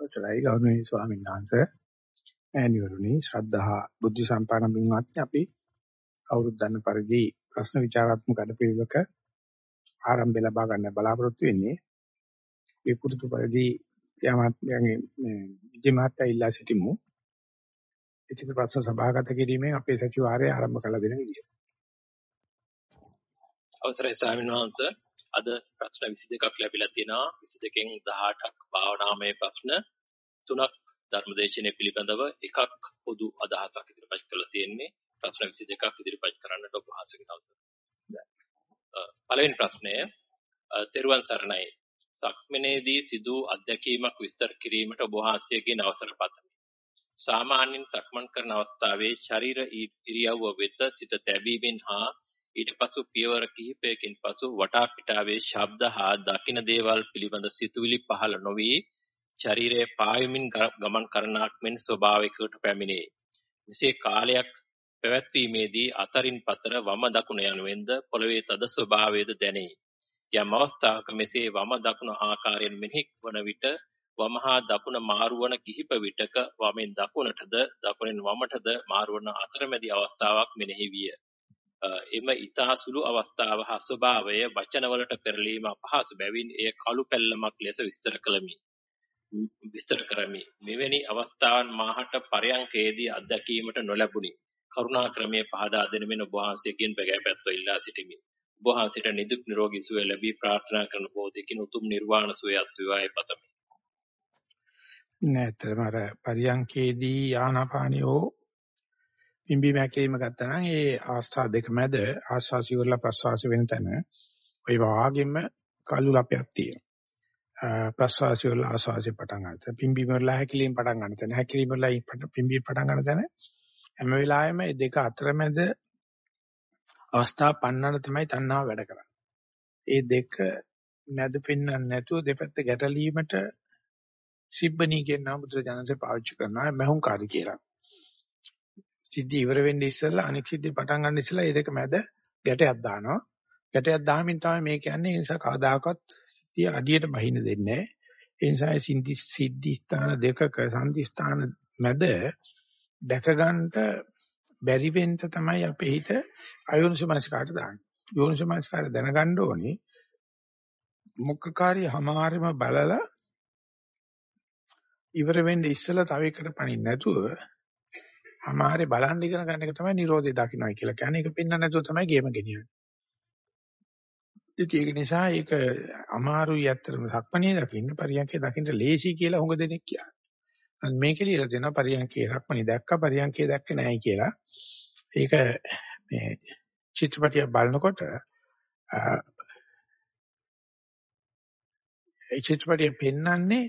අවසරයි ගෞරවනීය ස්වාමීන් වහන්සේ. ඈනිවරුනි ශ්‍රද්ධා බුද්ධ සම්පන්න බින්වත්නි අපි කවුරුත් දන්න පරිදි ප්‍රශ්න විචාරාත්මක අඩපිළිවෙලක ආරම්භය ලබා ගන්න බලාපොරොත්තු වෙන්නේ. මේ පුරුදු පරිදි යමාත්‍යගේ මේ විජිමාත්‍ය ඉල්ලා සිටිමු. ඉතින් ප්‍රශ්න සභාගත කිරීමෙන් අපේ සතිವಾರය ආරම්භ කළ දෙන විදිය. අවසරයි ස්වාමීන් වහන්සේ. අද ප්‍රශ්න 22ක් ලැබිලා තියෙනවා 22කින් 18ක් භාවනාමය ප්‍රශ්න තුනක් ධර්මදේශනය පිළිබඳව එකක් පොදු අදහසක් ඉදිරිපත් කරලා තියෙන්නේ ප්‍රශ්න 22ක් ඉදිරිපත් කරන්නට ඔබ වහන්සේගෙන් අවසරයි. පළවෙනි ප්‍රශ්නය තෙරුවන් සරණයි. සක්මනේදී සිදු අධ්‍යක්ීමක් විස්තර කිරීමට ඔබ වහන්සේගෙන් අවසර පතමි. සාමාන්‍යයෙන් සක්මන් කරන අවස්ථාවේ ශරීර ඉරියව්ව වෙත සිත තැබීමෙන් හා ඊට පසු පියවර කිහිපයකින් පසු වටා පිටාවේ ශබ්ද හා දකින දේවල් පිළිබඳ සිතුවිලි පහළ නොවි ශරීරයේ පායමින් ගමන් කරනාක් මෙන් ස්වභාවිකවට පැමිණේ. මෙසේ කාලයක් පැවැත්වීමේදී අතරින් පතර වම දකුණ යනුවෙන්ද පොළවේ තද ස්වභාවයද දැනේ. යම් අවස්ථාවක මෙසේ වම දකුණ ආකාරයෙන් මෙහි වන විට වම හා දකුණ මාරුවන කිහිප විටක වමෙන් දකුණටද දකුණෙන් වමටද මාරුවන අතරමැදි අවස්ථාවක් මෙනෙහි විය. එම ඊතා සුළු අවස්ථාව හා ස්වභාවය වචනවලට පෙරලීම අපහසු බැවින් එය කළු පැල්ලමක් ලෙස විස්තර කළමි. විස්තර කරමි. මෙවැනි අවස්ථාවන් මාහට පරයන්කේදී අත්දැකීමට නොලැබුණි. කරුණා ක්‍රමයේ පහදා දෙන මෙන්න ඔබ වහන්සේගෙන් බගෑපැත්ව ඉල්ලා සිටිමි. ඔබ වහන්සේට නිදුක් නිරෝගී සුවය ලැබී ප්‍රාර්ථනා කරන බෝධිකින් උතුම් නිර්වාණ සුවයත් වේවායි පතමි. නැත්නම් අර පරියන්කේදී ආනාපානියෝ පිම්බි මැකීම ගත්තා නම් ඒ ආස්ථා දෙක මැද ආස්වාසි වල ප්‍රසවාස වෙන තැන ওই වාගෙම කළු ලපයක් තියෙනවා. ප්‍රසවාසි වල ආස්වාසි පටන් ගන්නත. පිම්බි වල හැකිලින් පටන් ගන්න තැන හැකිලින් වල පිම්බි පටන් ගන්න තැන හැම වෙලාවෙම මේ දෙක අතර මැද අවස්ථා පන්නන තමයි තණ්හාව වැඩ කරන්නේ. ඒ දෙක මැද පෙන්වන්න නැතුව දෙපැත්ත ගැටලීමට සිබ්බනී කියන නම බුදුරජාණන්සේ පාවිච්චි කරනවා මහුංකාරී කියලා. සිද්ධි ඉවර වෙන්නේ ඉස්සෙල්ලා අනික් සිද්ධි පටන් ගන්න ඉස්සෙල්ලා මේ දෙක මැද ගැටයක් දානවා. ගැටයක් දාමින් තමයි මේ කියන්නේ ඒ නිසා කවදාකවත් සිද්ධිය අඩියට බහින්න දෙන්නේ නැහැ. ඒ නිසා සිද්ධි සිද්ධි ස්ථාන දෙකක සංදි ස්ථාන මැද දැක ගන්නට බැරි වෙන්න තමයි අපේ හිත අයෝනිසමනස්කාරට දාන්නේ. යෝනිසමනස්කාර දැනගන්න ඕනේ. මුක්කකාරී හමාරෙම බලලා ඉවර වෙන්නේ ඉස්සෙල්ලා තව එකට පණින්න නැතුව අමාරේ බලන් ඉගෙන ගන්න එක තමයි Nirodhe දකින්නයි කියලා කියන්නේ. ඒක පෙන්වන්න නැතුව තමයි ගේම ගෙනියන්නේ. ඒක නිසා ඒක අමාරුයි ඇත්තටම සක්මණේ දකින්න පරියන්කේ දකින්න ලේසි කියලා හුඟ දෙනෙක් කියන්නේ. මේකේ ලියලා දෙනවා පරියන්කේ සක්මණේ දැක්ක පරියන්කේ දැක්කේ නැහැ කියලා. ඒක මේ චිත්‍රපටිය බලනකොට ඒ චිත්‍රපටිය පෙන්වන්නේ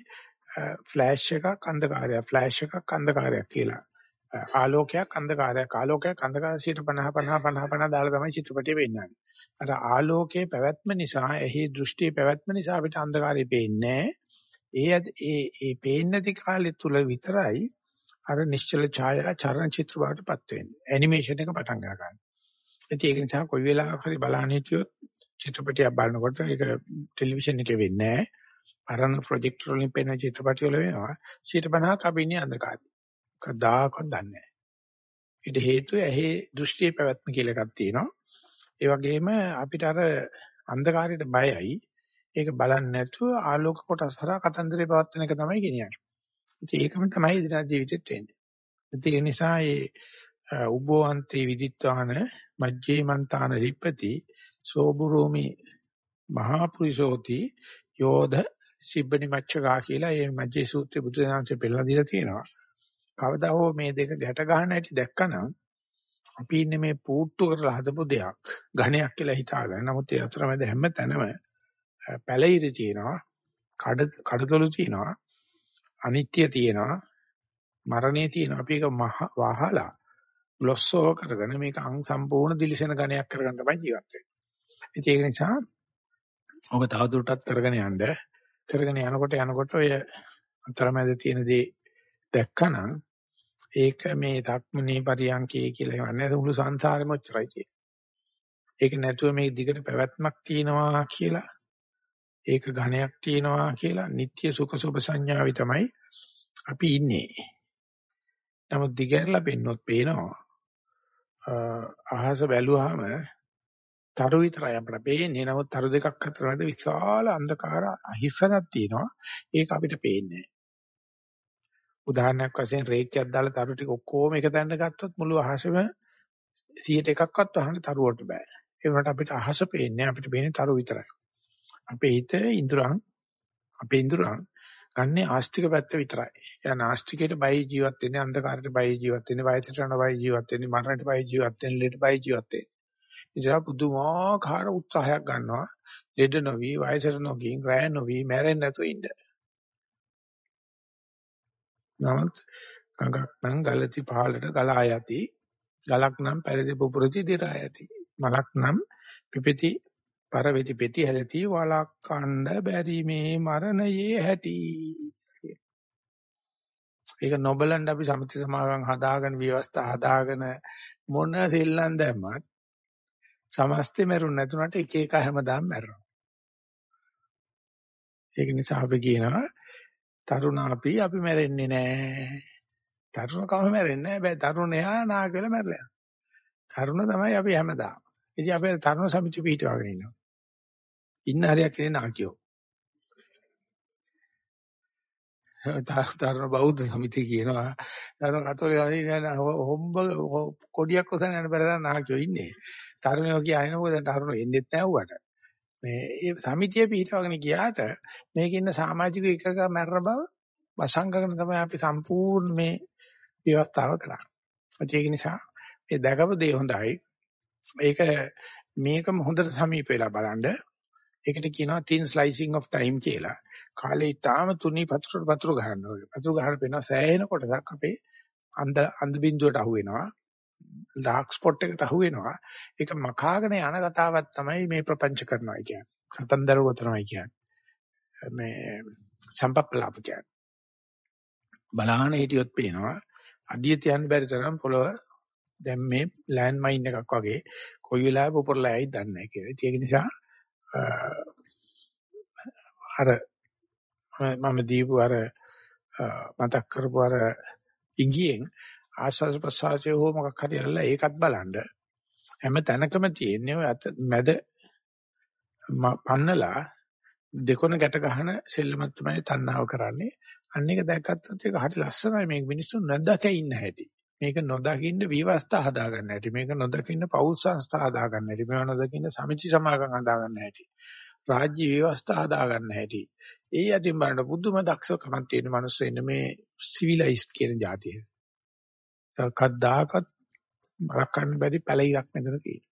ෆ්ලෑෂ් එකක් අන්ධකාරයක් ෆ්ලෑෂ් එකක් අන්ධකාරයක් කියලා. ආලෝකයක් අන්ධකාරයක් ආලෝකයක් අන්ධකාරය 50 50 50 50 දාලා තමයි චිත්‍රපටිය වෙන්නන්නේ. අර ආලෝකයේ පැවැත්ම නිසා එහි දෘෂ්ටියේ පැවැත්ම නිසා අපිට අන්ධකාරය පේන්නේ ඒ ඒ ඒ පේන්නේ නැති කාලෙ තුල විතරයි අර නිශ්චල ඡායා චරණ චිත්‍ර වලටපත් වෙන්නේ. ඇනිමේෂන් එක පටන් ගන්නවා. ඒක නිසා කොයි වෙලාවක හරි බලන්න හිටියොත් චිත්‍රපටියක් බලනකොට ඒක ටෙලිවිෂන් එකේ වෙන්නේ නැහැ. අරන ප්‍රොජෙක්ටර් වලින් පෙනෙන චිත්‍රපටි වල වෙනවා. 50ක් අපි ඉන්නේ අන්ධකාරය. කවදාකවත් දන්නේ නැහැ. ඊට හේතුව ඇහි දෘෂ්ටියේ පැවැත්ම කියලා එකක් තියෙනවා. ඒ වගේම අපිට අර අන්ධකාරයට බයයි. ඒක බලන්නේ නැතුව ආලෝක කොටස් හරහා කතන්දරේ පවත්වන එක තමයි කියන්නේ. ඉතින් ඒකම තමයි ඉදිරියට ජීවිතෙත් වෙන්නේ. ඉතින් ඒ නිසා මේ උබෝවන්තේ විදිත්වාන මජ්ජේ මන්තාන ලිප්පති සෝබුරෝමි මහා පුරිසෝති යෝධ සිබ්බනි මච්චකා කියලා මේ මජ්ජේ සූත්‍රයේ බුදුදහමසේ පෙළලා දීලා තියෙනවා. කවදා හෝ මේ දෙක ගැට ගන්න හැටි දැක්කනම් අපි ඉන්නේ මේ පූට්ටු කරලා හදපු දෙයක් ඝණයක් කියලා හිතාගන්න. නමුත් ඒ අතරමැද හැම තැනම පැලිරි තියෙනවා, කඩ කඩතොළු තියෙනවා, අනිත්‍ය තියෙනවා, මරණේ තියෙනවා. අපි ඒක වහලා ග්ලොස්සෝ කරගෙන මේක අං සම්පූර්ණ දිලිසෙන ඝණයක් කරගන්න තමයි ජීවත් වෙන්නේ. ඒක නිසා ඔබ තවදුරටත් කරගෙන යන්න කරගෙන යනකොට යනකොට ඔය අතරමැද තියෙන දේ දැක්කනම් ඒක මේ ධක්මනේ පරියන්කේ කියලා හවන්නේ මුළු සංසාරෙම ඔච්චරයි කියන්නේ. ඒක නැතුව මේ දිගට පැවැත්මක් තියෙනවා කියලා ඒක ඝණයක් තියෙනවා කියලා නিত্য සුඛ සුභ සංඥාවි තමයි අපි ඉන්නේ. නමුත් දිගහැරලා පෙන්නොත් පේනවා අහස බැලුවාම තරු විතරයි අපිට පේන්නේ. නමුත් තරු දෙකක් අතර මැද විශාල අන්ධකාර අහිස්සනක් තියෙනවා. ඒක අපිට පේන්නේ උදාහරණයක් වශයෙන් රේඛයක් දාලා තරු ටික ඔක්කොම එක තැනට ගත්තොත් මුළු අහසම 100ට එකක්වත් වහන්න තරුවට බෑ. ඒ වුණාට අපිට අහස පේන්නේ අපිට පේන්නේ තරු විතරයි. අපේ හිත ඉඳුරන් අපේ ඉඳුරන් ගන්නේ ආස්තික පැත්ත විතරයි. එයා නාස්තිකයට බය ජීවත් වෙන්නේ අන්ධකාරයට බය ජීවත් වෙන්නේ වයසට යන බය ජීවත් වෙන්නේ මරණයට බය ජීවත් වෙන්නේ ලෙඩ බය ජීවත් වෙන්නේ. ඉතින් පුදුමාකාර උත්සාහයක් ගන්නවා ලෙඩ නොවි වයසට නොගින් රැ නොවි මැරෙන්නේ නැතුව ඉන්න. නමුත් ගඟක් නම් ගලති පහලට ගලා යති. ගලක් නම් පෙරදි පුපුරති දිරා යති. මලක් නම් පිපෙති පරවෙති පෙති හැලති වලක්කණ්ඩ බැරි මේ මරණයේ හැටි. ඒක නොබලන්න අපි සමිති සමාගම් හදාගෙන ව්‍යවස්ථා හදාගෙන මොන සෙල්ලම් දැම්මත් සමස්තෙ මරුන් නැතුණට එක එක හැමදාම මැරෙනවා. ඒක නිසා අපි කියනවා තරුණ අපි අපි මැරෙන්නේ නැහැ තරුණ කම මැරෙන්නේ නැහැ බෑ තරුණයා නා කියලා මැරලා තරුණ තමයි අපි හැමදාම ඉතින් අපේ තරුණ සමිති පිටවගෙන ඉන්නවා ඉන්න හරියක් ඉන්නේ නාකියෝ. තාස්තරන බෞද්ධ සමිතිය කියනවා. තරුණ කතෝලික හොම්බ කොඩියක් ඔසන යන බරදා නාකියෝ ඉන්නේ. තරුණයෝ කියන්නේ මොකද තරුණෝ එන්නෙත් නැහැ උවට. මේ ඒ සමිතිය පිටවගෙන ගියාට මේක ඉන්න සමාජික එකක මැරර බව වසංගකන තමයි අපි සම්පූර්ණ මේ ව්‍යවස්ථාව කරන්නේ. ඒක නිසා මේ දැකපු දේ හොඳයි. ඒක මේකම හොඳට සමීප වෙලා බලන්න ඒකට කියනවා thin slicing of time කියලා. කාලේ ඊටාම තුනී පතුරු පතුරු ගන්නවා වගේ. පතුරු ගහන පේනවා සෑහෙන කොටසක් අපේ අන්ධ අන්ධ බිඳුවට අහු වෙනවා. ඩාර්ක් ස්පොට් එකට අහු වෙනවා. ඒක මකාගෙන යන කතාවක් තමයි මේ ප්‍රපංච කරනවා කියන්නේ. කතන්දර ගොතනවා කියන්නේ. මේ සම්පප්පලාප කියන්නේ. බලාන හිටියොත් පේනවා අඩිය තියන්න බැරි තරම් පොළව දැන් මේ ලෑන්ඩ් මයින් එකක් වගේ කොයි වෙලාවෙ පොපරලා ඇයි දන්නේ නැහැ කියලා. ඒක නිසා අර මම දීපු අර මතක් කරපු අර ඉංගියෙන් ආස්වාද ප්‍රසආසය හෝ මොකක් හරි අල්ල ඒකත් බලන්න. හැම තැනකම තියෙන්නේ ඔය මැද පන්නලා දෙකොන ගැට ගන්න සෙල්ලමක් තමයි තණ්හාව කරන්නේ. අන්න එක දැක්කත් ඒක හරි ලස්සනයි. මේක මිනිස්සු නැදක ඉන්න හැටි. මේක නොදකින්න විවස්ථා හදාගන්න හැටි. මේක නොදකින්න පෞල් සංස්ථා හදාගන්න හැටි. මේක නොදකින්න සමිති සමාගම් හදාගන්න හැටි. රාජ්‍ය ව්‍යවස්ථා හදාගන්න හැටි. ඒ යටින් බලන බුදුම දක්ෂකමක් තියෙන මිනිස්සු ඉන්න මේ සිවිලයිස්ඩ් කියන જાතිය. කද්දාකත් බලකන්න බැරි පැලිරක් මෙතන තියෙනවා.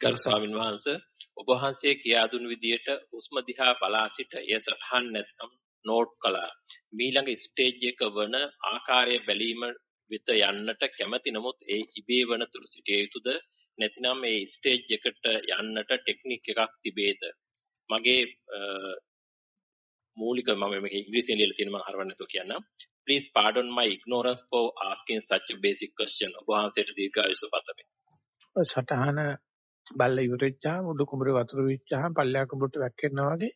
ගරු ස්වාමීන් වහන්සේ ඔබ වහන්සේ කියා දුන් විදියට හුස්ම දිහා බලා සිට එය සටහන් නැත්නම් නෝට් කළා. මීළඟ ස්ටේජ් එක වන ආකාරය බැලීම වෙත යන්නට කැමැති නමුත් ඒ ඉබේ වන තුරු සිටිය යුතුද නැතිනම් මේ ස්ටේජ් එකට යන්නට ටෙක්නික් එකක් තිබේද මගේ මූලික මම මේක ඉංග්‍රීසියෙන් ලියලා තියෙනවා මම හරවන්න නැතුව කියන්නම් please pardon my ignorance for asking such a basic question ඔබ වහන්සේට දීර්ඝායුෂ පතමි සටහන බල්ල ඉවරෙච්චාම උඩු කුඹුරේ වතුර විච්චාම පල්ලෙහා කුඹුරට වැක්කෙනවා වගේ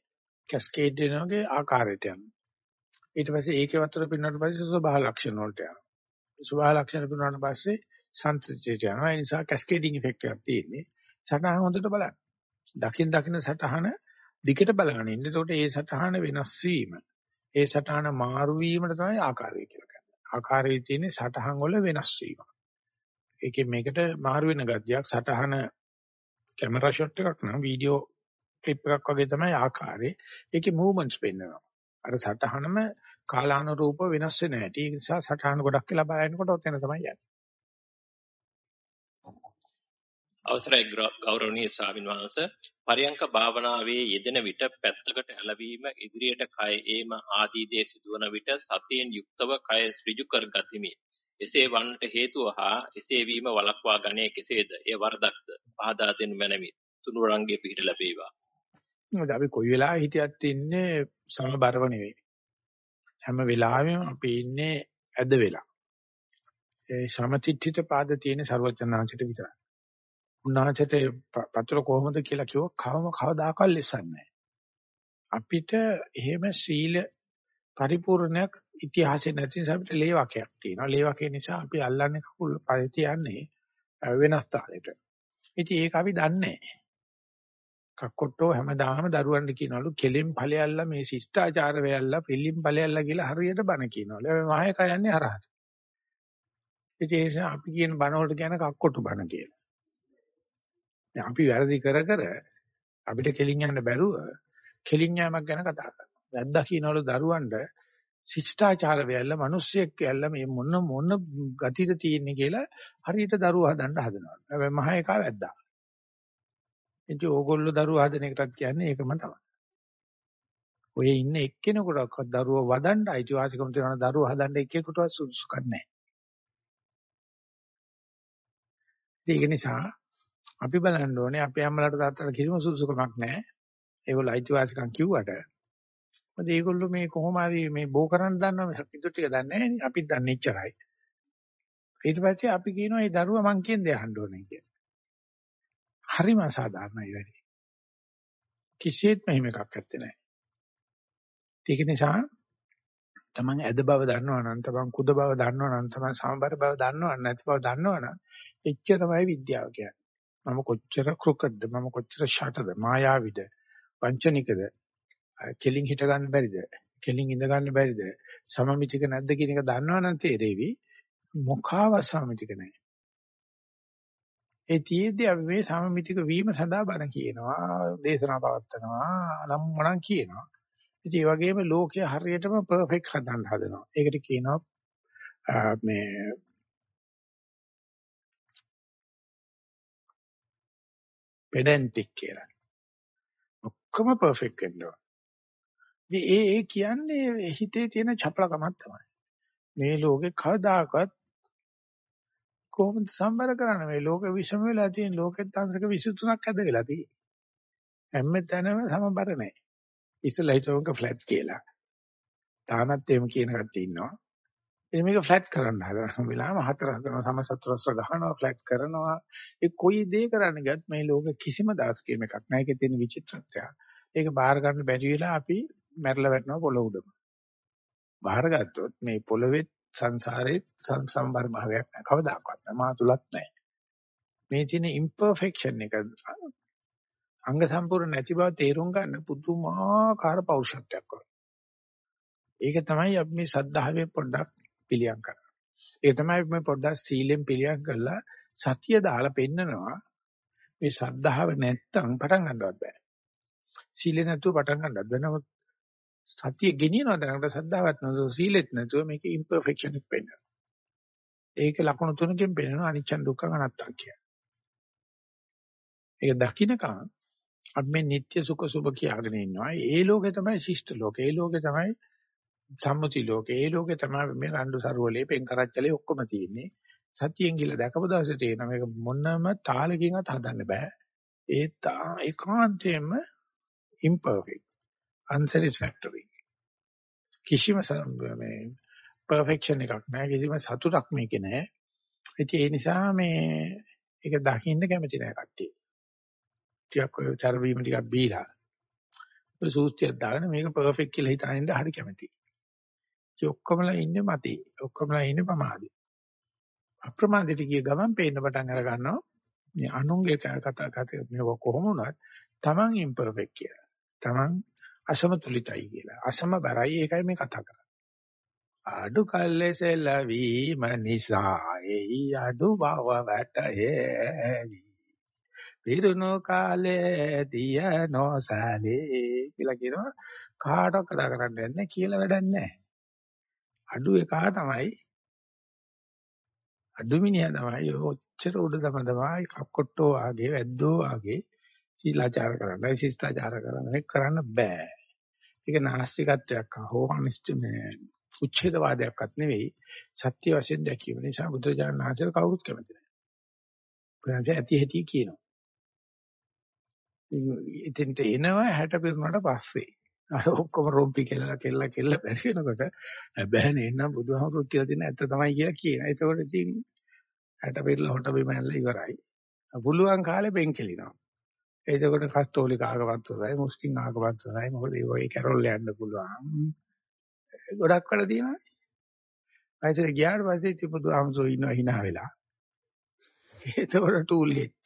කැස්කේඩ් වෙනවා වගේ ආකාරයට යනවා ඊට පස්සේ ඒකේ වතුර පින්නට පස්සේ ස්වභාව ලක්ෂණ වලට යනවා ස්වභාව ලක්ෂණ පිරුණාට පස්සේ සංතෘප්තියට යනවා. ඒ නිසා කැස්කේඩින් ඉෆෙක්ට් එකක් තියෙන්නේ. සටහන හොඳට බලන්න. දකින් දකින්න සටහන දිගට බලන්න ඉන්න. එතකොට ඒ සටහන වෙනස් වීම, ඒ සටහන මාරු වීමට තමයි ආකාරය කියලා කියන්නේ. ආකාරයේ තියෙන සටහන් වල වෙනස් වීම. ඒකෙන් මේකට මාරු වෙන ගතියක් සටහන කැමරා ෂොට් එකක් නම් වීඩියෝ ක්ලිප් එකක් වගේ තමයි ආකාරය. ඒකේ මූවමන්ට්ස් පෙන්වනවා. අර සටහනම කාලානුරූප වෙනස් වෙන හැටි. ඒ නිසා සටහන ගොඩක් කියලා බලනකොට ඔතන තමයි යන්නේ. අවසරයි ගෞරවනීය ස්වාමින් වහන්සේ පරියංක භාවනාවේ යෙදෙන විට පැත්තකට ඇලවීම ඉදිරියට කය ඒම ආදී දේ සිදුවන විට සතියෙන් යුක්තව කය ඍජු කර ගතිමි. එසේ වන්නට හේතුව හා එසේ වීම වළක්වා ගන්නේ කෙසේද? එය වරදක්ද? පහදා දෙනු මැනවි. තුනුරංගේ පිහිට ලැබේවා. මොකද අපි කොයි වෙලාවෙ හිටියත් ඉන්නේ සමබරව නෙවෙයි. හැම වෙලාවෙම අපි ඉන්නේ ඇද වෙලා. ඒ සමතිත්‍ිත පාද තියෙන ਸਰවඥාන්සිට විතරයි. උන්වහන්සේට පතර කොහොමද කියලා කිව්ව කවම කවදාකවත් ලෙසන්නේ අපිට එහෙම සීල පරිපූර්ණයක් ඉතිහාසෙ නැති නිසා අපිට ලේවකයක් තියෙනවා. ලේවකේ නිසා අපි අල්ලන්නේ කකුල් පරිතියන්නේ වෙනස් තාලෙට. ඉතින් ඒක අපි දන්නේ නැහැ. කක්කොට්ටෝ හැමදාම දරුවන්ට කියනවලු කෙලින් ඵලයල්ලා මේ ශිෂ්ටාචාර වෙයල්ලා පිළිම් ඵලයල්ලා කියලා හරියට බන කියනවලු. ඒ මහේක යන්නේ හරහට. ඒ නිසා අපි කියන බන වලට කියන කක්කොට්ටු බන කියලා. දැන් අපි වැරදි කර කර අපිට කෙලින් යන්න බැරුව කෙලින් යෑමක් ගැන කතා කරනවා. වැද්දා කියනවලු දරුවන්ට ශිෂ්ටාචාර වෙයල්ලා මිනිස්සෙක් වෙයල්ලා මේ මොන මොන ගතියද තියෙන්නේ කියලා හරියට දරුවා හදන්න හදනවා. හැබැයි මහේකා වැද්දා. ඉතින් ඕගොල්ලෝ දරුවෝ හදන එකටත් කියන්නේ ඒකම තමයි. ඔය ඉන්න එක්කෙනෙකුටවත් දරුවෝ වදන්න අයිතිවාසිකම් තියන දරුවෝ හදන්න එක්කෙනෙකුටවත් සුදුසුකම් නැහැ. ඒක නිසා අපි බලන්න ඕනේ අපේ අම්මලාට තාත්තලාට කිසිම සුදුසුකමක් නැහැ. ඒගොල්ලෝ අයිතිවාසිකම් කිව්වට මොකද ඒගොල්ලෝ මේ කොහොම හරි මේ බෝ කරන්න දන්නව පිටු ටික දන්නේ නැහැ නේ. අපිත් දන්නේ ඉච්චරයි. ඊට පස්සේ අපි කියනවා මේ දරුවා මං කියන දේ අහන්න ඕනේ කියලා. හරිම අසාධාරණයි වැඩි. කිසියෙත් මෙහෙම එකක් ඇත්තේ නැහැ. ඒක නිසා තමන් ඇද බව දන්නවනම් තමන් කුද බව දන්නවනම් තමන් සමබර බව දන්නවනම් නැති බව දන්නවනම් එච්චර තමයි විද්‍යාව කියන්නේ. මම කොච්චර ක්‍රුකට්ද මම කොච්චර ෂටද මායාවිද වංචනිකද කෙලින් හිට ගන්න බැරිද කෙලින් ඉඳ ගන්න බැරිද සමමිතික නැද්ද කියන එක දන්නවනම් තේරෙවි මොකාව සමමිතික නැහැ. ඒ තියේදී අපි මේ සමමිතික වීම සඳහා බණ කියනවා, දේශනා පවත්වනවා, නම් මොනම් කියනවා. ඉතින් ඒ වගේම ලෝකය හරියටම පර්ෆෙක්ට් හදන්න හදනවා. ඒකට කියනවා මේ පෙඩන්ටික් කියලා. ඔක්කොම පර්ෆෙක්ට් වෙනවා. ඉතින් ඒ ඒ කියන්නේ හිතේ තියෙන චපලකමක් තමයි. මේ ලෝකේ කවදාකවත් කොහොමද සම්බර කරන්නේ මේ ලෝක විසම වෙලා තියෙන ලෝකෙත් අංශක 23ක් ඇද වෙලා තියෙන්නේ. හැමතැනම සමබර නැහැ. ඉස්සලා හිතුවක ෆ්ලැට් කියලා. තාමත් එහෙම කියන කට්ටිය ඉන්නවා. ඉතින් මේක ෆ්ලැට් කරන්න හදන වෙලාවම හතර හදනවා සමසතරස්ස ගහනවා ෆ්ලැට් කරනවා. ඒ කොයි දේ කරන්න ගියත් මේ ලෝක කිසිම දාස්කේම එකක් නැහැ. ඒකේ තියෙන විචිත්‍රත්වය. ඒක බාර ගන්න බැරි වෙලා අපි මැරලා වැටෙනවා පොළොව උඩම. බාහිර ගත්තොත් මේ පොළොවේ සංසාරේ සංසම්බර භාවයක් නැහැ. කවදාකවත් නැහැ. මා තුලත් නැහැ. මේ තියෙන imperfection එක අංග සම්පූර්ණ නැති බව තේරුම් ගන්න පුදුමාකාර පෞරුෂත්වයක් වගේ. ඒක තමයි අපි මේ සද්ධාවේ පොඩ්ඩක් පිළියම් කරන්නේ. ඒක තමයි මේ පොඩ්ඩක් සීලෙන් පිළියම් කරලා සතිය දාලා පෙන්නනවා මේ සද්ධාව නැත්තම් පටන් ගන්නවත් බෑ. සීලෙ නැතුව පටන් ගන්නවත් බෑ. නමුත් සතිය ගෙනියනවා දැනකට සද්ධාවත් නැතුව සීලෙත් නැතුව මේකේ ඉම්පර්ෆෙක්ෂන් එක පෙන්නනවා. ඒක ලකුණු තුනකින් පෙන්නනවා අනිච්ච දුක්ඛ අනාත්තම් කියන්නේ. ඒක දකින්නකම් අපි මේ නিত্য සුඛ සුභ කියාගෙන ඉන්නවා. ඒ ලෝකේ තමයි ශිෂ්ට ලෝකේ. ඒ ලෝකේ තමයි සම්මුති ලෝකේ. ඒ ලෝකේ තමයි මේ රණ්ඩු සරුවලේ පෙන් කරච්චලේ ඔක්කොම තියෙන්නේ. සතියෙන් ගිහලා දැකපු දවසේ තේරෙනවා මේක මොනම තාලකින්වත් හදන්න බෑ. ඒ ඒකාන්තයෙන්ම imperfect. unsatisfactory. කිසිම මේ perfection එකක් නැහැ. කිසිම සතුටක් මේකේ නැහැ. ඒ නිසා මේ ඒක දකින්න කැමති නැහැ කට්ටිය. ටිකක් ඔය චර්වීම ටිකක් බීලා. ඔය සූස්තියක් දාගෙන මේක perfect කියලා හිතානින්න හරි කැමතියි. ඒ ඔක්කොමලා ඉන්නේ මතේ. ඔක්කොමලා ඉන්නේ ප්‍රමාදේ. අප්‍රමාදයට ගිය ගමන් පේන්න පටන් අර ගන්නවා. මේ අනුන්ගේ කතා කතා මේ කොහොම වුණත් Taman imperfect කියලා. Taman අසමතුලිතයි කියලා. අසමබරයි ඒකයි මේ කතා කරන්නේ. අඩු කල්ලෙසලවීම නිසා එයි අඩු බව වැටහෙවි. පිරුණු කාලේ දිය නොසලේ කියලා කියනවා කාටවත් කතා කරන්න යන්නේ කියලා වැඩක් නැහැ. අඩු එකා තමයි අඩු මිනිහා තමයි ඔච්චර උඩ තම තමයි කක්කොට්ටෝ ආගේ වැද්දෝ ආගේ සීලාචාර කරන්නයි ශිෂ්ටාචාර කරන්නයි කරන්න බෑ. ඒක නාස්තිකත්වයක් හෝ අනිෂ්ඨ මේ උච්ඡේදවාදයක්වත් නෙවෙයි සත්‍ය වශයෙන් දැකීම නිසා බුදුජානක ආචාර්ය කවුරුත් කැමති නැහැ. ප්‍රඥා ඇති හැටි කියනවා. ඉතින්ට එනවා 60 පිරුණාට පස්සේ අර ඔක්කොම රොම්පි කියලා කෙල්ල කෙල්ල බැසි වෙනකොට බෑනේ එන්නම් බුදුහාමුදුරුවෝ කියලා දෙන ඇත්ත තමයි කියලා කියන. ඒතකොට ඉතින් 60 පිරලා හොට බිම ඇල්ල ඉවරයි. පුළුවන් කාලේ බෙන් කෙලිනවා. එතකොට කස්තෝලික ආගමත් හොඳයි, මුස්ලිම් ආගමත් හොඳයි. මොකද ඒ වගේ කැරොල් යන්න පුළුවන්. ගොඩක් කල තියෙනවා. පයිසර ගියාට පස්සේ තිබුදු ආම්සෝ ඉන්නවා hina වෙලා. ඒතකොට too late.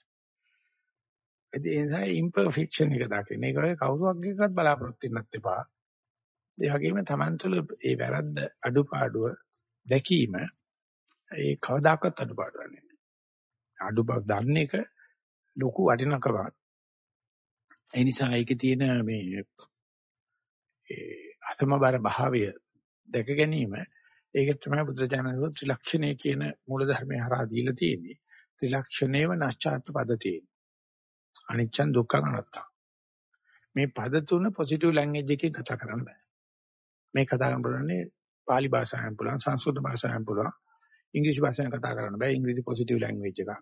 ඒ නිසා imperfection එක දකින්න. ඒක ඔය කවුරුවක් එක්කවත් බලාපොරොත්තු වෙන්නත් එපා. ඒ වගේම Taman තුළ ඒ වැරද්ද අඩුපාඩුව දැකීම ඒ කවදාකවත් අඩුපාඩුවක් නෙමෙයි. අඩුපාඩු දන්න එක ලොකු වටිනකමක්. ඒ නිසා ඒකේ තියෙන මේ ඒ අසමබර භාවය දැක ගැනීම ඒක තමයි බුදුජානක ත්‍රිලක්ෂණය කියන මූල ධර්මය හරහා දීලා තියෙන්නේ. ත්‍රිලක්ෂණේව නැස්චාත් පදති. අනිච්චන් දුක්ඛ අනාත්තා. මේ පද තුන පොසිටිව් ලැන්ග්වේජ් එකේ කතා කරන්න බෑ. මේ කතා කරන්නේ පාලි භාෂාවෙන් පුළුවන් සංස්කෘත භාෂාවෙන් පුළුවන් ඉංග්‍රීසි භාෂාවෙන් කතා කරන්න බෑ ඉංග්‍රීසි පොසිටිව් ලැන්ග්වේජ් එකක්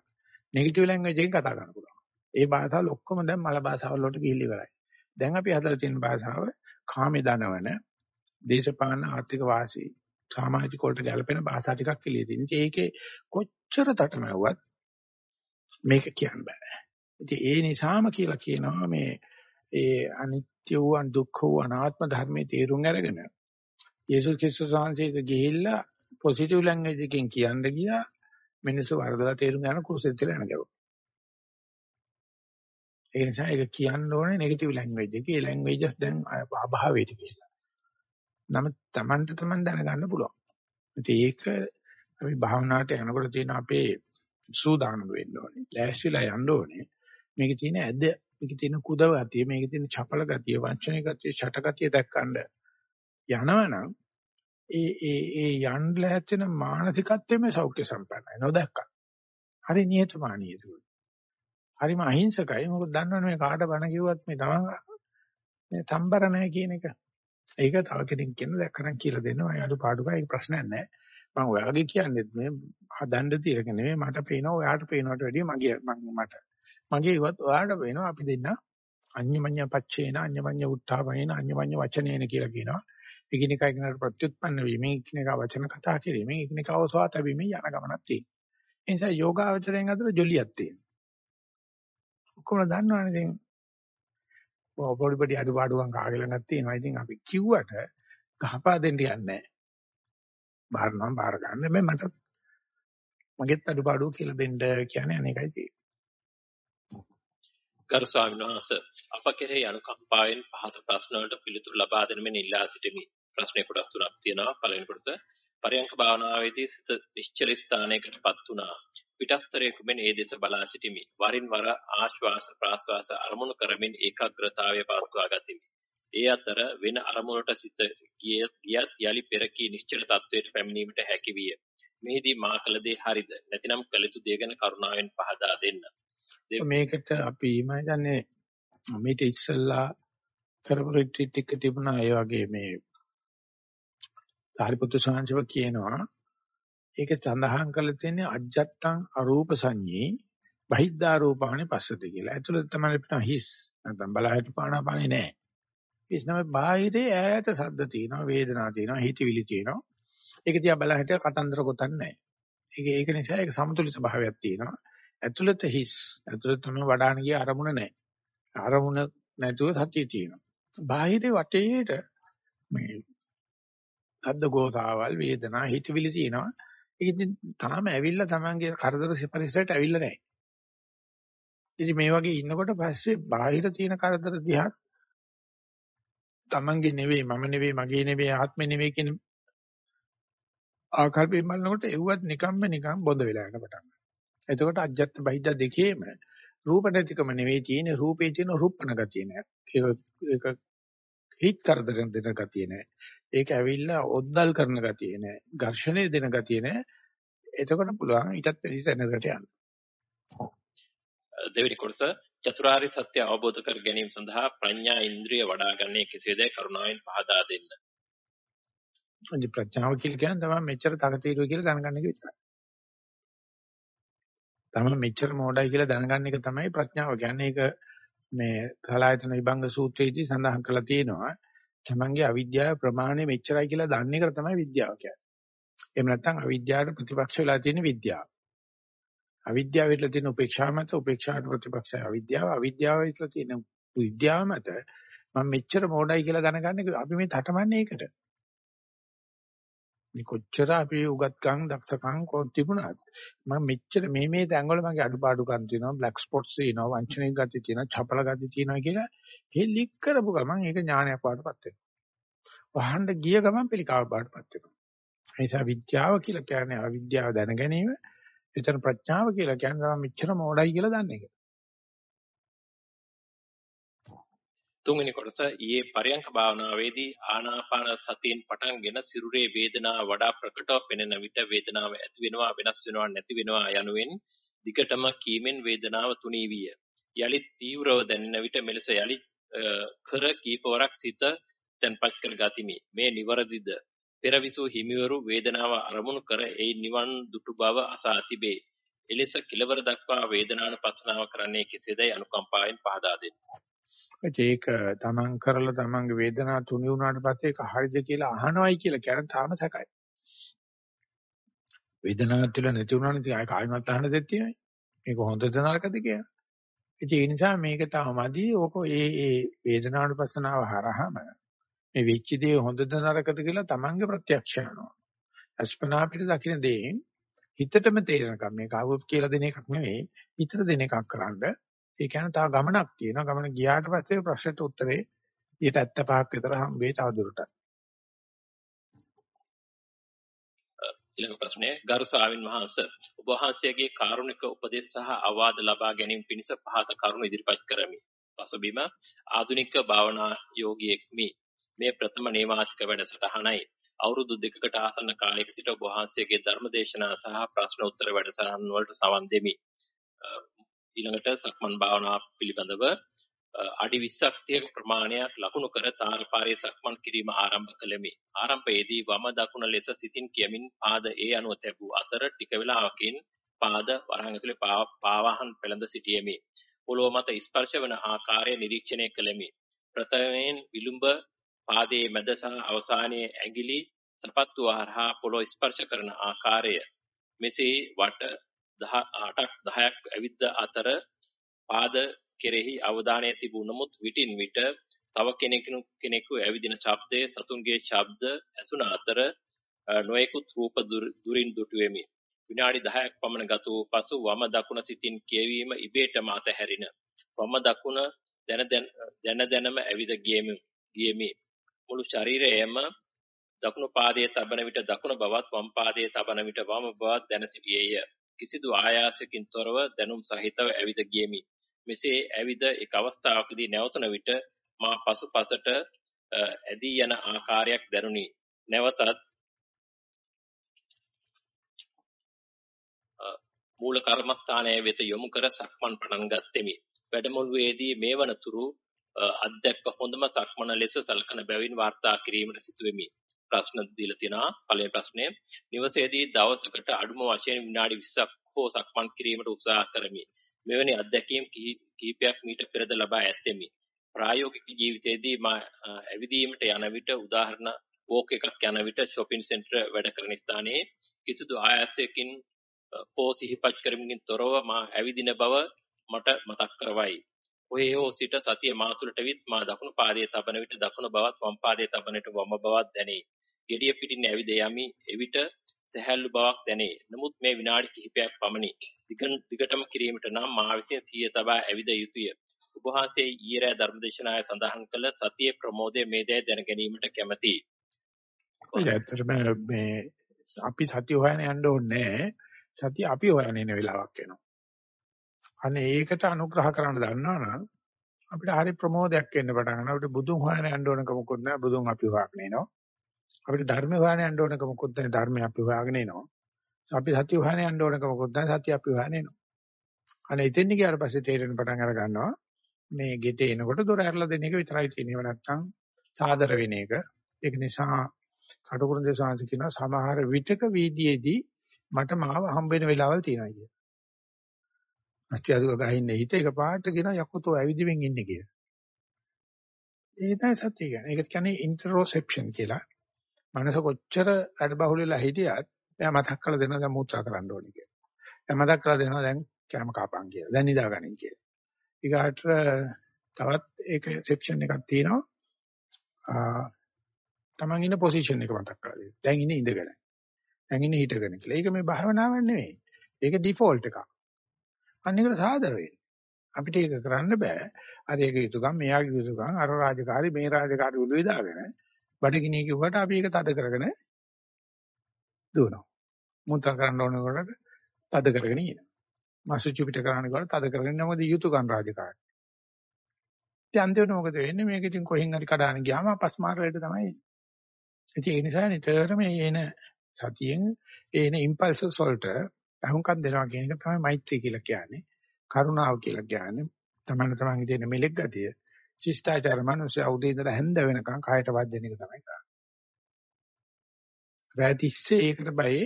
නෙගටිව් ලැන්ග්වේජ් එකෙන් කතා කරන්න පුළුවන් ඒ භාෂාවල ඔක්කොම දැන් මල භාෂාවල වලට ගිහිල්ලා ඉවරයි දැන් අපි හදලා තියෙන භාෂාව කාමේ දනවන දේශපාලන ආර්ථික වාසී සමාජික වලට ගැලපෙන භාෂා ටිකක් එළිය තියෙන. ඒකේ කොච්චර තටමැව්වත් මේක කියන්න බෑ. ඉතින් ඒ නිසාම කියලා කියනවා මේ ඒ අනිත්‍ය වූ දුක්ඛ වූ අනාත්ම ධර්මයේ තේරුම් අරගෙන යේසුස් ක්‍රිස්තුස් වහන්සේට ගිහිල්ලා පොසිටිව් ලැන්ග්වේජ් එකෙන් කියන්න ගියා මිනිස්සු වරදලා තේරුම් ගන්න කුරුසෙත් කියලා යන ගැවුවා. ඒ නිසා ඒක කියන්න ඕනේ නෙගටිව් ලැන්ග්වේජ් එකේ. ඒ ලැන්ග්වේජස් දැන් අභාවයට කියලා. නම තමන්ට තමන් දැනගන්න පුළුවන්. ඉතින් ඒක අපි භාවනාවට යනකොට තියෙන අපේ සූදානම් වෙන්න ඕනේ. ලෑස්තිලා යන්න ඕනේ. මේකේ තියෙන ඇද, මේකේ තියෙන කුදව ගතිය, මේකේ තියෙන චපල ගතිය, වංචනික ගතිය, ෂට ගතිය දැක්කන්න යනවනම් ඒ ඒ ඒ යන්න ලැහැත්වෙන මානසිකත්වෙම සෞඛ්‍ය සම්පන්නයි. නොදැක්කා. හරි නිහතමානී ඒක. හරිම අහිංසකයි. මොකද දන්නවනේ මේ කාට බණ කිව්වත් මේ තමන් මේ තම්බර නැහැ කියන එක. ඒක තව කෙනෙක් කියන දැක්කනම් කියලා දෙන්න මම අඩු පාඩුකයි ඒක ප්‍රශ්නයක් නැහැ. මම ඔයාගේ කියන්නේ මේ හදන්න තියෙක නෙමෙයි මට පේනවා ඔයාට පේනවට වැඩිය මගේ මට. මගේ ඉවත් ඔයාට පේනවා අපි දෙන්න අඤ්ඤමඤ්ඤ පච්චේන අඤ්ඤමඤ්ඤ උත්ථාපනේන අඤ්ඤමඤ්ඤ වචනේන කියලා කියනවා. එකිනෙකා එකිනෙකට ප්‍රත්‍යুৎපන්න වීමෙන් එකිනෙකා වචන කතා කිරීමෙන් එකිනෙකාව සුවාත වීමෙන් යන ගමනක් තියෙනවා. ඒ නිසා යෝගාවචරයෙන් අතර ජොලියක් තියෙනවා. ඔක්කොම දන්නවනේ දැන් පොඩි පොඩි අඩුපාඩුකම් කාගේ ළඟක් තියෙනවා. ඉතින් අපි කිව්වට ගහපා දෙන්න යන්නේ නැහැ. බාර නම් බාර ගන්න. මේ මට මගෙත් අඩුපාඩු කියලා දෙන්න කියන්නේ අනේකයි තියෙන්නේ. ගරු ස්වාමීන් වහන්සේ අප කෙරෙහි අනුකම්පාවෙන් පහත ප්‍රශ්න වලට පිළිතුරු ලබා දෙන මෙන් ඉල්ලා සිටිමි. ප්‍රශ්නේ කොටස් තුනක් තියෙනවා. පළවෙනි කොටස පරයන්ක භාවනාවේදී සිත නිශ්චල ස්ථානයකටපත් වුණා. පිටස්තරයේ කුමෙන් ඒ දෙස බලා සිටිමි. වරින් වර ආශ්වාස ප්‍රාශ්වාස අරමුණු කරමින් ඒකාග්‍රතාවය පවත්වා ගතිමි. ඒ අතර වෙන අරමුණට සිත ගියත් යලි පෙරකී නිශ්චල තත්වයට පැමිණීමට හැකි විය. මෙහිදී මා කළ දේ හරිද? නැතිනම් කළ යුතු දේ ගැන කරුණාවෙන් පහදා දෙන්න. මේකට අපි මම හිතන්නේ මේට ඉස්සල්ලා කරපු රිට්‍රීට් එක තිබුණා ඒ වගේ මේ සාරිපුත්‍ර සාංශව කියනවා ඒක සඳහන් කරලා තියෙන්නේ අජත්තං අරූප සංඤේ බහිද්ධා රූපාණි පස්සති කියලා. ඇතුළත තමයි අපිට හිස් නැත්නම් බලහිට පානාපානේ නැහැ. හිස් නම් බාහිරේ ඈත ශබ්ද තියෙනවා, වේදනා තියෙනවා, හිතවිලි තියෙනවා. ඒක තියා බලහිට කතන්දර ගොතන්නේ නැහැ. ඒක ඒක නිසා ඒක සමතුලිත භාවයක් තියෙනවා. ඇතුළත හිස්. ඇතුළත තමයි වඩාන ගිය අරමුණ නැහැ. අරමුණ නැතුව සතිය තියෙනවා. බාහිරේ වටේට මේ අද්ද ගෝසාවල් වේදනා හිතවිලි තියෙනවා. ඒක ඉතින් තාම ඇවිල්ලා Tamange කරදර පරිසරයට ඇවිල්ලා නැහැ. ඉතින් මේ වගේ ඉන්නකොට පස්සේ බාහිර තියෙන කරදර දිහා Tamange නෙවෙයි මම නෙවෙයි මගේ නෙවෙයි ආත්මෙ නෙවෙයි කියන ආකල්පයෙන් බලනකොට එව්වත් නිකම්ම නිකම් බොඳ වෙලා යන පටන් ගන්නවා. එතකොට අජ්ජත් බහිද්ද දෙකේම රූප නැතිකම නෙවෙයි තියෙන්නේ රූපේ තියෙන රූපණ ගතිය නෑ. ඒක හිත් කරදර දෙන ගතිය නෑ. ඒක ඇවිල්ලා ඔද්දල් කරන ගතිය නෑ. ඝර්ෂණය දෙන ගතිය නෑ. එතකොට පුළුවන් ඊටත් වැඩි තැනකට යන්න. දෙවෙනි කොටස චතුරාර්ය සත්‍ය අවබෝධ කර ගැනීම සඳහා ප්‍රඥා ඉන්ද්‍රිය වඩාගන්නේ කෙසේද කරුණාවෙන් පහදා දෙන්න. ප්‍රඥාව කියලා කියන්නේ තමයි මෙච්චර තකතිරුව කියලා දැනගන්න එක විතරයි. තමයි මෙච්චර මොඩයි කියලා දැනගන්න එක තමයි ප්‍රඥාව කියන්නේ. ඒක මේ කලායතන විභංග සූත්‍රයේදී සඳහන් කරලා තියෙනවා. තමන්ගේ අවිද්‍යාව ප්‍රමාණය මෙච්චරයි කියලා දන්න එක තමයි විද්‍යාව කියන්නේ. එහෙම නැත්නම් අවිද්‍යාවට ප්‍රතිපක්ෂ වෙලා තියෙන විද්‍යාව. අවිද්‍යාව විතර තියෙන උපේක්ෂාව මත උපේක්ෂාට ප්‍රතිපක්ෂය අවිද්‍යාව අවිද්‍යාව විතර තියෙන විද්‍යාව මත මම මෙච්චර මොඩයි කියලා දැනගන්නේ අපි මේ තටමන්නේ ඒකට. මේ කොච්චර අපි උගත්කම් දක්ෂකම් කොත් තිබුණත් මම මෙච්චර මේ මේ තැන්වල මගේ අඩුපාඩුකම් තියෙනවා බ්ලැක් ස්පොට්ස් තියෙනවා වංචනික ගති තියෙනවා චපල ගති තියෙනවා කියලා හෙලික් කරපු ගමන් ඒක ඥානයක් වඩපත් වෙනවා. වහන්න ගිය ගමන් පිළිකාව බාටපත් වෙනවා. ඒ නිසා විද්‍යාව කියලා කියන්නේ අවිද්‍යාව දැන ගැනීම. එතන ප්‍රඥාව කියලා කියන්නේ මෙච්චර මොඩයි කියලා දන්න තුන්වෙනි කොටස ඊයේ පරයන්ක භාවනාවේදී ආනාපාන සතියෙන් පටන්ගෙන සිරුරේ වේදනාව වඩා ප්‍රකටව පෙනෙන විට වේදනාව ඇති වෙනවා වෙනස් වෙනවා නැති වෙනවා යනුවෙන් දිගටම කීමෙන් වේදනාව තුනී විය. යලිත් තීව්‍රව දැනෙන විට මෙලෙස යලිත් කර කීපවරක් සිත තැන්පත් කර ගතිමි. මේ නිවරදිද පෙරවිසු හිමිවරු වේදනාව අරමුණු කර ඒ නිවන් දුටු බව අසා තිබේ. එලෙස කිලවර දක්වා වේදනානුපස්සනාව කරන්නේ කෙසේදයි අනුකම්පාවෙන් පහදා දෙන්න. ඒක තමන් කරලා තමන්ගේ වේදනාව තුනි වුණාට පස්සේ ඒක හරිද කියලා අහනවයි කියලා කියන තාම සැකයි. වේදනාවක් තුළ නැති වුණා නම් ආය කායිමත් අහන්න දෙයක් තියෙනයි. මේක හොඳද නරකද කියලා. ඒ නිසා මේක තාමදී ඕක ඒ ඒ වේදනානුපස්සනාව හරහාම මේ වෙච්ච දේ හොඳද නරකද කියලා තමන්ගේ ප්‍රත්‍යක්ෂ කරනවා. අස්පනා පිට දකින්න දේ හිතටම තේරෙනකම් මේක අවුත් කියලා දෙන එකක් නෙවෙයි හිතට දෙන එකක් කරන්නේ ඒ කියන්නේ තව ගමනක් තියෙනවා. ගමන ගියාට පස්සේ ප්‍රශ්නෙට උත්තරේ 75ක් විතර හම්බෙයි තවදුරටත්. ඊළඟ ප්‍රශ්නය ගරු ස්වාමින් වහන්සේ ඔබ වහන්සේගේ කාරුණික උපදෙස් සහ අවවාද ලබා ගැනීම පිණිස පහත කරුණු ඉදිරිපත් කරමි. පසුබිම ආධුනික භාවනා යෝගියෙක්මි. මේ ප්‍රථම නේවාසික වැඩසටහනයි. අවුරුදු දෙකකට ආසන්න කාලයක සිට ඔබ වහන්සේගේ ධර්ම දේශනා සහ ප්‍රශ්න උත්තර වැඩසටහන් වලට සවන් දෙමි. ඊළඟට සක්මන් භාවනාව පිළිබඳව අඩි 20ක් තියක ප්‍රමාණයක් ලකුණු කර තාරපාරේ සක්මන් කිරීම ආරම්භ කළෙමි. ආරම්භයේදී වම දකුණ ලෙස සිතින් කියමින් පාද ඒ අනුව තැබූ අතර ටික වේලාවකින් පාද වරහන් ඇතුලේ පාවාහන් පෙළඳ සිටියෙමි. පොළොව මත ස්පර්ශ වන ආකාරය නිරීක්ෂණය කළෙමි. ප්‍රථමයෙන් විලුඹ පාදයේ මැද සහ අවසානයේ ඇඟිලි සපත්තු හරහා පොළොව ස්පර්ශ කරන ආකාරය මෙසේ වට 8ක් 10ක් ඇවිද්ද අතර පාද කෙරෙහි අවධානය තිබු නමුත් විටින් විට තව කෙනෙකු කෙනෙකු ඇවිදින ශබ්දයේ සතුන්ගේ ශබ්ද ඇසුන අතර නොයෙකුත් රූප දුරින් දුටුවෙමි විනාඩි 10ක් පමණ ගත වූ පසු වම දකුණ සිතින් කියවීම ඉබේටම අතහැරින. වම දකුණ දැන දැන දැනම ඇවිද ගියෙමි ගියෙමි. මුළු ශරීරයම දකුණු පාදයේ තබන විට දකුණ බවත් වම් පාදයේ තබන විට වම බවත් දැන සිටියේය. කිසිදු ආයාසකින් තොරව දැනුම් සහිතව ඇවිද ගියෙමි. මෙසේ ඇවිද එක් අවස්ථාවකදී නැවතුන විට මා පසුපසට ඇදී යන ආකාරයක් දැනුනි. නැවතත් මූල කර්මස්ථානයේ වෙත යොමු කර සක්මන් පටන් ගත්ෙමි. වැඩමුළුවේදී මේ වනතුරු අධ්‍යක්ෂ හොඳම සක්මන ලෙස සලකන බැවින් වාර්තා කිරීමට සිටුවෙමි. ප්‍රශ්න දීලා තියෙනවා. පළවෙනි ප්‍රශ්නය නිවසේදී දවසකට අඩුම වශයෙන් විනාඩි 20ක් හෝ සක්මන් කිරීමට උත්සාහ කරමි. මෙවැනි අත්දැකීම් කිහිපයක් මීට පෙරද ලබා ඇත්තෙමි. ප්‍රායෝගික ජීවිතයේදී මා ඇවිදීමට යන විට උදාහරණ වෝක් එකක් යන විට shopping center වැඩ කරන ස්ථානයේ කිසිදු ආයාසයකින් හෝ සිහිපත් කරමින් තොරව මා ඇවිදින බව මට මතක් කරවයි. ඔහේ හෝ සිට සතිය මා තුළට විත් මා දකුණු පාදයේ තබන විට දකුණු බවත් වම් පාදයේ තබන විට වම් බවත් දැනේ. Gediya pitin ඇවිද යමි එවිට සැහැල්ලු බවක් දැනේ. නමුත් මේ විනාඩි කිහිපයක් පමණි. දිගටම කිරීමට නම් මා විසින් සිය තබා ඇවිද යුතුය. ඔබ වහන්සේ ඊයේ ධර්මදේශනාවේ සඳහන් කළ සතියේ ප්‍රමෝදයේ මේ දේ දැන ගැනීමට කැමැතියි. ඔය ඇත්තටම මේ අපි සතිය හොයන්න යන්න ඕනේ සතිය අපි හොයන්න ඉන වෙලාවක් එනවා. අනේ ඒකට අනුග්‍රහ කරන්න දන්නවනම් අපිට හරි ප්‍රමෝදයක් එන්න පටන් ගන්නවා. අපිට බුදුන් හොයන්න යන්න ඕනක මොකුත් නැහැ. බුදුන් අපි හොයාගෙන එනවා. අපිට ධර්ම හොයන්න යන්න ඕනක මොකුත් නැහැ. ධර්මය අපි හොයාගෙන එනවා. අපි සත්‍ය හොයන්න යන්න ඕනක මොකුත් නැහැ. සත්‍ය අපි හොයන්න එනවා. අනේ ඉතින් ගියාට පස්සේ තේරෙන පටන් අර ගන්නවා. මේ ගෙට එනකොට දොර ඇරලා දෙන එක විතරයි තියෙන්නේ. ඒව නැත්තම් සාදර වෙන එක. ඒක නිසා කටුකුරුන් දේශාංශ කියන සමහර විටක වීදියේදී මට මාව හම්බ වෙන වෙලාවල් තියෙනවා කිය. අස්තියදුක ගහින්නේ හිත එක පාට කියන යකුතෝ ඇවිදිමින් ඉන්නේ කියලා. ඒ තමයි සත්‍ය කියන්නේ. ඒකට කියන්නේ ඉන්ටරොසෙප්ෂන් කියලා. මනස කොච්චර අඩබහුල වෙලා හිටියත් එයා මතක් කරලා දෙනවා දැන් මුත්‍රා කරන්න ඕනේ කියලා. දැන් මතක් කරලා දෙනවා දැන් කැම කාපන් කියලා. දැන් නිදාගනින් කියලා. ඊගාට තවත් ඒක සෙක්ෂන් එකක් තියෙනවා. තමන් ඉන්න පොසිෂන් එක මතක් කරලා දෙන්න. දැන් ඉන්නේ ඉඳගෙන. දැන් ඉන්නේ හිටගෙන කියලා. ඒක මේ භාවනාවක් නෙවෙයි. ඒක ඩිෆෝල්ට් එකක්. අන්න ඒකට සාදර වෙන්න. අපිට ඒක කරන්න බෑ. අර ඒක යුතුයකම් මෙයාගේ යුතුයකම් අර රාජකාරි මේ රාජකාරි උළුවේ දාගෙන බඩගිනිය කිව්වට අපි ඒක තද කරගෙන දුවනවා. මුත්‍රා කරන්න ඕනකොට තද කරගෙන ඉනවා. මාසුචි පිට කරන්න ගියාට තද කරගෙන මොකද යුතුයකම් රාජකාරි. ඉතින් අන්තිමට මොකද වෙන්නේ මේක ඉතින් කොහෙන් හරි කඩාන ගියාම අපස්මාර වලට තමයි එන්නේ. ඉතින් ඒ නිසා නිතරම එන සතියෙන් එන ඉම්පල්සස් වලට අහුම්කම් දෙනවා කියන එක තමයි මෛත්‍රී කියලා කියන්නේ. කරුණාව කියලා කියන්නේ. තමන්න තමන්ගේ තියෙන මෙලෙක් ගතිය. ශිෂ්ටාචාර මනුස්සය උදේ ඉඳලා හැන්ද වෙනකන් කායට වදින එක තමයි කරන්නේ. රැතිස්සේ ඒකට බයේ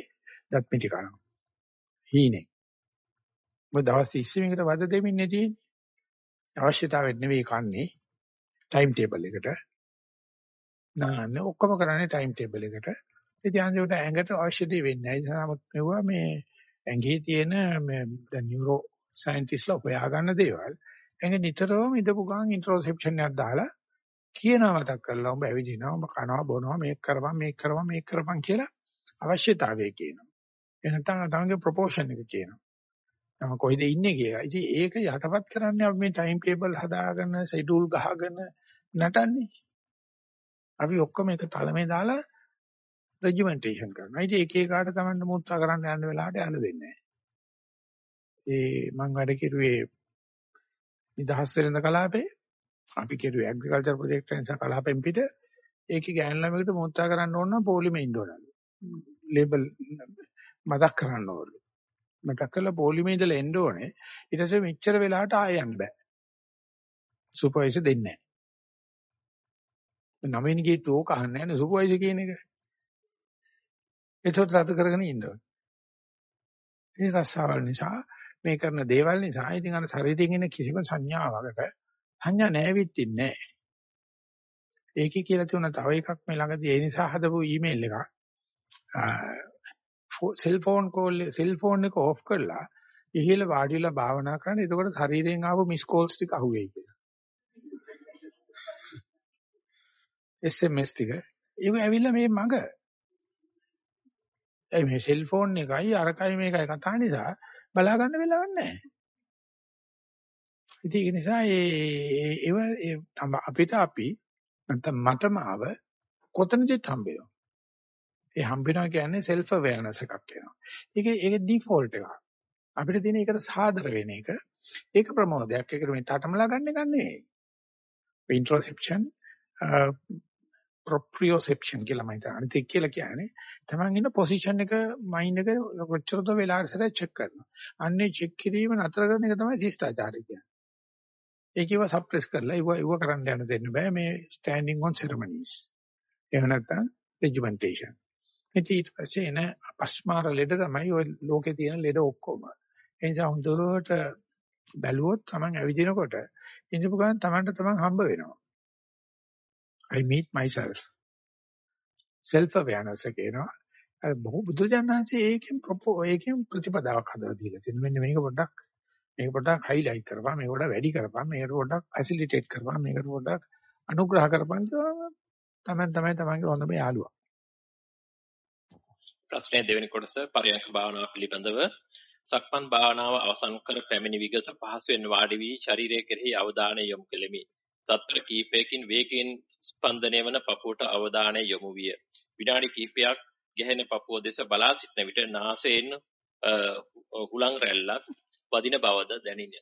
දත් මිටි කරනවා. හීනේ. මොකද දවස් 20 මේකට වද දෙමින් නැති අවශ්‍යතාවෙත් නෙවෙයි කන්නේ ටයිම් ටේබල් එකට. නාන්න ඔක්කොම කරන්නේ ටයිම් ටේබල් එකට. ඉතින් අන්තිමට ඇඟට අවශ්‍ය දේ වෙන්නේ නැහැ. ඒ නිසා මෙවුවා මේ ඇඟේ තියෙන මේ දැන් නියුරෝ සයන්ටිස්ලා හොයාගන්න දේවල් ඇඟ නිතරම ඉදපු ගමන් ඉන්ට්‍රොසෙප්ෂන් එකක් දාලා කියනවා මතක් කරලා උඹ ඇවිදිනවා උඹ කනවා බොනවා මේක කරපන් මේක කරපන් මේක කරපන් කියලා අවශ්‍යතාවය කියනවා. එහෙනම් තමන්ගේ ප්‍රොපෝෂන් එක කියනවා. තම කොයිද ඉන්නේ කියලා. ඉතින් ඒක යටපත් කරන්නේ අපි මේ ටයිම් ටේබල් හදාගෙන ෂෙඩියුල් ගහගෙන නටන්නේ. අපි ඔක්කොම එක තලමේ දාලා රෙජිමෙන්ටේෂන් කරනවා. ඉතින් එක එකාට තමන්ට මුත්‍රා කරන්න යන්න වෙලාවට යන්න දෙන්නේ නැහැ. ඒ මම වැඩ කිරුවේ නිදහස් වෙළඳ කලාපේ අපි කිරුවේ ඇග්‍රිකල්චර් ප්‍රොජෙක්ට් එක නිසා කලාපෙන් පිට ඒකේ ගෑන් ළමයකට මුත්‍රා කරන්න ඕන නම් පොලිමේ ඉන්න ඕනලු. ලේබල් මතක් කරන්න ඕනලු. මතක් කරලා පොලිමේ ඉඳලා එන්න ඕනේ. ඊට පස්සේ මෙච්චර වෙලාවට ආයෙ යන්න බෑ. සුපර්වයිසර් දෙන්නේ නැහැ. නවීන ගේට් ඕක අහන්නේ නැහැ සුපර්වයිසර් කියන එක. ඒකට තත් කරගෙන ඉන්න ඕනේ. මේ රස්සාවල් නිසා මේ කරන දේවල් නිසා ඉතින් අර ශරීරයෙන් එන කිසිම සංඥාවකට සංඥා නැවිත්ින්නේ නැහැ. ඒකේ කියලා තුන තව එකක් මේ ළඟදී ඒ නිසා හදපු ඊමේල් එකක්. සෙල්ෆෝන් කෝල් සෙල්ෆෝන් එක ඕෆ් කරලා ඉහිල වාඩිලා භාවනා කරන්න. එතකොට ශරීරයෙන් ආපු මිස් කෝල්ස් ටික අහුවෙයි කියලා. SMS ටික. ඒක ඇවිල්ලා මේ මග. ඒ මේ සෙල්ෆෝන් එකයි අරකයි මේකයි කතා නිසා බලා ගන්න වෙලාවක් නැහැ. ඉතින් ඒක නිසා ඒ ඒව අපිට අපි නැත්නම් මටමාව කොතනදීත් හම්බ වෙනවා. ඒ හම්බ වෙනවා කියන්නේ self awareness එකක් වෙනවා. ඒක ඒක default එකක්. අපිට තියෙන එකට සාදර වෙන එක. ඒක ප්‍රමෝදයක්. ඒක මේ තටමලා ගන්න එක නෙවෙයි. introspection proprioception කියලා මම හිතන්නේ. අනිත් එක කියලා කියන්නේ තමන් ඉන්න පොසිෂන් එක මයින්ඩ් එක කොච්චරද වෙලාවට සැරයක් චෙක් කරනවා. අන්නේ චෙක් කිරීම නතර කරන එක තමයි ශිෂ්ටාචාරය කියන්නේ. ඒකව සප්‍රෙස් කරලා ඉව ඉව කරන්න යන්න දෙන්න බෑ මේ ස්ටෑන්ඩින් ඔන් සෙරමනිස්. එහෙම නැත්නම් රෙජිමෙන්ටේෂන්. ඊට පස්සේ එන අපස්මාර ලෙඩ තමයි ওই ලෝකේ තියෙන ලෙඩ ඔක්කොම. ඒ නිසා හොඳට බැලුවොත් තමන් ඇවිදිනකොට ඉඳපු ගමන් තමන්ට තමන් හම්බ වෙනවා. I meet myself. self awareness කියනවා. අර බොහෝ බුදුජානනාංශයේ ඒකෙන් ප්‍රොපෝ ඒකෙන් ප්‍රතිපදාවක් හදලා දීලා තියෙනවා. මෙන්න මේක පොඩ්ඩක් මේක පොඩ්ඩක් highlight කරපන්, මේක පොඩ්ඩක් වැඩි කරපන්, මේක පොඩ්ඩක් facilitate කරපන්, මේක පොඩ්ඩක් අනුග්‍රහ කරපන් කියවම තමයි තමයි තමන්ගේ හොඳම යාළුවා. ප්‍රශ්නේ දෙවෙනි කොටස පරයන්ක භාවනාව පිළිබඳව සක්මන් භාවනාව අවසන් කර පැමිණි විගස පහසුවෙන් වාඩි වී ශරීරයේ කෙරෙහි අවධානය යොමු කෙලෙමි. තත්ත්ව කීපයකින් වේගයෙන් ස්පන්දනය වන පපුවට අවධානය යොමු විය. විනාඩි කිහිපයක් ගැහෙන පපුව දෙස බලා සිටන විට නාසයෙන් හුලං රැල්ලක් වදින බවද දැනින.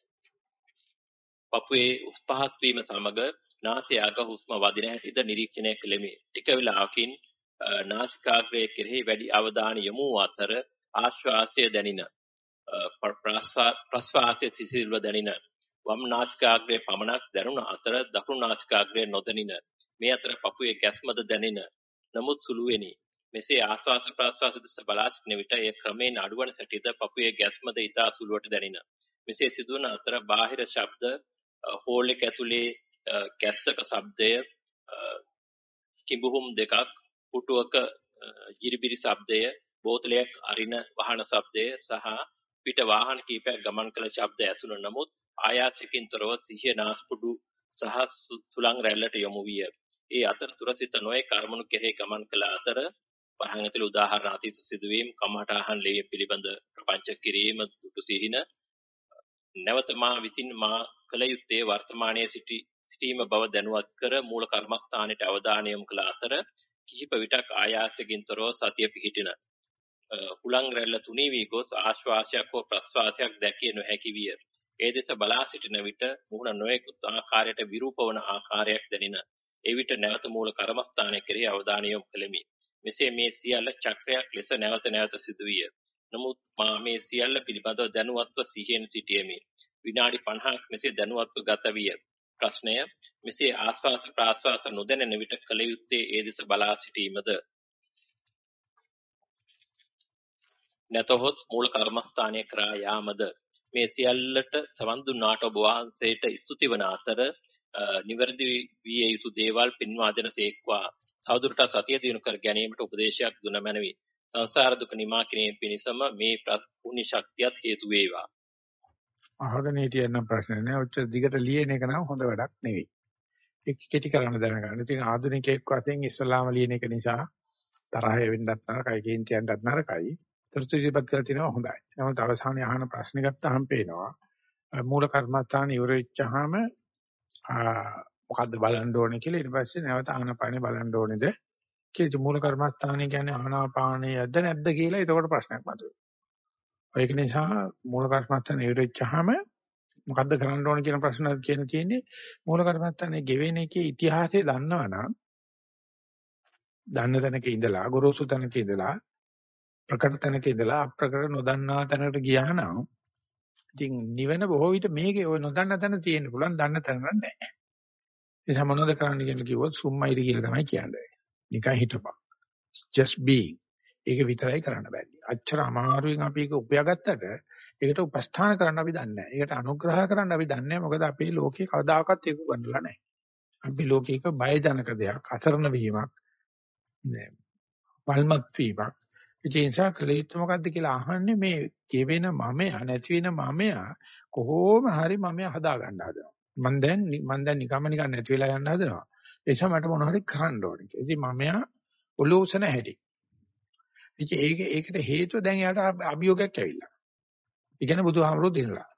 පපුවේ උස් පහත් වීම සමග නාසය අග හුස්ම වදින හැටිද නිරීක්ෂණය කළෙමි. ටික වේලාවකින් නාසිකාග්‍රයේ කෙරෙහි වැඩි අවධානය යොමු අතර ආශ්වාසය දැනින. ප්‍රශ්වාසය සිසිල්ව දැනින. වම් නාසිකාග්‍රයේ පමණක් දැනුණ අතර දකුණු නාසිකාග්‍රයේ නොදැනින. මේ අතර පපුවේ ගැස්මද දැනින. නමුත් සුළුවෙනි. මෙසේ ආස්වාස ප්‍රාස්වාස දෙස බලා සිටින විට එය ක්‍රමයෙන් අඩුවන සැටිද පපුවේ ගැස්මද ඉතා සුළුවට දැනින. මෙසේ සිදුවන අතර බාහිර ශබ්ද හෝල් එක ඇතුලේ කැස්සක ශබ්දය කිඹුහුම් දෙකක් පුටුවක ඉරිබිරි ශබ්දය බෝතලයක් අරින වහන ශබ්දය සහ පිට වාහන කීපයක් ගමන් කළ ශබ්ද ඇසුණු නමුත් ආයාසකින් තොරව සිහිය නාස්පුඩු සහ සුලං රැල්ලට යොමු විය. ඒ අතරතුර සිත නොයේ කර්මණු කෙරෙහි ගමන් කළ අතර පහන් ඇතුළු උදාහරණ අතීත සිදුවීම් කමඨාහන් ලේ පිළිබඳ ප්‍රපංච කිරීම දුටු සිහින නැවත මා විසින් මා කල යුත්තේ වර්තමානයේ සිටි සිටීම බව දැනුවත් කර මූල කර්මස්ථානයේ අවධානය යොමු කළ අතර කිහිප විටක් ආයාසයෙන් තොරව සතිය පිහිටින හුලං රැල්ල තුනී වී ගොස් ආශ්වාසයක් හෝ ප්‍රශ්වාසයක් දැකිය නොහැකි විය. ඒ දෙස බලා සිටින විට මුහුණ නොයෙකුත් ආකාරයට විරූපවන ආකාරයක් දැනින. ඒ විට නැවත මූල කර්මස්ථානයේ කෙරෙහි අවධානය යොමු කළෙමි. මෙසේ මේ සියල්ල චක්‍රයක් ලෙස නැවත නැවත සිදුවිය. නමුත් මා මේ සියල්ල පිළිබඳව දැනුවත්ව සිහියෙන් සිටියෙමි. විනාඩි 50ක් මෙසේ දැනුවත්ව ගත විය. ප්‍රශ්නය මෙසේ ආස්වාස ප්‍රාස්වාස නොදැනෙන විට කල යුත්තේ ඒ දෙස බලා සිටීමද නැතහොත් මූල කර්මස්ථානයේ කරා යාමද මේ සියල්ලට සවන් දුන්නාට ඔබ වහන්සේට ස්තුති වන අතර නිවැරදි විය යුතු දේවල් පින්වා දෙන සේක්වා සෞදුරට සතිය දිනු කර ගැනීමට උපදේශයක් දුන මැනවි සංසාර දුක නිමා කිරීම පිණිසම මේ පුණ්‍ය ශක්තියත් හේතු වේවා අහගෙන හිටියනම් ප්‍රශ්න නෑ. ඔච්චර දිගට ලියන එක නම් හොඳ වැඩක් නෙවෙයි. ඒක කෙටි කරන්න දැනගන්න. ඉතින් ආධුනිකයෙක් වශයෙන් ඉස්ලාම ලියන එක නිසා තරහ වෙන්නත් නරකයි, කේන්තියන්ටත් නරකයි. තෘත්‍ය ඉදිරිපත් කරලා තිනවා හොඳයි. නමුත් අවසානයේ අහන ප්‍රශ්න ගත්තාම පේනවා මූල කර්මස්ථාන ඉවර වෙච්චාම මොකද්ද බලන්න ඕනේ කියලා ඊට පස්සේ නැවත ආනපානේ බලන්න ඕනේද කියලා මූල කර්මස්ථානේ කියන්නේ ආනාපානයද නැද්ද කියලා එතකොට ප්‍රශ්නයක් මතුවේ. ඒක නිසා මූල කර්මස්ථාන ඉවරෙච්චාම මොකද්ද කරන්න ඕන කියන ප්‍රශ්න කියන තියෙන්නේ මූල කර්මස්ථානේ ගෙවෙන එකේ ඉතිහාසය දන්නවනම් දන්න තැනක ඉඳලා ගොරෝසු තැනක ඉඳලා ප්‍රකට තැනක ඉඳලා අප්‍රකට නොදන්නා තැනකට ගියා නම් ඉතින් නිවන බොහෝ විට මේකේ ඔය නොදන්න තැන තියෙන්න පුළුවන් දන්න තැන නැහැ. ඒ සමනෝද කරන්න කියලා කිව්වොත් සුම්මයිරි කියලා තමයි කියන්නේ. නිකන් හිටපන්. just being. ඒක විතරයි කරන්න බෑනේ. අච්චර අමාරුවෙන් අපි ඒක උපයාගත්තට ඒකට උපස්ථාන කරන්න අපි දන්නේ නැහැ. ඒකට අනුග්‍රහ කරන්න අපි දන්නේ නැහැ. මොකද අපේ ලෝකේ කවදාකවත් ඒක ගන්නලා නැහැ. අපි ලෝකේක බය ජනක දෙයක්, අසරණ වීමක්, නෑ. වල්මත් වීමක්. ඒ නිසා කලීත් මොකද්ද කියලා අහන්නේ මේ ගෙවෙන මමයා නැති වෙන මමයා කොහොම හරි මමයා හදා ගන්න හදනවා. මම දැන් මම දැන් නිකම්ම නිකන් නැති වෙලා යන්න හදනවා. ඒ නිසා මට මොන හරි කරන්න ඕනේ. ඉතින් මමයා ඔලෝසන හැටි. ඉතින් ඒක ඒකට හේතුව දැන් යාට අභියෝගයක් ඇවිල්ලා. ඒ කියන්නේ බුදුහාමරෝ දෙන්නලා.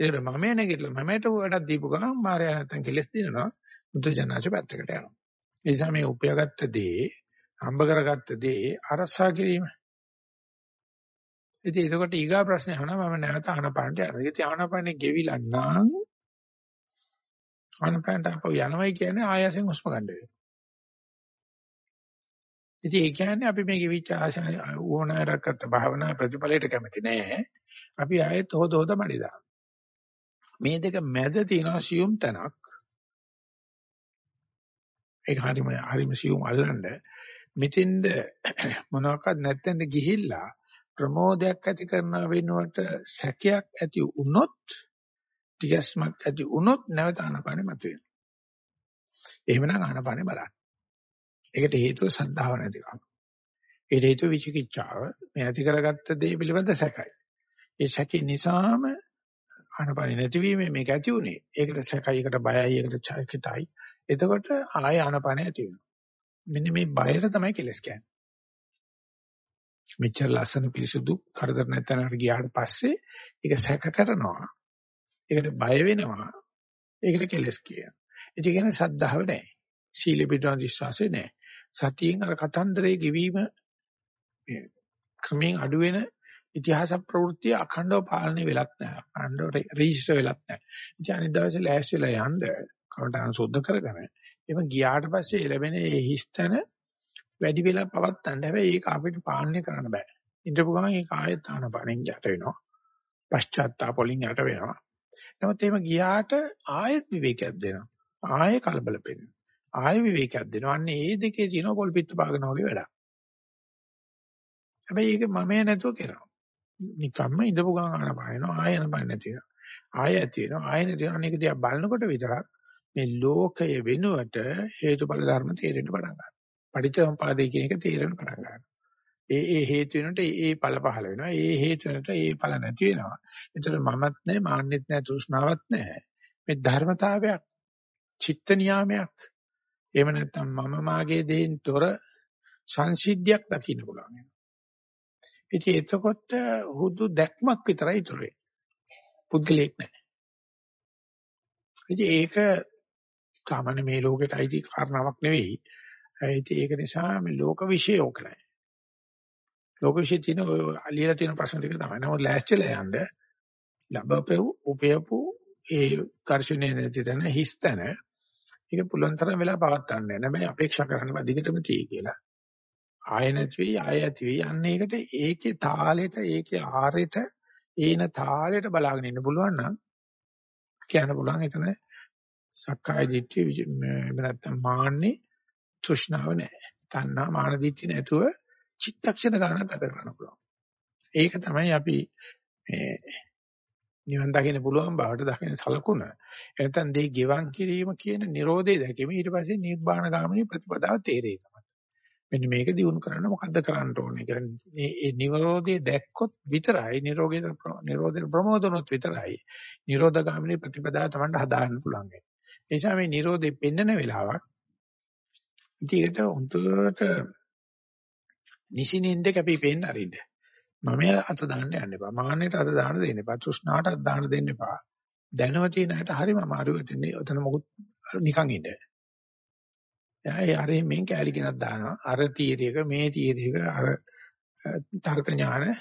ඒකට මම නැගිටලා මමයට වඩා දීපු ගමන් මාර්යා නැත්තම් කෙලස් දිනනවා. බුදු ජානච පැත්තකට යනවා. ඒ නිසා මේ උපයාගත්ත දේ, හම්බ කරගත්ත දේ අරසා කිරීම. ඉතින් ඒකට ඊගා ප්‍රශ්නේ අහනවා මම නැවත ආනපානට යනවා. ඉතින් ආනපානේ ගෙවිලා නම් ආනපානට අපෝ යනවයි කියන්නේ ආයසෙන් හුස්ම ගන්න වෙනවා. ඉතින් ඒ කියන්නේ අපි මේ කිවිච්ච ආශාන ඕනෑරකට භාවනා ප්‍රතිඵලයට කැමති නෑ. අපි ආයෙත් හොද හොද මඩි දාන. මේ දෙක මැද තියෙන සියුම් තැනක්. ඒක හරිම හරිම සියුම් අල්ලන්න මෙතෙන්ද මොනවාක්වත් නැත්තෙන්ද ගිහිල්ලා ප්‍රමෝදයක් ඇති කරන වෙනුවට සැකයක් ඇති වුණොත් ටිකස්මක් ඇති වුණොත් නැවත ආනපානෙ මතුවෙනවා. එහෙමනම් ආනපානෙ බලන්න. ඒකට හේතුව සද්ධාව නැතිකම. ඒකට හේතුව විචිකිච්ඡාව. මේ ඇති කරගත්ත දේ පිළිබඳ සැකයි. ඒ සැකේ නිසාම ආනපන නැතිවීමේ මේක ඇති උනේ. ඒකට සැකයි, ඒකට බයයි, ඒකට චෛකිතයි. එතකොට ආය ආනපන ඇති වෙනවා. මෙන්න මේ බයර තමයි කෙලස් කියන්නේ. මෙච්චර ලස්සන පිරිසුදු කරදර නැතනකට ගියාට පස්සේ ඒක සැක කරනවා. ඒකට බය වෙනවා. ඒකට කෙලස් කියනවා. ඒ කියන්නේ සද්ධාව නැහැ. සීල පිටුන විශ්වාසය නැහැ. සතියෙන් අර කතන්දරේ ගෙවීම ක්‍රමයෙන් අඩු වෙන ඉතිහාස ප්‍රවෘත්ති අඛණ්ඩව පාලනය වෙලත් නැහැ. අඛණ්ඩව රෙජිස්ටර් වෙලත් නැහැ. ඉතින් අනිත් දවසේ ලෑස්තිලා යන්න කවදාන සුද්ධ කරගෙන එම ගියාට පස්සේ ලැබෙන ඒ හිස්තන වැඩි වෙලා පවත්තන්න. හැබැයි ඒක අපිට පාලනය කරන්න බෑ. ඉඳපු ගමන් ඒක ආයෙත් ආනපනෙන් යට වෙනවා. පශ්චාත්තාප වලින් යට වෙනවා. නමුත් එහෙම ගියාට ආයෙත් විවේකයක් දෙනවා. ආයෙ කලබල පෙන්නනවා. ආයෙ විවේකයක් දෙනවා. අන්න ඒ දෙකේ තියෙන පොල්පිට පාගන වගේ වැඩක්. හැබැයි ඒක මමේ නැතුව කරනවා. නිකම්ම ඉඳපු ගමන් ආනපානවා. ආයෙ ආනපාන නැති වෙනවා. ආයෙ ඇති වෙනවා. ආයෙ නැති වෙනවා. අනේක දිහා බලනකොට විතරක් මේ ලෝකය වෙනුවට හේතුඵල ධර්ම තේරෙන්න පටන් ගන්නවා. පටිච්චසමුපාදේ කියන එක තේරෙන්න පටන් ගන්නවා. ඒ ඒ හේතු වෙනට ඒ ඵල පහළ වෙනවා. ඒ හේතු වෙනට ඒ ඵල නැති වෙනවා. ඒතර මමත් නැහැ, මාන්නෙත් නැහැ, තෘෂ්ණාවක් නැහැ. මේ ධර්මතාවයක්, චිත්ත නියාමයක්. එහෙම නැත්නම් මම මාගේ දේන් තොර සංසිද්ධියක් දකින්න පුළුවන්. ඉතින් එතකොට හුදු දැක්මක් විතරයි ඉතුරු වෙන්නේ. පුද්ගලයෙක් නැහැ. ඉතින් ඒක සාමාන්‍ය මේ ලෝකෙට අයිති කාරණාවක් නෙවෙයි. ඉතින් ඒක නිසා මේ ලෝක විශ්ය ඕකයි. ලෝක විශ්ය තියෙන අලියලා තියෙන ප්‍රශ්න ටික තමයි. නමුත් ලෑස්තිලා යන්න ලැබපෙව් උපයපු ඒ කර්ෂණය නැති තැන හිස් තැන ඒක පුළුවන් තරම් වෙලා පවත් ගන්න. නැබැයි අපේක්ෂා කරන්න දිගටම තියෙයි කියලා. ආය නැති වෙයි ආය ඇති වෙයි. අන්න ඒකට ඒකේ තාලෙට ඒකේ ආරෙට ඒන තාලෙට බලාගෙන ඉන්න පුළුවන් නම් කියන්න පුළුවන් එතන සක්කාය දිට්ඨිය නැත්තම් මාන්නේ තෘෂ්ණාව නැහැ. තණ්හා මාන දිට්ඨිය නැතුව චිත්තක්ෂණ ගණනක් ගත කරන්න පුළුවන්. ඒක තමයි අපි මේ නිවන් දකින්න පුළුවන් බවට දකින්න සලකුණ. එතෙන් දෙය ගෙවන් කිරීම කියන Nirodhe දැකීම ඊට පස්සේ නිබ්බාන ගාමිනී ප්‍රතිපදාව තේරෙයි තමයි. මෙන්න මේක දිනු කරන්න මොකද්ද කරන්න ඕනේ කියලා. මේ ඒ Nirodhe දැක්කොත් විතරයි Nirodhe Nirodhe ප්‍රමෝදනොත් විතරයි. Nirodha ගාමිනී ප්‍රතිපදාව තමයි හදාගන්න පුළුවන්. ඒ නිසා මේ Nirodhe පෙන්නන වෙලාවක් ඉතින් ඒකට උන්ට නිසිනින්ද කැපි පෙන්න අරින්න. මම අත දාන්න යන්න එපා. මාන්නයට අත දාන්න දෙන්න එපා. තෘෂ්ණාට අත දාන්න දෙන්න එපා. දැනව තියෙන හැට හරිම අමාරුයි එතන. ඔතන මොකුත් නිකන් ඉන්න. එයා අර මෙන් කැලි කෙනක් දානවා. අර තීරයක මේ තීරයක අර තර්ක ඥාන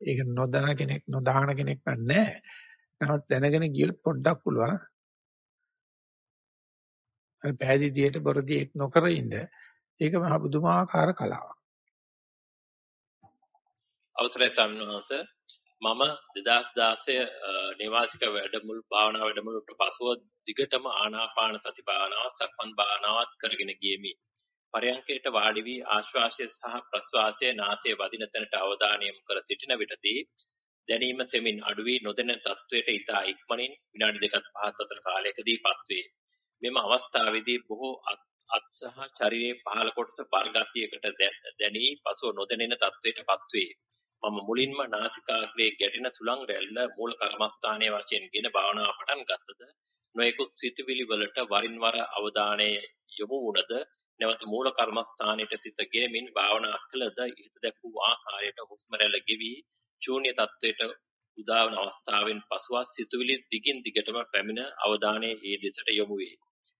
ඒක නොදන කෙනෙක් නොදාන කෙනෙක් නැහැ. නමුත් දැනගෙන ගියොත් පොඩ්ඩක් පුළුවන්. අර පෑදීදියට බොරදී එක් නොකර ඉන්න. ඒක මහ බුදුමාකාර කලාවක්. අවසරයි සම්නහස මම 2016 නේවාසික වැඩමුළු භාවනා වැඩමුළුට පසුව දිගටම ආනාපාන සති භාවනාව සක්මන් භාවනාවත් කරගෙන ගියෙමි. පරයන්කයට වාඩි වී ආශ්වාසය සහ ප්‍රශ්වාසය නාසයේ වදින තැනට අවධානය යොමු කර සිටින විටදී දැනීම සෙමින් අඩු වී නොදැන තත්වයට ඊතා ඉක්මනින් විනාඩි දෙකක් පහක් අතර කාලයකදීපත් වේ. මෙම අවස්ථාවේදී බොහෝ අත් සහ ශරීරයේ පහළ කොටස පර්ගතියකට දැනී පසුව නොදැනෙන තත්වයටපත් වේ. මම මුලින්ම නාසිකාග්‍රයේ ගැටෙන සුළං රැල්ල මූල කර්මස්ථානයේ වශයෙන් ගෙන භාවනාව පටන් ගත්තද නොයෙකුත් සිතුවිලි වලට වරින් වර අවධානය යොමු වුණද නැවත මූල කර්මස්ථානයේ සිත ගෙමින් භාවනා කළද ඉහත දැක්වූ ආකාරයට හුස්ම රැල්ල ගෙවි ශූන්‍ය තත්වයට උදාවන අවස්ථාවෙන් පසුව සිතුවිලි දිගින් දිගටම පැමිණ අවධානය ඒ දෙසට යොමු වේ.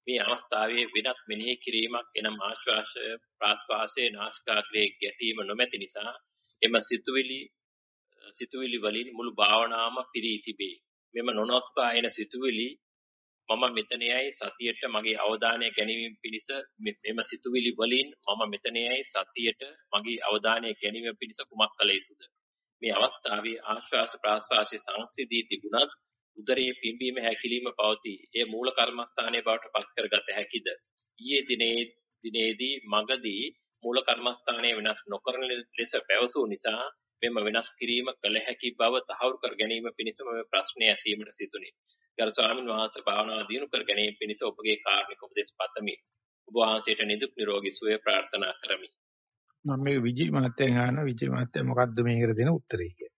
මේ අවස්ථාවේ වෙනත් මෙනෙහි කිරීමක් එනම් ආශ්වාසය ප්‍රාශ්වාසයේ නාසිකාග්‍රයේ ගැටීම නොමැති නිසා එම සිතුවිලි සිතුවිලි වලින් මුළු භාවනාවම පිරී තිබේ. මෙම නොනොත්පා එන සිතුවිලි මම මෙතනෙයි සතියට මගේ අවධානය ගැනීම පිණිස මෙම සිතුවිලි වලින් මම මෙතනෙයි සතියට මගේ අවධානය ගැනීම පිණිස කුමක් කළ යුතුද? මේ අවස්ථාවේ ආශ්වාස ප්‍රාශ්වාසයේ සංසිදී තිබුණත් උදරයේ පිම්බීම හැකිලිම පවතී. එය මූල කර්මස්ථානයේ බවට පත් කරගත හැකිද? ඊයේ දිනේ දිනේදී මගදී මූල කර්මස්ථානයේ වෙනස් නොකරන ලෙස පැවසූ නිසා මෙම වෙනස් කිරීම කළ හැකි බව තහවුරු කර ගැනීම පිණිසම මේ ප්‍රශ්නය ඇසීමට සිටුනි. ගරු ස්වාමීන් වහන්සේ භාවනාව දිනු කර ගැනීම පිණිස ඔබගේ කාර්මික උපදෙස් පතමි. ඔබ වහන්සේට නිදුක් නිරෝගී සුවය ප්‍රාර්ථනා කරමි. මම මේ විජි මහත්තයන් අහන විජි මහත්තයා මොකද්ද මේකට දෙන උත්තරේ කියලා.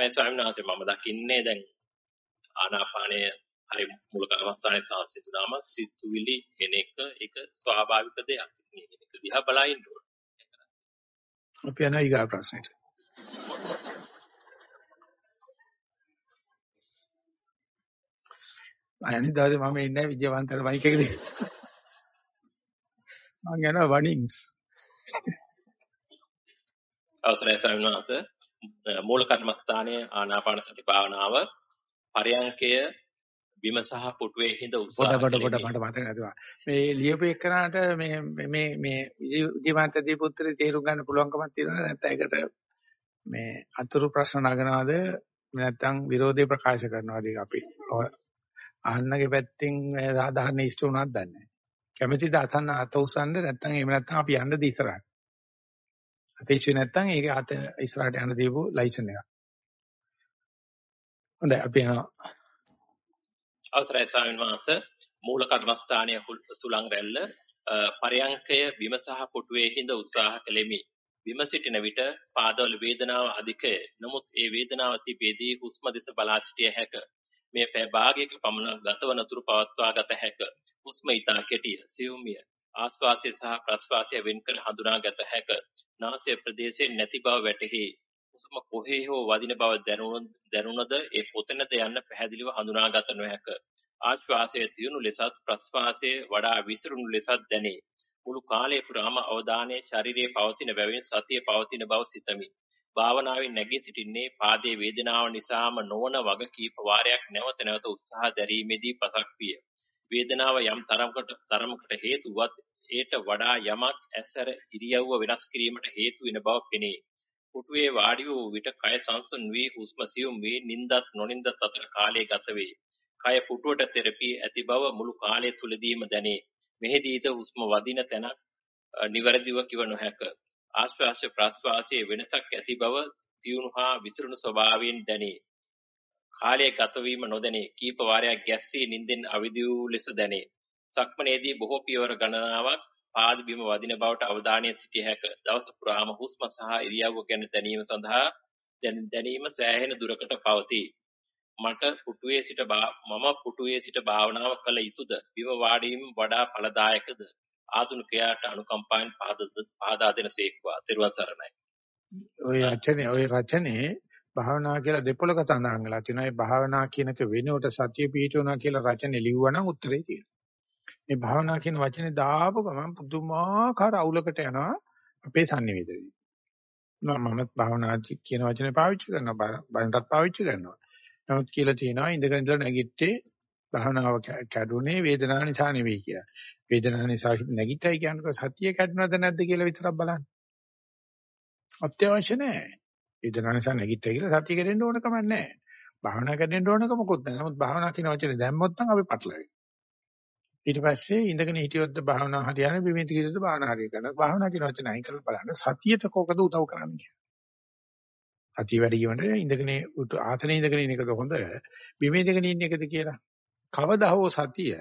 මේ ස්වාමීන් වහන්සේ මම දකින්නේ දැන් ආනාපානය හරි මුල කර්මස්ථානයේ සංසිඳුනාම සිතුවිලි එන එක ඒක ස්වාභාවික දෙයක්. මේක දිහා බලා ඉන්න ඕනේ. අපි යනවා ඊගා ප්‍රශ්නෙට. අයනි දාද මම ඉන්නේ විජයවන්තර මයික් එක දෙක. මං යනවා වණින්ස්. අවසරයි ස්වාමීන් වහන්සේ මූල කර්මස්ථානයේ ආනාපාන සති භාවනාව පරයන්කය බිම සහ පුටුවේ හිඳ උත්සාහ පොඩ පොඩ පොඩ මට මතක නැතුවා. මේ ලියපු එක්කනට මේ මේ මේ ජීවන්ත දීපුත්‍රේ තේරුම් ගන්න පුළුවන්කමක් තියෙනවා නැත්නම් ඒකට මේ අතුරු ප්‍රශ්න නගනවාද? නැත්නම් විරෝධය ප්‍රකාශ කරනවාද අපි? අහන්නගේ පැත්තෙන් සාධාරණ ඉෂ්ට උනත් දන්නේ කැමැතිද අසන්න අත උස්සන්න? නැත්නම් එහෙම නැත්නම් අපි යන්න දී ඉස්සරහට අතීශේ නැත්නම් ඒක අත ඉස්සරහට යන්න දීපු ලයිසන් එක හොඳයි අපි යනවා අවසරයි ස්වාමීන් වහන්සේ මූල කර්මස්ථානයේ සුලං රැල්ල පරයන්කය බිම සහ පුටුවේ හිඳ උත්සාහ කළෙමි. බිම සිටින විට පාදවල වේදනාව අධිකය. නමුත් ඒ වේදනාව තිබෙදී හුස්ම දෙස බලා සිටිය හැක. මේ පෑ භාගයක පමණ ගතවන තුරු පවත්වා ගත හැක. හුස්ම ඊතා කෙටිය, සියුම්ය. ආස්වාසය සහ ප්‍රස්වාසය වෙන්කර හඳුනාගත හැක. නාසය ප්‍රදේශයේ නැති බව වැටහි. හුස්ම කොහේ හෝ වදින බව දැනුණද ඒ කොතැනද යන්න පැහැදිලිව හඳුනාගත නොහැක. ආශ්වාසය තියුණු ලෙසත් ප්‍රශ්වාසය වඩා විසිරුණු ලෙසත් දැනේ. මුළු කාලය පුරාම අවධානයේ ශරීරයේ පවතින බැවින් සතිය පවතින බව සිතමි. භාවනාවෙන් නැගී සිටින්නේ පාදයේ වේදනාව නිසාම නොවන වග කීප වාරයක් නැවත නැවත උත්සාහ දැරීමේදී පසක් විය. වේදනාව යම් තරමකට තරමකට හේතුවත් ඒට වඩා යමක් ඇසර ඉරියව්ව වෙනස් කිරීමට හේතු වෙන බව පෙනේ. පුටුවේ වාඩි වූ විට කය සංසුන් වී හුස්ම සියුම් වී නිින්දත් නොනින්දත් අතර කාලය ගත වේ. කය පුටුවට තෙරපී ඇති බව මුළු කාලය තුලදීම දැනේ. මෙහිදීද හුස්ම වදින තැනක් නිවැරදිව කිව නොහැක. ආශ්වාස ප්‍රශ්වාසයේ වෙනසක් ඇති බව තියුණු හා විසිරුණු ස්වභාවයෙන් දැනේ. කාලය ගත වීම නොදැනේ. කීප වාරයක් ගැස්සී නිින්දෙන් අවදි වූ ලෙස දැනේ. සක්මනේදී බොහෝ පියවර ගණනාවක් පාද බිම වදින බවට අවධානය සිටිය හැක. දවස පුරාම හුස්ම සහ ඉරියව්ව ගැන දැනීම සඳහා දැනීම සෑහෙන දුරකට පවතී. මට පුටුවේ සිට මම පුටුවේ සිට භාවනාව කළ යුතුද? බිම වාඩීම වඩා ඵලදායකද? ආධුනිකයාට අනුකම්පාවෙන් පහදා දෙන සේක්වා. ත්වන් සරණයි. ඔය රචනේ ඔය රචනේ භාවනා කියලා දෙපොලක තඳහන් වෙලා තියෙනවා. ඒ භාවනා කියනක වෙනුවට සතිය පිහිටුණා කියලා රචනේ ලිව්වනම් උත්තරේ තියෙනවා. මේ භාවනා කියන වචනේ දාපු ගමන් පුදුමාකාර අවුලකට යනවා අපේ sannivedanaye. මම භාවනා කියන වචනේ පාවිච්චි කරනවා බණටත් පාවිච්චි කරනවා. නමුත් කියලා තියෙනවා ඉඳගෙන ඉඳලා නැගිට්ටේ භාවනාව කැඩුනේ වේදනාව නිසා නෙවෙයි කියලා. වේදනාව නිසා නැගිටයි කියනකොට සතිය කැඩුණාද නැද්ද කියලා විතරක් බලන්න. අත්‍යවශ්‍ය නැහැ. වේදනාව නිසා නැගිටයි කියලා සතිය කැඩෙන්න ඕන කමක් නැහැ. භාවනා කැඩෙන්න ඕනක මොකුත් නැහැ. නමුත් භාවනා කියන වචනේ දැම්මොත් නම් අපි පටලවෙයි. ඊට පස්සේ ඉඳගෙන හිටියොත් භාවනා හරියන්නේ බිමින්ති කිව්වොත් භාවනා හරිය කරනවා. භාවනා කියන වචනේ අයින් කරලා බලන්න සතියට කොකද උදව් කරන්නේ කියලා. සතිය වැඩි කියවන්න ඉඳගෙන ආසනේ ඉඳගෙන ඉන්න එකද හොඳ බිමේ ඉඳගෙන ඉන්න එකද කියලා. කවදා හෝ සතිය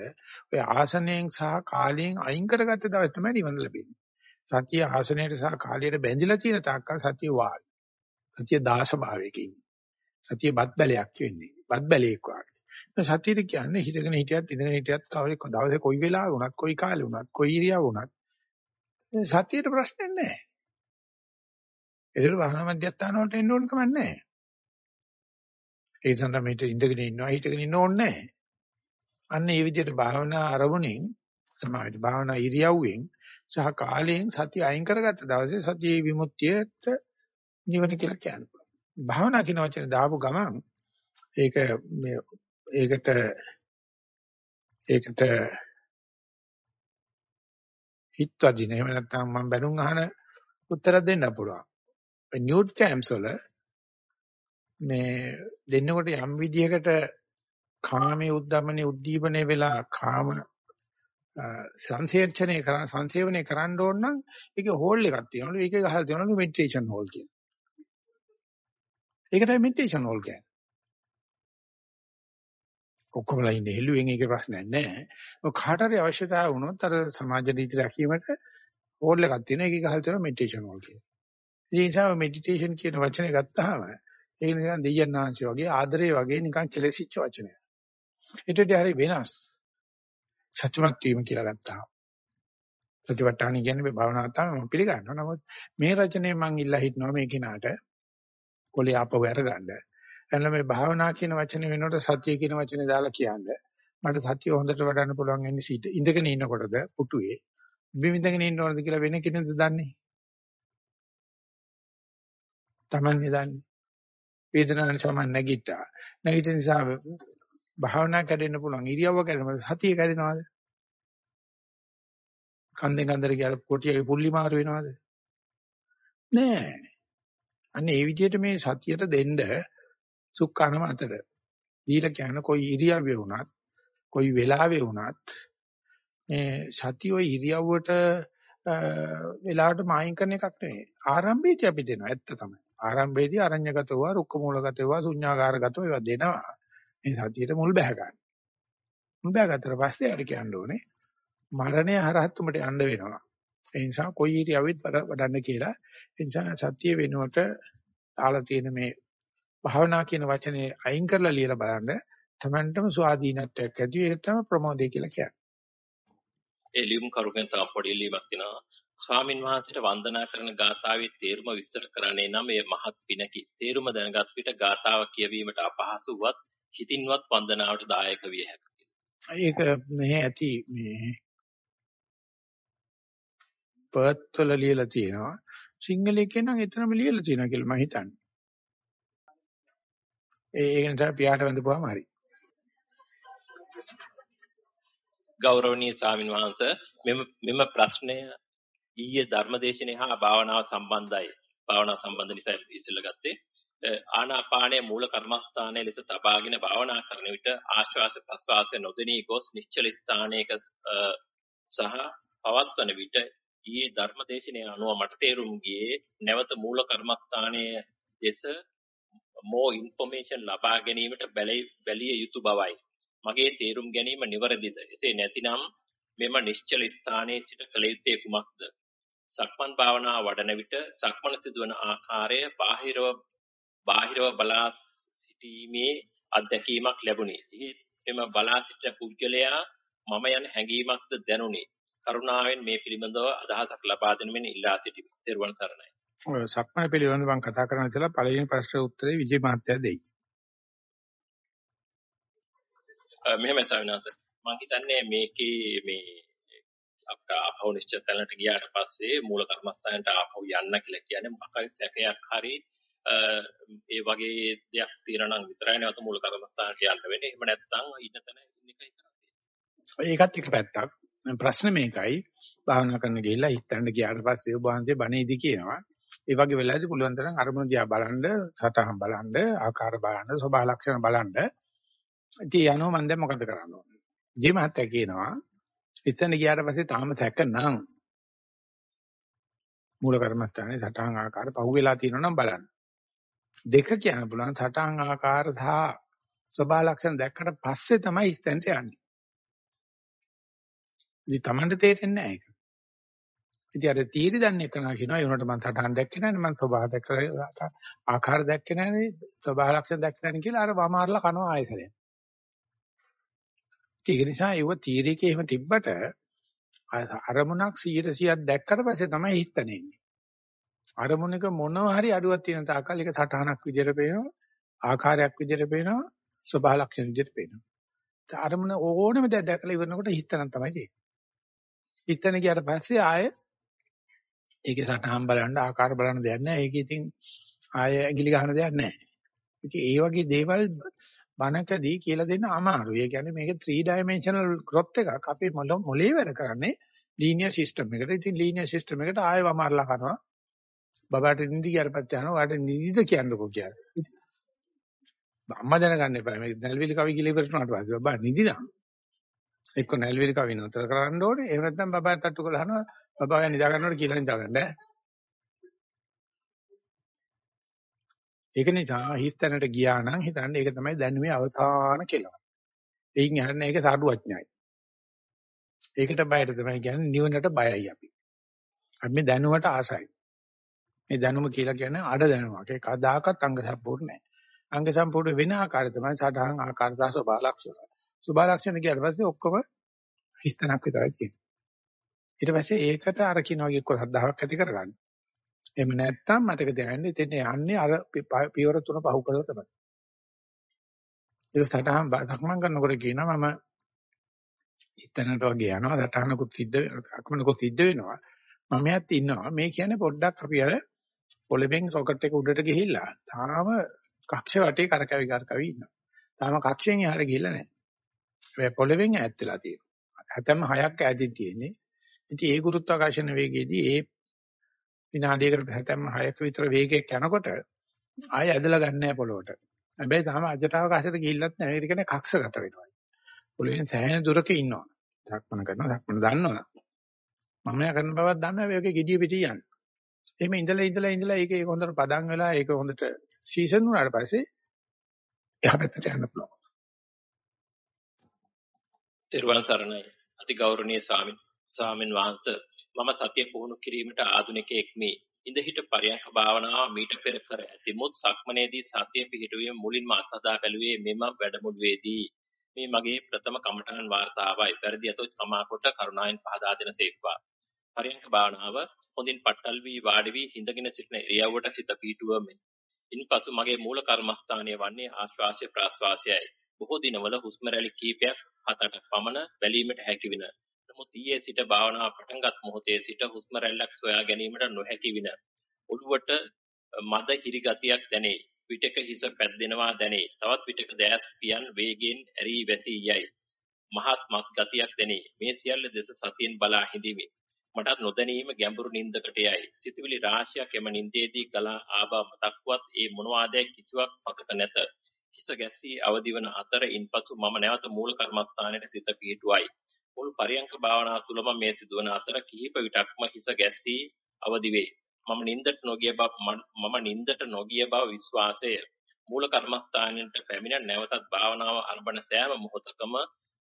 ඔය ආසනයෙන් සහ කාලයෙන් අයින් කරගත්ත දවස් තමයි නිවන ලැබෙන්නේ. සතිය ආසනයට සහ කාලයට බැඳිලා තියෙන තාක්කල් සතිය වාල්. සතිය දාස භාවයකින්. සතිය බත් බැලයක් වෙන්නේ. බත් බැලේක් වාගේ. සතියට කියන්නේ හිතගෙන හිටියත් ඉඳගෙන හිටියත් කවරේ දවසේ කොයි වෙලාවෙ වුණත් කොයි කාලේ වුණත් කොයි ඉරියව් වුණත් සතියට ප්‍රශ්නයක් නැහැ. ඒතර වහන මධ්‍යස්ථාන වලට එන්න ඕන කමක් නැහැ. ඒ සඳහා මේක ඉඳගෙන ඉන්නවා හිටගෙන ඉන්න ඕනේ නැහැ. අන්න ඒ විදිහට භාවනා අරමුණෙන් සමාධි භාවනා ඉරියව්වෙන් සහ කාලයෙන් සතිය අයින් කරගත්ත දවසේ සතියේ විමුක්තියට නිවන කියලා කියනවා. භාවනා කියන වචනේ දාපු ගමන් ඒක මේ ඒකට ඒකට හිත වදින එහෙම නැත්නම් මම බැනුම් අහන උත්තර දෙන්න පුළුවන්. නියුට් කැම්ප්ස් වල මේ දෙන්නකොට යම් විදිහකට කාමයේ උද්දමනේ උද්දීපනේ වෙලා කාම සංසේචනය කරන සංසේවනය කරන්න ඕන නම් ඒකේ හෝල් එකක් තියෙනවලු ඒකේ ගහලා තියෙනවලු මෙඩිටේෂන් හෝල් කියලා. ඒකටයි මෙඩිටේෂන් හෝල් කියන්නේ. ඔක්කොමලා ඉන්නේ හෙළුවෙන් ඒකේ ප්‍රශ්නයක් නැහැ. ඔය කාට හරි අවශ්‍යතාව වුණොත් අර සමාජ නීති රැකීමට හෝල් එකක් තියෙනවා ඒකේ ගහලා තියෙනවා මෙඩිටේෂන් හෝල් කියලා. ඒ නිසා මෙඩිටේෂන් කියන වචනේ ගත්තාම ඒක නිකන් දෙයයන් ආංශය වගේ ආදරේ වගේ නිකන් කෙලෙසිච්ච වචනයක්. ඊටදී හරි වෙනස්. සත්‍යමත් වීම කියලා ගත්තා. සතිපට්ඨාන කියන්නේ මේ භාවනාව තමයි මම පිළිගන්නවා. නමුත් මේ රචනයේ මම ඉල්ලා හිටනවා මේ කෙනාට කොලේ ආපහු අරගන්න. එන්න මේ භාවනා කියන වචනේ වෙනකොට සතිය කියන වචනේ දාලා කියන්නේ. මට සතිය හොඳට වඩන්න පුළුවන් වෙන්නේ සීට ඉඳගෙන ඉන්නකොටද පුටුවේ. බිම ඉඳගෙන ඉන්න ඕනද කියලා වෙන කෙනෙක්ද දන්නේ? Tamanne දන්නේ. වේදනාව නිසා මම නැගිට්ටා. නැගිටින නිසා භාවනා කැඩෙන්න පුළුවන්. ඉරියව්ව කැඩෙනවා. සතිය කැඩෙනවද? කන්දෙන් කන්දර කියලා කොටියගේ පුල්ලි මාරු වෙනවද? නෑ. අන්න ඒ විදිහට මේ සතියට දෙන්න සුක්කානම අතර. දීලා කියන કોઈ ඉරියව්වේ වුණත්, કોઈ වෙලාවේ වුණත් මේ සතිය ඔය ඉරියව්වට වෙලාවට මායින් කරන එකක් නෙවෙයි. ආරම්භයේදී අපි දෙනවා ඇත්ත තමයි. ආරම්භයේදී අරඤ්‍යගතව, රුක්ක මූලගතව, ශුඤ්ඤාකාරගතව ඒවා දෙනවා. මේ සතියට මුල් බැහැ ගන්න. හොඳාගත්තට පස්සේ යාට කියන්න ඕනේ මරණය හරහත් උඹට යන්න වෙනවා. ඒ නිසා කොයි ඉරියවෙත් වඩන්න කියලා. ඒ නිසා සත්‍ය වෙනුවට තාලා තියෙන මේ භාවනා කියන වචනේ අයින් කරලා ලියලා බලන්න තමන්ටම ස්වාධීනත්වයක් ඇති ඒක තමයි ප්‍රමෝදය කියලා කියන්නේ. ඒ ලියුම් කරුගෙන් තව පොඩි ලියුමක් තියෙනවා. ස්වාමින් වහන්සේට වන්දනා කරන ගාථාවේ තේරුම විස්තර කරන්නේ නම් මේ මහත් පිනකි. තේරුම දැනගත් විට ගාථාව කියවීමට අපහසු වත් හිතින්වත් වන්දනාවට දායක විය හැකියි. ඒක මෙහි ඇති මේ පර්ත් වල ලියලා තියෙනවා. සිංහලයේ කියනනම් එතරම් ලියලා තියෙනවා කියලා මම හිතන්නේ. ඒ ඒක නිසා පියාට වඳපුවාම හරි. ගෞරවනීය ස්වාමින් වහන්සේ මෙම මෙම ප්‍රශ්නය ඊයේ ධර්මදේශනයේ හා භාවනාව සම්බන්ධයි. භාවනාව සම්බන්ධ නිසා ඉස්සෙල්ලා ගත්තේ. ආනාපානයේ මූල කර්මස්ථානයේ ලෙස තබාගෙන භාවනා කරන විට ආශ්වාස ප්‍රශ්වාසය නොදෙනී ගොස් නිශ්චල ස්ථානයක සහ පවත්වන විට ඊයේ ධර්මදේශනයේ අනුව මට තේරුම් ගියේ නැවත මූල කර්මස්ථානයේ දෙස more information ලබා ගැනීමට බැලිය යුතු බවයි. මගේ තේරුම් ගැනීම නිවැරදිද? එසේ නැතිනම් මෙම නිශ්චල ස්ථානයේ සිට කළ යුත්තේ කුමක්ද? සක්මන් භාවනාව වඩන විට සක්මන සිදුවන ආකාරය බාහිරව බාහිරව බලා සිටීමේ අත්දැකීමක් ලැබුණි. එම බලා සිටින පුද්ගලයා මම යන හැඟීමක්ද දැනුනි. කරුණාවෙන් මේ පිළිබඳව අදහසක් ලබා දෙන මෙන් ඉල්ලා සිටිමි. ත්වන් සරණයි. සක්මන පිළිබඳව මම කතා කරන්න ඉතලා පළවෙනි ප්‍රශ්නේ උත්තරේ විජේ මහත්තයා දෙයි. මෙහෙම සවිනාත මම හිතන්නේ මේකේ මේ අපට ආපහු නිශ්චිත තැනට ගියාට පස්සේ මූල කර්මස්ථානට ආපහු යන්න කියලා කියන්නේ මොකක් හරි සැකයක් හරි ඒ වගේ දෙයක් තියෙනවා නම් විතරයි නැවත මූල කර්මස්ථානට යන්න වෙන්නේ. එහෙම නැත්නම් ඉන්න තැන ඉන්න එකයි කරන්නේ. ඒකත් එක පැත්තක්. ප්‍රශ්නේ මේකයි. භාවනා කරන්න ගිහිල්ලා හිතන්න ගියාට පස්සේ ඔබ වහන්සේ බණේදි කියනවා. ඒ වගේ වෙලාවදී පුළුවන් තරම් අරමුණ දිහා බලන්න, සතහන් බලන්න, ආකාර බලන්න, ස්වභාව ලක්ෂණ බලන්න. ඉතින් යනවා මම දැන් මොකද කරන්න ඕනේ? ජී මහත්තයා කියනවා එතන ගියාට පස්සේ තාම තැක නම් මූල කර්මස්ථානේ සටහන් ආකාර පහුවෙලා තියෙනවා නම් බලන්න. දෙක කියන්න පුළුවන් සටහන් ආකාර සහ ස්වභාව ලක්ෂණ දැක්කට පස්සේ තමයි ඉස්තෙන්ට යන්නේ. ඉතින් Tamanට තේරෙන්නේ නැහැ ඒක. ඉතින් අර තීරි දන්නේ කනවා කියනවා ඒ උනට මම සටහන් දැක්කේ නැහැ මම ස්වභාව දැක්කලා ආකාර දැක්කේ නැහැ ස්වභාව ලක්ෂණ දැක්කේ නැහැ කියලා අර වමාරලා කනවා ආයසරයක්. ඒක නිසා ඒව තීරිකේ එහෙම තිබ්බට අරමුණක් 100%ක් දැක්කට පස්සේ තමයි හිතන්නේ ඉන්නේ. අරමුණක මොනවා හරි අඩුවක් තියෙන තාක්කල් ඒක සටහනක් විදිහට පේනවා, ආකාරයක් විදිහට පේනවා, ස්වභාව ලක්ෂණ විදිහට පේනවා. ඒ අරමුණ ඕනෙම දෙයක් දැකලා ඉවරනකොට හිතන තමයි තියෙන්නේ. හිතන ගියාට පස්සේ ආයේ ඒකේ සටහන් බලන්න ආකාර බලන්න දෙයක් නැහැ. ඒකේ ඉතින් ආයේ ඇඟිලි ගන්න දෙයක් නැහැ. ඉතින් ඒ වගේ දේවල් බණකදී කියලා දෙන්න අමාරුයි. ඒ කියන්නේ මේක 3 dimensional growth එකක්. අපේ මොලේ වැඩ කරන්නේ linear system එකට. ඉතින් linear system එකට ආයෙ වමාරලා කරනවා. බබාට නිදි කියarpත් යනවා. වාට නිදිද කියන්නකෝ කියලා. අම්මා දැනගන්න එපා. මේ නැල්විලි කවි කියලා ඉවර වුණාට පස්සේ බබා නිදිනා. එක්ක නැල්විලි කවි නතර කරන්න ඕනේ. එහෙම නැත්නම් බබාට තට්ටු කරලා අහනවා බබා ගැන නිදා ගන්නවට කියලා නිදා ගන්න. ඒක නිසා හිස්තැනට ගියා නම් හිතන්න ඒක තමයි දැනුමේ අවසාන කෙලවර. එයින් යන්නේ ඒක සාඩුවඥයි. ඒකට බයද තමයි කියන්නේ නිවනට බයයි අපි. අපි මේ දැනුමට ආසයි. මේ දැනුම කියලා කියන්නේ අඩ දැනුමක්. ඒක කදාකත් අංග සම්පූර්ණ නැහැ. අංග සම්පූර්ණ වෙන ආකාරය තමයි සදාහන් ආකාර දා ස්වභාව ලක්ෂණ. ස්වභාව ලක්ෂණ කියන පස්සේ ඔක්කොම හිස්තැනක් විතරයි තියෙන්නේ. ඊට පස්සේ ඒකට අර කියන වගේ එක්ක සද්ධාාවක් ඇති කරගන්න. එහෙම නැත්නම් මතක තියාගන්න ඉතින් යන්නේ අර පියවර තුන පහු කරලා තමයි. ඒක සටහන් සක්මන් කරනකොට කියනවා මම ඉතනට වගේ යනවා සටහනකුත් සිද්ධ අකමනකුත් සිද්ධ වෙනවා. මම යත් ඉන්නවා. මේ කියන්නේ පොඩ්ඩක් අපි අර පොළවෙන් රොකට් එක උඩට ගිහිල්ලා තාම කක්ෂ වටේ කරකැවි කරකැවි ඉන්නවා. තාම කක්ෂයෙන් එහාට ගිහිල්ලා නැහැ. ඒ පොළවෙන් ඈත් වෙලා තියෙනවා. හැතැම්ම හයක් ඈතින් තියෙන්නේ. ඉතින් ඒ ගුරුත්වාකර්ෂණ වේගයේදී ඒ විනාඩියකට හැතැම්ම 6ක විතර වේගයක් යනකොට ආය ඇදලා ගන්න නැහැ පොළොවට. හැබැයි තාම අජටවකාශයට ගිහිල්ලත් නැහැ. ඒක කියන්නේ කක්ෂගත වෙනවා. පොළොවෙන් සෑහෙන දුරක ඉන්නවා. ධක්මන කරනවා, ධක්මන දන්නවා. මම යා කරන බවක් දන්නවා. මේකේ gediya පිටි යන්නේ. එහෙම ඉඳලා ඉඳලා ඉඳලා ඒක ඒක හොඳට පදන් වෙලා ඒක හොඳට සීසන් වුණාට පස්සේ එහා පැත්තට යන්න පුළුවන්. තෙරුවන් සරණයි. අති ගෞරවනීය ස්වාමින් ස්වාමින් වහන්සේ මම සතිය පුහුණු කිරීමට ආධුනිකයෙක් මේ. ඉඳ හිට පරයන්ක භාවනාව මීට පෙර කර ඇතිමුත් සක්මනේදී සතිය පිහිටුවීම මුලින්ම අත්හදා බැලුවේ මෙම වැඩමුළුවේදී. මේ මගේ ප්‍රථම කමඨාන් වාර්තාවයි. පෙරදි අතොත් කමා කොට කරුණාවෙන් පහදා දෙන සේක්වා. පරයන්ක භාවනාව හොඳින් පට්ටල් වී වාඩි වී හිඳගෙන සිටින ඉරියව්වට සිත පීටුවමින්. ඉන්පසු මගේ මූල කර්මස්ථානය වන්නේ ආශ්වාසය ප්‍රාශ්වාසයයි. බොහෝ දිනවල හුස්ම රැලි කීපයක් හතට පමණ බැලීමට හැකි වින. නමුත් ඊයේ සිට භාවනාව පටන්ගත් මොහොතේ සිට හුස්ම රැල්ලක් සොයා ගැනීමට නොහැකි වින. ඔළුවට මද හිරි ගතියක් දැනේ. විටක හිස පැද්දෙනවා දැනේ. තවත් විටක දැස් පියන් වේගෙන් ඇරී වැසී යයි. මහත් මත් ගතියක් දැනේ. මේ සියල්ල දෙස සතියෙන් බලා හිඳීමි. මටත් නොදැනීම ගැඹුරු නින්දකට යයි. සිතුවිලි රාශියක් එම නින්දේදී ගලා ආවා මතක්වත් ඒ මොනවාදැයි කිසිවක් මතක නැත. හිස ගැස්සී අවදිවන අතර ඉන්පසු මම නැවත මූල කර්මස්ථානයේ සිත පිහිටුවයි. මුල් පරියංක භාවනා තුලම මේ සිදුවන අතර කිහිප විටක්ම හිස ගැස්සී අවදි වේ. මම නින්දට නොගිය බව මම නින්දට නොගිය බව විශ්වාසය. මූල කර්මස්ථානයට පැමිණ නැවතත් භාවනාව ආරම්භන සෑම මොහොතකම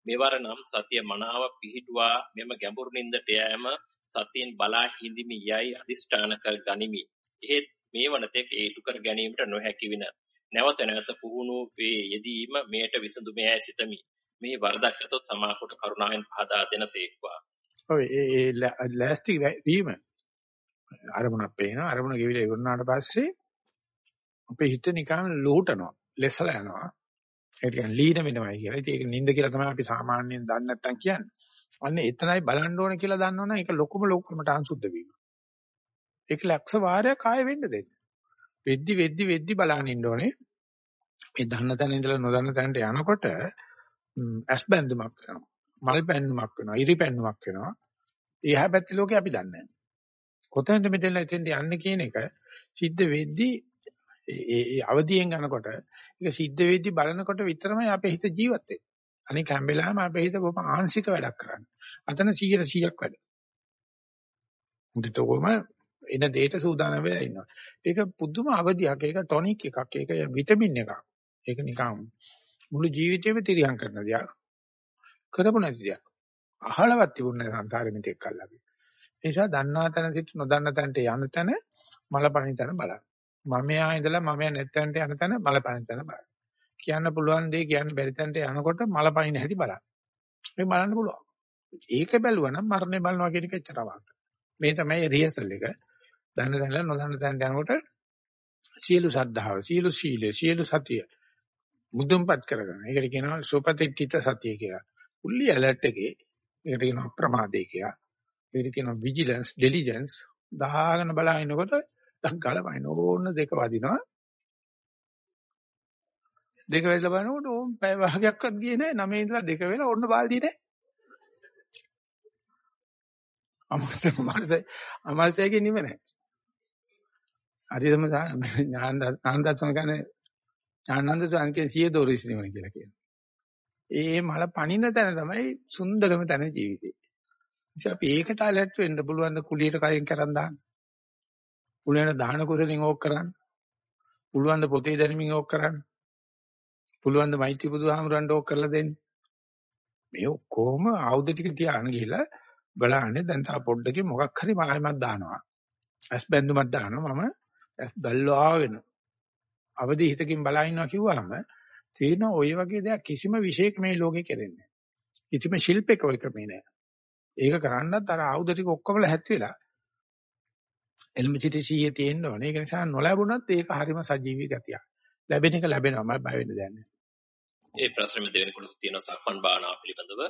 මෙවර නම් සතිය මනාව පිහිටුවා මෙම ගැඹුරු නින්දට යෑම සතියෙන් බලා හිඳිමි යයි අදිෂ්ඨාන කර ගනිමි. එහෙත් මේ වනතෙක් ඒතු කර ගැනීමට නොහැකි වින. නැවත නැවත පුහුණු වේ යෙදීම මේට විසඳුමේ සිතමි. මේ වරදක් ඇතොත් සමාකොට කරුණාවෙන් පහදා දෙනසේක්වා. ඔය ඒ ලෑස්ති වීම අරමුණක් පේනවා අරමුණ ගෙවිලා ඉවරනාට පස්සේ අපේ හිත නිකන් ලෝටනවා ලෙසලා යනවා ඒ කියන්නේ ලීන වෙනවයි කියලා. ඉතින් ඒක නිින්ද කියලා තමයි අපි සාමාන්‍යයෙන් දන්නේ නැත්තම් කියන්නේ. අන්න එතනයි බලන්න ඕන කියලා දන්නවනම් ඒක ලොකුම ලොකුමට අංශුද්ධ වීම. ඒක ලක්ෂ වාරයක් ආයෙ වෙන්න දෙන්න. වෙද්දි වෙද්දි වෙද්දි බලන්න ඉන්න ඕනේ. මේ දන්න තැන ඉඳලා නොදන්න තැනට යනකොට ඇස් බැඳුමක් වෙනවා. මල් බැඳුමක් වෙනවා. ඉරි බැඳුමක් වෙනවා. එහා පැත්තේ ලෝකේ අපි දන්නේ නැහැ. කොතනද මෙතන එතෙන්ට යන්නේ කියන එක සිද්ධ වෙද්දී ඒ ඒ අවදියෙන් යනකොට ඒක සිද්ධ වෙද්දී බලනකොට විතරමයි අපේ හිත ජීවත් වෙන්නේ. අනික හැම වෙලාවෙම අපේ හිත බොහොම ආංශික වැඩක් කරන්නේ. අතන 100 100ක් වැඩ. මුදිතෝම එන දෙයට සූදානම් වෙලා ඉන්නවා. ඒක පුදුම අවදියක්. ඒක ටොනික් එකක්. ඒක විටමින් එකක්. ඒක නිකන් මුළු ජීවිතේම තිරියම් කරන දෙයක්. කරපු නැති දෙයක්. අහලවත් තිබුණේ නැහැ සංසාරෙ මෙතෙක් කල් අපි. ඒ නිසා දන්නා තැන සිට නොදන්න තැනට යන තැන මලපණි තැන බලන්න. මමයා ඉඳලා මමයා නැත්තන්ට යන තැන මලපණි තැන බලන්න. කියන්න පුළුවන් දේ කියන්න බැරි තැනට යනකොට මලපණින හැටි බලන්න. මේ බලන්න පුළුවන්. ඒක බැලුවා නම් මරණය බලනවා කියන එක එච්චර අමාරුයි. මේ තමයි රිහර්සල් එක. දන්න දැනලා නොදන්න තැනට යනකොට සියලු සද්ධාව, සියලු සීලය, සියලු සතිය මුදුන්පත් කරගන්න. ඒකට කියනවා සුපතිත්ථිත සතිය කියලා. fully alert එකේ ඒකට කියනවා ප්‍රමාදේ කියලා. ඒකට කියනවා vigilance, diligence දාගෙන බලනකොට ඩක් ගාලා වයින් ඕන දෙක වදිනවා. දෙක වෙලා බලනකොට ඕම් පැය භාගයක්වත් ගියේ නැහැ. නමේ ඉඳලා දෙක වෙලා ඕන්න බාල්දිය නැහැ. අමස්ස මනස අමස්සයගේ නිව නැහැ. හරියටම ඥානදර්ශන කියන්නේ ඥානන්ද සංකේ සිය දොරිස් නිවන කියලා කියනවා. ඒ මල පණින තැන තමයි සුන්දරම තැන ජීවිතේ. ඉතින් අපි ඒකට ඇලර්ට් වෙන්න පුළුවන් ද කුලියට කයින් කරන් දාන්න. පුළුවන් දාන කුසලින් ඕක කරන්න. පුළුවන් ද පොතේ දැනුමින් ඕක කරන්න. පුළුවන් ද මෛත්‍රී බුදුහාමුදුරන්ට ඕක කරලා දෙන්න. මේ ඔක්කොම ආයුධ ටික තියාගෙන ගිහලා බලන්නේ දැන් තා පොඩ්ඩකින් මොකක් හරි මායමක් දානවා. ඇස් බැඳුමක් දානවා මම ඇස් බල්ලාගෙන අවදි හිතකින් බලා ඉන්නවා කිව්වහම තේන ඔය වගේ දෙයක් කිසිම විශේෂක මේ ලෝකේ කෙරෙන්නේ නැහැ. කිසිම ශිල්පයක ඔය ක්‍රමේ නැහැ. ඒක කරන්නත් අර ආයුධ ටික ඔක්කොම ලැහත් වෙලා එල්මිචිටි සීයේ තියෙන්න ඕනේ. ඒක නිසා නොලැබුණත් ඒක හරිම සජීවී ගතියක්. ලැබෙන එක ලැබෙනවා මම බය වෙන්න දෙයක් නැහැ. ඒ ප්‍රශ්නෙම දෙවෙනි කොටස තියෙනවා සක්මන් භාවනාව පිළිබඳව.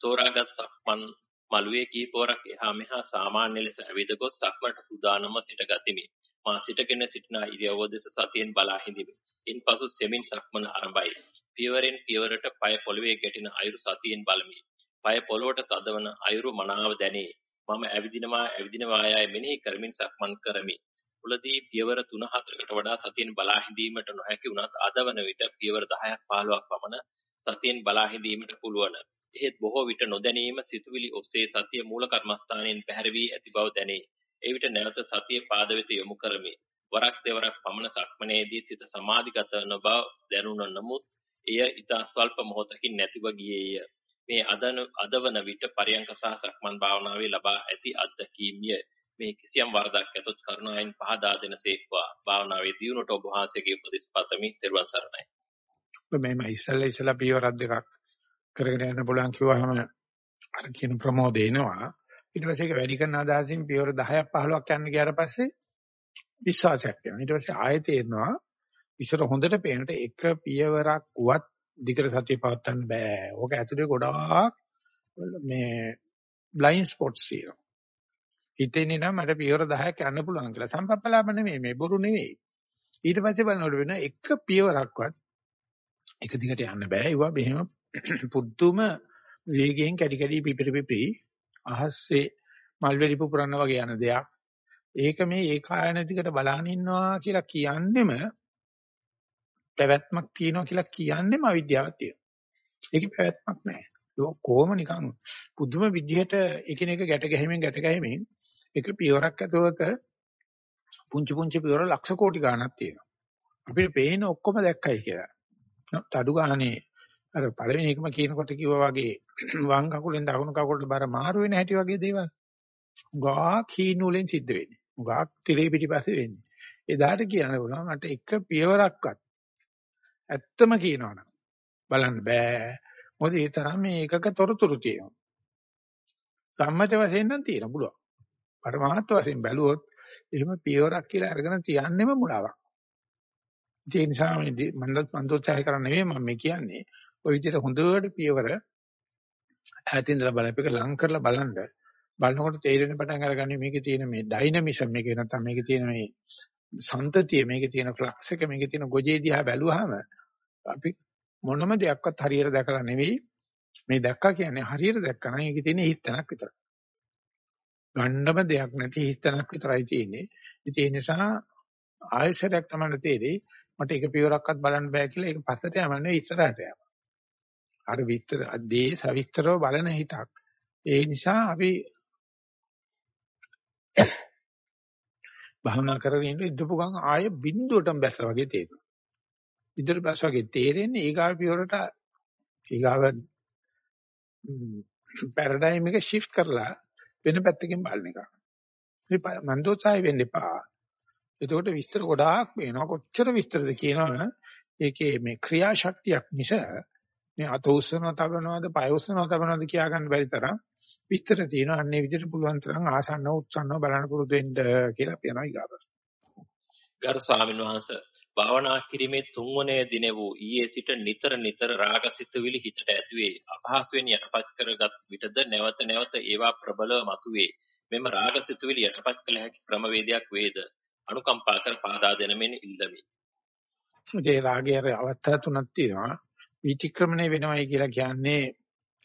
තෝරාගත් සක්මන් මළුවේ කීපවරක් එහා මෙහා සාමාන්‍ය ලෙස ඇවිද ගොස් සක්මන්ට සූදානම සිට ගතිමි. මා සිටගෙන සිටින ඉරියව්ව දෙස සතියෙන් බලා හිඳිමි. ඉන්පසු සෙමින් සක්මන ආරම්භයි. පියවරෙන් පියවරට පය පොළවේ ගැටෙන අයුරු සතියෙන් බලමි. පය පොළොවට තදවන අයුරු මනාව දැනේ. මම ඇවිදිනවා ඇවිදිනවා යයි මෙනෙහි කරමින් සක්මන් කරමි. මුලදී පියවර 3-4කට වඩා සතියෙන් බලා හිඳීමට නොහැකි වුණත් අදවන විට පියවර 10ක් 15ක් පමණ සතියෙන් බලා හිඳීමට පුළුවන්. එහෙත් බොහෝ විට නොදැනීම සිතුවිලි ඔස්සේ සතිය මූල කර්මස්ථානයෙන් පැහැර වී ඇති බව දැනේ. ඒ විට නැවත සතිය පාද වෙත යොමු කරමි. වරක් දෙවරක් පමණ සක්මනේදී සිත සමාධිගත වන බව දැනුණ නමුත් එය ඊට ස්වල්ප මොහොතකින් නැතිව ගියේය. මේ අදන අදවන විට පරියංක සහ සක්මන් භාවනාවේ ලබා ඇති අත්දැකීම්ය මේ කිසියම් වරදක් ඇතොත් කරුණාවෙන් පහදා දෙනසේක්වා භාවනාවේ දියුණුවට ඔබ වහන්සේගේ උපදෙස් පතමි තෙරුවන් සරණයි. මේම ඉස්සල්ලා ඉස්සලා පියවරක් දෙකක් කරගෙන යන්න පුළුවන් කිව්වහම අර කියන ප්‍රමෝදය එනවා. ඊට පස්සේ ඒක වැඩි කරන අදහසින් පියවර 10ක් 15ක් යන්න ගියාට පස්සේ විශ්වාසයක් එනවා. ඊට පස්සේ ආයෙත් එනවා ඉස්සර හොඳට පේනට එක පියවරක් උවත් දිගට සතිය පවත්වන්න බෑ. ඕක ඇතුලේ ගොඩාක් මේ බ්ලයින්ඩ් ස්පොට්ස් තියෙනවා. හිතෙන්නේ නම් මට පියවර 10ක් යන්න පුළුවන් කියලා. සම්පප්පලාප නෙමෙයි මේ බොරු නෙමෙයි. ඊට පස්සේ බලනකොට වෙන එක පියවරක්වත් එක දිගට යන්න බෑ. ඒවා මෙහෙම පුදුම වේගයෙන් කැඩි කැඩි පිපිරි පිපිරි අහස්සේ මල්වැලි පුපුරන්න වගේ යන දෙයක්. ඒක මේ ඒකායන දිගට බලහන් ඉන්නවා කියලා කියන්නෙම පැවැත්මක් තියෙනවා කියලා කියන්නෙම අවිද්‍යාවක් තියෙනවා. ඒකේ පැවැත්මක් නැහැ. ඒක කොහොම නිකන් පුදුම විදිහට එකිනෙක ගැට ගැහිමින් ගැට ගැහිමින් එක පියවරක් ඇතුළත පුංචි පුංචි පියවර ලක්ෂ කෝටි ගණනක් තියෙනවා. අපිට පේන ඔක්කොම දැක්කයි කියලා. තඩු ගානේ අර පළවෙනි එකම කියනකොට කිව්වා වගේ වම් කකුලෙන් දකුණු කකුලට බර මාරු වෙන හැටි වගේ දේවල්. උගා කීනූලෙන් සිද්ධ වෙන්නේ. උගා තිරේ පිටිපස්සේ වෙන්නේ. එදාට කියන්න පුළුවන් මට එක පියවරක්වත් ඇත්තම කියනවනම් බලන්න බෑ. මොකද ඒ තරම් මේ එකක තොරතුරු තියෙනවා. සම්මත වශයෙන් නම් තියෙන පුළුවන්. පරමාර්ථ වශයෙන් බැලුවොත් එහෙම පියවරක් කියලා අරගෙන තියන්නෙම මුලාවක්. ඒ නිසා මේ මන්දත් මන්දෝත්සාහය කරන්න නෙවෙයි මම මේ කියන්නේ. ඔය විදිහට හොඳට පියවර ඈතින්දලා බලපෑක ලං කරලා බලන්න බලනකොට තේරෙන පටන් අරගන්නේ මේකේ තියෙන මේ ඩයිනමිසම් එකේ නැත්නම් මේකේ තියෙන මේ සන්තතිය මේකේ තියෙන ෆ්ලක්ස් එක මේකේ තියෙන ගොජේ දිහා බැලුවාම අපි මොනම දෙයක්වත් හරියට දැකලා නෙවෙයි මේ දැක්කා කියන්නේ හරියට දැක්කා නම් ඒකේ තියෙන හිතනක් විතරයි. ගණ්ඩම දෙයක් නැති හිතනක් විතරයි තියෙන්නේ. ඉතින් ඒ නිසා ආයසරයක් තමයි තේරෙයි මට එක පියවරක්වත් බලන්න බෑ කියලා ඒක පස්සට යමන්නේ ඉස්සරහට යනවා. අර විස්තර දේ සවිස්තරව බලන හිතක්. ඒ නිසා අපි භවනා කරගෙන ඉන්න ඉදපු ගමන් ආයෙ බින්දුවටම බැස්සා වගේ තේරෙනවා. ඉදිරිය බැස්ස වගේ තේරෙන්නේ ඊගාව පියවරට ඊගාව පැරඩයිම් එක shift කරලා වෙන පැත්තකින් බලන එක. මේ මන්දෝත්සාහය වෙන්න එපා. එතකොට විස්තර ගොඩාක් වෙනවා. කොච්චර විස්තරද කියනවනම් ඒකේ මේ ක්‍රියාශක්තියක් මිස මේ අත උස්සනවා තබනවාද පය උස්සනවා තබනවාද කියා ගන්න බැරි තරම් විස්තර තියෙනවා. අන්නේ විදිහට පුළුවන් තරම් ආසන්නව උත්සන්නව බලන්න පුරුදු වෙන්න කියලා අපි යනවා ඊගාපස්. ගරු ස්වාමීන් වහන්සේ භාවනා කිරීමේ තුන්වනේ දින වූ ඊයේ සිට නිතර නිතර රාගසිතුවිලි හිතට ඇතිවේ අපහසුවෙන් යටපත් කරගත් විටද නැවත නැවත ඒවා ප්‍රබලව මතුවේ මෙම රාගසිතුවිලි යටපත් කළ හැකි ක්‍රමවේදයක් වේද අනුකම්පා කර පාදා දෙනමින් ඉල්ලමි. ඒ රාගයේ අවස්ථා තුනක් තියෙනවා. විතික්‍රමණය වෙනවයි කියලා කියන්නේ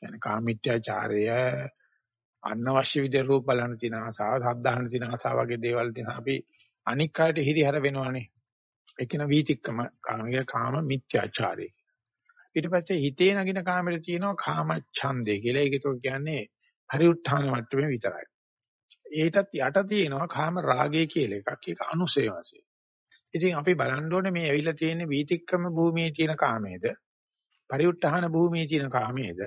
يعني කාමීත්‍යාචාරය අනවශ්‍ය විදිහට රූප බලන තින ආසාව, සද්ධාහන තින ආසාව වගේ දේවල් දින අපි අනික් අයට හිරිහැර වෙනවනේ. ඒ කියන විතික්‍රම කාමික කාම මිත්‍යාචාරය. ඊට පස්සේ හිතේ නගින කාමෙට තියෙනවා කාම ඡන්දේ කියලා. ඒක તો කියන්නේ පරිඋත්ථාන මට්ටමේ විතරයි. ඒකටත් යට තියෙනවා කාම රාගය කියලා එකක්. ඒක අනුසය වශයෙන්. ඉතින් අපි බලන්න ඕනේ මේ ඇවිල්ලා තියෙන වීතික්‍රම භූමියේ තියෙන කාමයේද පරිඋත්ථාන භූමියේ තියෙන කාමයේද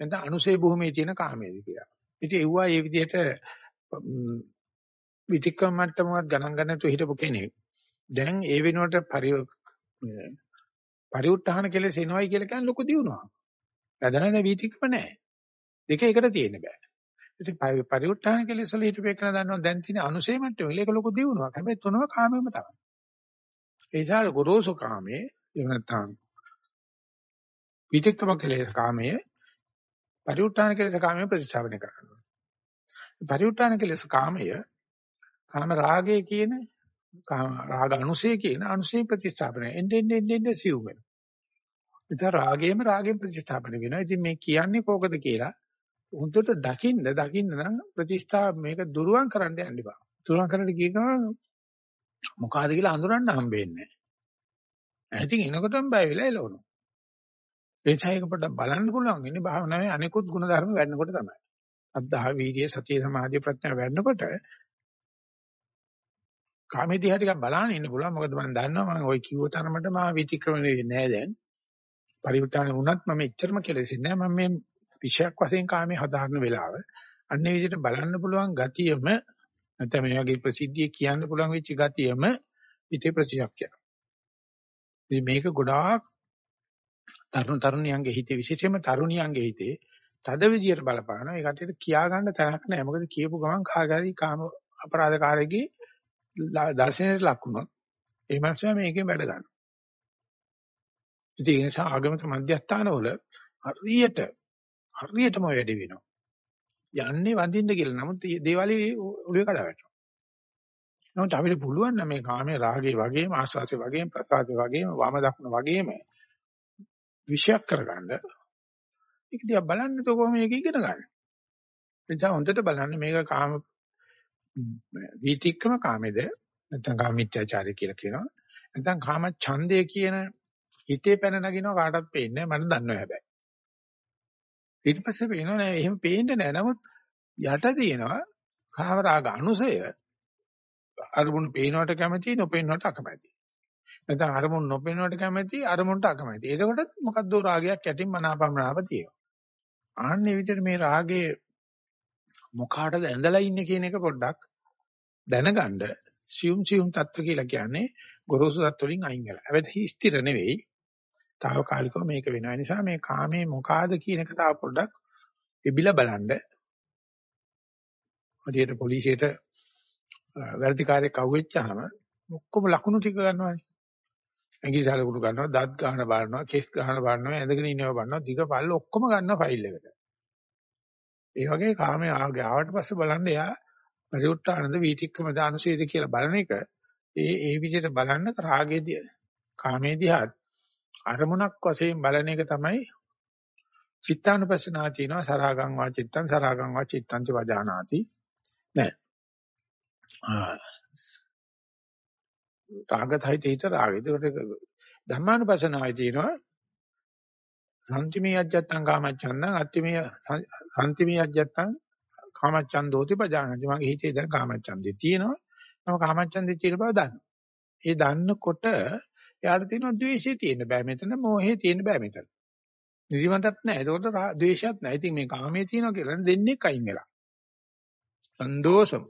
නැත්නම් අනුසය භූමියේ තියෙන කාමයේද කියලා. ඉතින් ඒවා මේ විදිහට විතික්‍රම මට්ටමවත් ගණන් ගන්න තු හිටපු කෙනෙක් දැන් ඒ වෙනුවට පරි පරිඋත්ථාන කෙලෙස් එනවයි කියලා කියන්නේ ලොකු දියුණුවක්. නැදනද වීතික්‍රම නැහැ. දෙක එකට තියෙන්න බෑ. ඉතින් පරිඋත්ථාන කෙලෙස් වල හිටපේකන දන්නවා දැන් තියෙන අනුසය මට්ටම ඒක ලොකු දියුණුවක්. හැබැයි තුනම කාමෙම තමයි. ඒ නිසා ගොරෝසු කාමයේ එහෙම නැත්නම් විචක්කම කෙලෙස් කාමයේ පරිඋත්ථාන කෙලෙස් කාමයේ ප්‍රතිස්ථාපනය කරනවා. පරිඋත්ථාන කෙලෙස් කාමය කාම රාගය කියන කාම රාග අනුසය කියන අනුසය ප්‍රතිස්ථාපනය එන්නේ එන්නේ එන්නේ සිව් වෙනවා. ඉතින් රාගයේම රාගයෙන් ප්‍රතිස්ථාපනය වෙනවා. ඉතින් මේ කියන්නේ කොහොමද කියලා හොඳට දකින්න දකින්න නම් ප්‍රතිස්ථාප මේක දුරුවන් කරන්න යන්න එපා. දුරුවන් කරන්න ගිය ගමන් මොකಾದ කියලා හඳුනන්න හම්බෙන්නේ නැහැ. ඉතින් එනකොටම බය වෙලා එළවනවා. ඒ නිසා ඒක පොඩ්ඩක් බලන්න පුළුවන් ඉන්නේ භාවනාවේ අනිකුත් ගුණ ධර්ම වැඩනකොට තමයි. අද්දා වීර්ය සතිය සමාධිය ප්‍රඥා වැඩනකොට කාමේදී හරි ටිකක් බලන්න ඉන්න පුළුවන්. මොකද මම දන්නවා මම ওই කිව්ව තරමට මම විතික්‍රමණය වෙන්නේ නැහැ දැන්. පරිවර්තන වුණත් මම එච්චරම කෙලෙසෙන්නේ නැහැ. මම මේ විශයක් වශයෙන් කාමයේ හදාගන්න වෙලාව. අන්නේ විදිහට බලන්න පුළුවන් ගතියම නැත්නම් මේ වගේ ප්‍රසිද්ධිය කියන්න පුළුවන් වෙච්ච ගතියම ඉතේ ප්‍රතිශක්තිය. ඉතින් මේක ගොඩාක් තරුණ තරුණියන්ගේ හිතේ විශේෂයෙන්ම තරුණියන්ගේ හිතේ තද විදියට බලපානවා. ඒ කටියට කියා ගන්න තැනක් නැහැ. මොකද කියපු ගමන් කාගාරී කාම අපරාධකාරයෙක්ගේ දර්ශනයට ලක් වුණොත් ඒ මනුස්සයා මේකෙන් වැඩ ගන්නවා. ඉතින් ඒ නිසා ආගමික මධ්‍යස්ථානවල හරියට හරියටම වැඩ වෙනවා. යන්නේ වඳින්න කියලා. නමුත් දේවාලේ ඔළුවේ කඩා වැටෙනවා. නමුත් අපිට පුළුවන් නම් මේ කාමයේ රාගේ වගේම ආස්වාසේ වගේම ප්‍රසාදේ වගේම වම දක්න වගේම විශයක් කරගන්න. ඒක දිහා බලන්න તો කොහොම මේක ඉගෙන ගන්න. එනිසා හොඳට බලන්න මේක කාම වීතික්කම කාමේද නැත්නම් කාමීච්ඡාචාරය කියලා කියනවා. නැත්නම් කාම ඡන්දය කියන හිතේ පැන නගිනවා කාටවත් පේන්නේ නැහැ මට දන්නවා හැබැයි. ඊට පස්සේ පේනවා නෑ එහෙම පේන්නේ නෑ නමුත් යට තියෙනවා කාම රාග අනුසය අරමුණු පේනවට කැමති නොපේනවට අකමැති. නැත්නම් අරමුණු නොපේනවට කැමති අරමුණට අකමැති. එතකොට මොකද්ද රාගයක් යටින් මනාපමනාප තියෙනවා. ආන්නේ විදිහට මේ රාගයේ මොකාටද ඇඳලා ඉන්නේ කියන එක පොඩ්ඩක් දැනගන්න සියුම් සියුම් තත්ත්ව කියලා කියන්නේ ගොරෝසු තත්ත්ව වලින් අයින් කරලා. හැබැයි ස්ථිර නෙවෙයි. తాවකාලිකව මේක වෙනවා. ඒ නිසා මේ කාමයේ මොකාද කියන එක තාම පොඩ්ඩක් ඉබිලා බලන්න. හරියට පොලිසියට වැඩිකාරයෙක් අහුවෙච්චාම ඔක්කොම ලකුණු ටික ගන්නවානේ. ඇඟි සලකුණු ගන්නවා, දත් ගන්න බලනවා, කෙස් ගන්න බලනවා, ඇඳගෙන ඉන්නව බලනවා, දිග පල්ල ඔක්කොම ගන්නවා ෆයිල් එකට. ඒ වගේ කාමයේ ආවට පස්සේ බලන්න එයා පරිඋත්තානද වීතික්කම දානසීද කියලා බලන එක ඒ ඒ විදිහට බලන්න රාගයේදී කාමයේදී හත් අරමුණක් වශයෙන් බලන එක තමයි චිත්තානුපස්සනා තියෙනවා. සරාගං වා චිත්තං සරාගං වා චිත්තං ච වජානාති. නෑ. රාගතයි තේත රාගය ඒකට ධම්මානුපස්සනාවේ තියෙනවා. සම්තිමී අජ්ජත්තං කාමච්ඡන්දං අත්තිමී සම්තිමී අජ්ජත්තං කාමච්ඡන්දෝති පජානති. මගේ හිතේ දැන් කාමච්ඡන්දේ තියෙනවා. මම කාමච්ඡන්දේ තියෙන බව දන්නවා. ඒ දන්නකොට එයාට තියෙනවා ද්වේෂය තියෙන්න බෑ මෙතන මෝහය තියෙන්න බෑ මෙතන. නිදිමතක් නැහැ ඒකට ද්වේෂයක් නැහැ ඉතින් මේ කාමයේ තියෙනවා කියලා දෙන්නේ කයින් වෙලා. සන්දෝෂම්.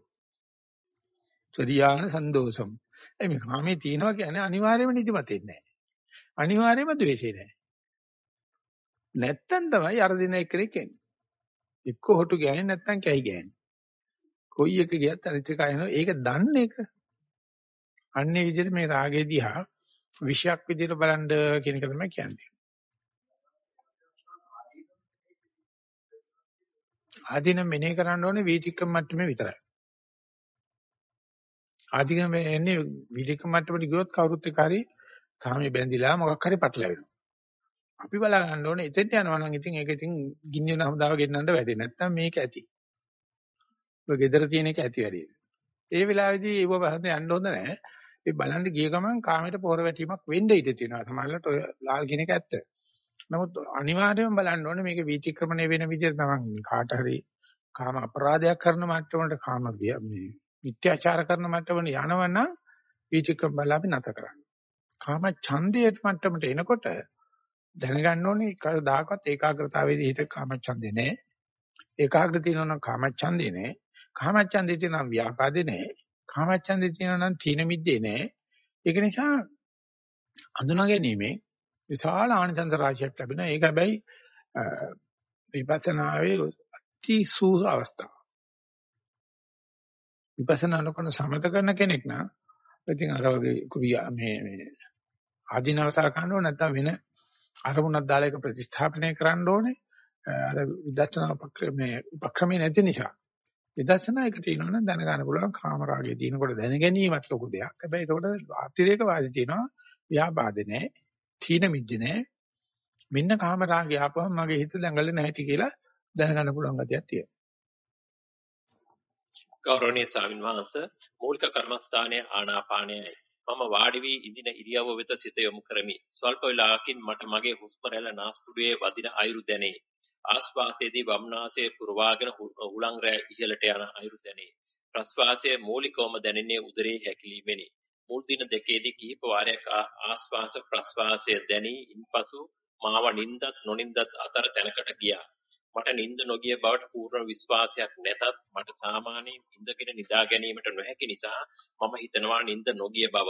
සරියාන සන්දෝෂම්. ඒ මේ කාමයේ තියෙනවා කියන්නේ අනිවාර්යයෙන්ම නිදිමතෙන්නේ නැහැ අනිවාර්යයෙන්ම ද්වේෂේ නැහැ නැත්තම් තමයි අර දින එක්කෙනෙක් එන්නේ එක්ක හොටු ගෑනේ නැත්තම් කැහි ගෑනේ. කොයි එක ගියත් අනිත් එක අයනවා. ඒක දන්නේ එක. අන්නේ විදිහට මේ රාගේ දිහා විෂයක් විදිහට බලන්න කියන එක තමයි කියන්නේ. ආදීන මෙනේ කරන්න ඕනේ වීතික්කම මට්ටමේ විතරයි. ආදීන මේ එන්නේ වීතික්කම මට්ටමට ගියොත් කවුරුත් එක්ක හරි කාමේ බැඳිලා මොකක් හරි පටලැවෙනවා. අපි බලා ගන්න ඕනේ එතෙන්ට යනවා නම් ඉතින් ඒක ඉතින් ගින්න හමුදාව ගෙන්නන්න වැඩි නැත්නම් මේක ඇති. ඔය gedara තියෙන එක ඇති වැඩි. ඒ වෙලාවේදී ඒව බහන්න යන්න හොඳ නැහැ. ඒ බලන්න ගිය ගමන් කාමයට පොර වැටීමක් වෙන්න ඉඩ තියෙනවා. සමහරවිට ඔය ලාල් කියන එක ඇත්ත. නමුත් අනිවාර්යයෙන්ම බලන්න ඕනේ මේක වීතික්‍රමණය වෙන විදිහට තමයි කාට හරි කාම අපරාධයක් කරන මට්ටමකට කාම මේ මිත්‍යාචාර කරන මට්ටමට යනවනම් වීතික්‍රම බලා අපි නැත කරන්නේ. කාම ඡන්දයේ මට්ටමට එනකොට දැනගන්න ඕනේ කවදාකවත් ඒකාග්‍රතාවයේදී හිත කාමච්ඡන්දේ නැහැ. ඒකාග්‍ර තියෙනවා නම් කාමච්ඡන්දේ නැහැ. කාමච්ඡන්දේ තියෙනවා නම් ව්‍යාපාදේ නැහැ. කාමච්ඡන්දේ තියෙනවා නම් තීන මිද්දේ නැහැ. ඒක නිසා හඳුනා ගැනීමේ විශාල ආනිසංස රාශියක් ලැබෙනවා. ඒක හැබැයි විපස්සනාවේ අති සූස අවස්ථාව. විපස්සනා නොකරන සමත කරන කෙනෙක් නම් ඉතින් අර වගේ මේ මේ ආධිනවසා කරනව නැත්නම් වෙන අරමුණක් දාලා ඒක ප්‍රතිස්ථාපනය කරන්න ඕනේ. අර විදර්ශනා උපක්‍රමයේ උපක්‍රමයේ නැති නිසා. විදර්ශනා එක තියෙනවා නම් දැනගන්න පුළුවන් කාමරාගයේ දිනකොට දැන ගැනීමත් ලොකු දෙයක්. හැබැයි ඒකට අතිරේක වාසි තියෙනවා. ව්‍යාපාදේ නැහැ. තීන මිද්දේ නැහැ. මෙන්න කාමරාගය ආපුවම මගේ හිත දඟලන්නේ නැහැටි කියලා දැනගන්න පුළුවන් ගතියක් තියෙනවා. ගෞරවනීය ස්වාමීන් වහන්සේ මූලික කර්මස්ථානයේ ආනාපානයයි මම වාඩි වී ඉඳින ඉරියව්ව වෙත සිත යොමු කරමි. ස්වල්ප වේලාවකින් මට මගේ හුස්ම රැල්ල නාස්පුඩුවේ වදින අයුරු දැනේ. ආස්වාසයේදී වම්නාසයේ පුරවාගෙන උලංග රැ ඉහළට යන අයුරු දැනේ. ප්‍රස්වාසයේ මූලිකවම දැනෙන්නේ උදරයේ හැකිලීමෙනි. මුල් දින දෙකේදී කිහිප වාරයක් ආස්වාස ප්‍රස්වාසය දැනී ඉන්පසු මාව නින්දත් නොනින්දත් අතර තැනකට ගියා. මට නිින්ද නොගිය බවට පූර්ණ විශ්වාසයක් නැතත් මට සාමාන්‍යයෙන් ඉඳගෙන නිදා ගැනීමට නොහැකි නිසා මම හිතනවා නිින්ද නොගිය බව.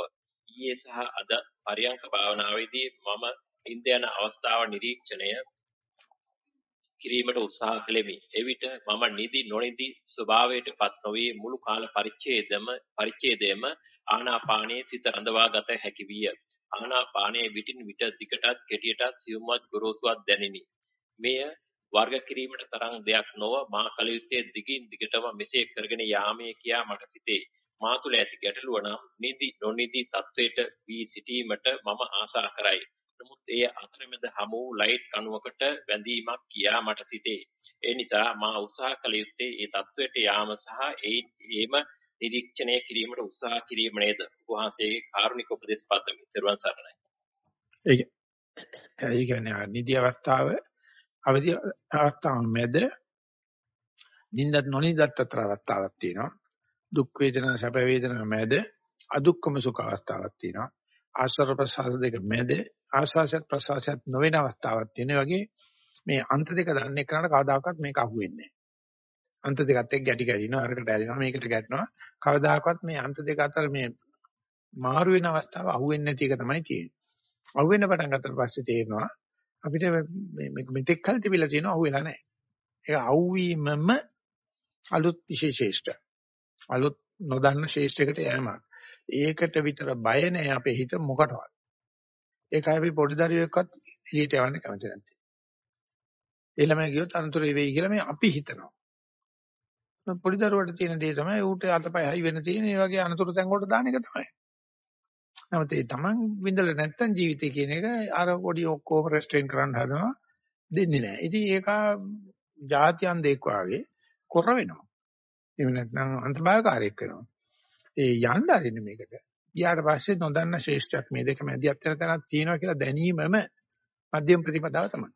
ඊයේ සහ අද පරියංක භාවනාවේදී මම නිින්ද යන අවස්ථාව නිරීක්ෂණය කිරීමට උත්සාහ කළෙමි. එවිට මම නිදි නොනිදි ස්වභාවයටපත් නොවේ මුළු කාල පරිච්ඡේදම පරිච්ඡේදයේම ආනාපානයේ සිත රඳවා ගත හැකි විය. ආනාපානයේ විටින් විට දිගටත් කෙටියටත් සියුම්වත් ගොරෝසුවත් දැනිනි. මෙය වර්ග කිරීමට තරම් දෙයක් නොව මා කල යුත්තේ දිගින් දිගටම මෙසේ කරගෙන යාමේ කියා මට සිතේ. මා තුළ ඇති ගැටලුව නම් නිදි නොනිදි තත්වයට වී සිටීමට මම ආශා කරයි. නමුත් එය අතරමැද හමු වූ ලයිට් කණුවකට වැඳීමක් කියා මට සිතේ. ඒ නිසා මා උත්සාහ කළ යුත්තේ ඒ තත්වයට යාම සහ ඒම නිරීක්ෂණය කිරීමට උත්සාහ කිරීම නේද? වහන්සේගේ කාරුණික උපදේශ පදමි. ත්වන් සරණයි. ඒක ඒ කියන්නේ නිදි අවස්ථාව අවදි අවස්ථාව මැද නින්දත් නොනින්දත් අතර අවස්ථාවක් තියෙනවා. දුක් වේදනා සැප වේදනා මැද අදුක්කම සුඛ අවස්ථාවක් තියෙනවා. ආශ්‍රව ප්‍රසආස දෙක මැද ආශ්වාසයත් ප්‍රශ්වාසයත් නොවන අවස්ථාවක් තියෙන වගේ මේ අන්ත දෙක දන්නේ කරාට කවදාකවත් මේක අහුවෙන්නේ නැහැ. අන්ත දෙකත් එක්ක ගැටි ගැටිනවා අරකට ඇලෙනවා මේකට ගැටෙනවා කවදාකවත් මේ අන්ත දෙක අතර මේ මාරු වෙන අවස්ථාව අහුවෙන්නේ නැති එක තමයි තියෙන්නේ. අහුවෙන්න පටන් ගත්තට පස්සේ තේරෙනවා අපිට මේ මෙතෙක් කල් තිබිලා තියෙනවා අහුවෙලා නැහැ. ඒක අහුවීමම අලුත් විශේෂේෂ්ඨ. අලුත් නොදන්න ශේෂ්ඨයකට යෑමක්. ඒකට විතර බය නැහැ අපේ හිත මොකටවත්. ඒකයි අපි පොඩි දරුවෙක්වත් එළියට යවන්න කැමති නැත්තේ. ඒ ළමයි ගියොත් අනතුරු වෙයි කියලා මේ අපි හිතනවා. පොඩි දරුවට තියෙන දේ තමයි ඌට අතපය හයි වෙන තියෙන ඒ වගේ අනතුරු තැන් වලට දාන එක තමයි. නමුත් ඒ Taman විඳලා නැත්තම් ජීවිතය කියන එක අර පොඩි ඔක්කොම රෙස්ට්‍රේන් කරන්න හදනවා දෙන්නේ නැහැ. ඉතින් ඒක જાතියන් දෙක් වාගේ කොර වෙනවා. එහෙම නැත්නම් අන්තභාගකාරයක් වෙනවා. ඒ යන්න අරින්න මේකට. ඊට පස්සේ නොදන්න ශේෂ්ඨයක් මේ දෙක මැදිහත් වෙන තැනක් තියෙනවා කියලා දැනීමම මධ්‍යම ප්‍රතිපදාව තමයි.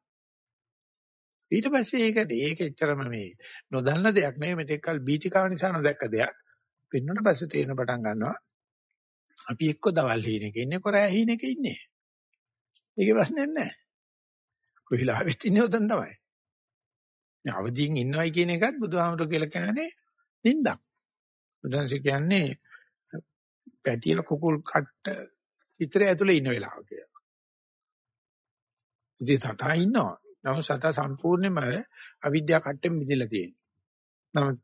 ඊට පස්සේ ඒකට ඒක එච්චරම මේ නොදන්න දෙයක් නෙවෙයි මෙතෙක්කල් බීතිකාව නිසා නොදැක්ක දෙයක්. පින්නට පස්සේ තේරෙන පටන් ගන්නවා. අපි එක්ක දවල් හීනෙක ඉන්නේ කොරෑ හීනෙක ඉන්නේ. ඒකේ ප්‍රශ්නයක් නැහැ. කොහිලා වෙත් ඉන්නේ උතන් තමයි. දැන් අවදියෙන් ඉන්නවයි කියන එකත් බුදුහාමුදුර කියලා කියන්නේ නින්දක්. බුදුන්සේ කියන්නේ පැටියල කුකුල් කට්ට ඉතරේ ඇතුලේ ඉන්න වෙලාව කියලා. ඉතින් සතා ඉන්නවා. නමුත් සතා සම්පූර්ණයෙන්ම අවිද්‍යාව කට්ටෙන් මිදලා තියෙනවා. නමුත්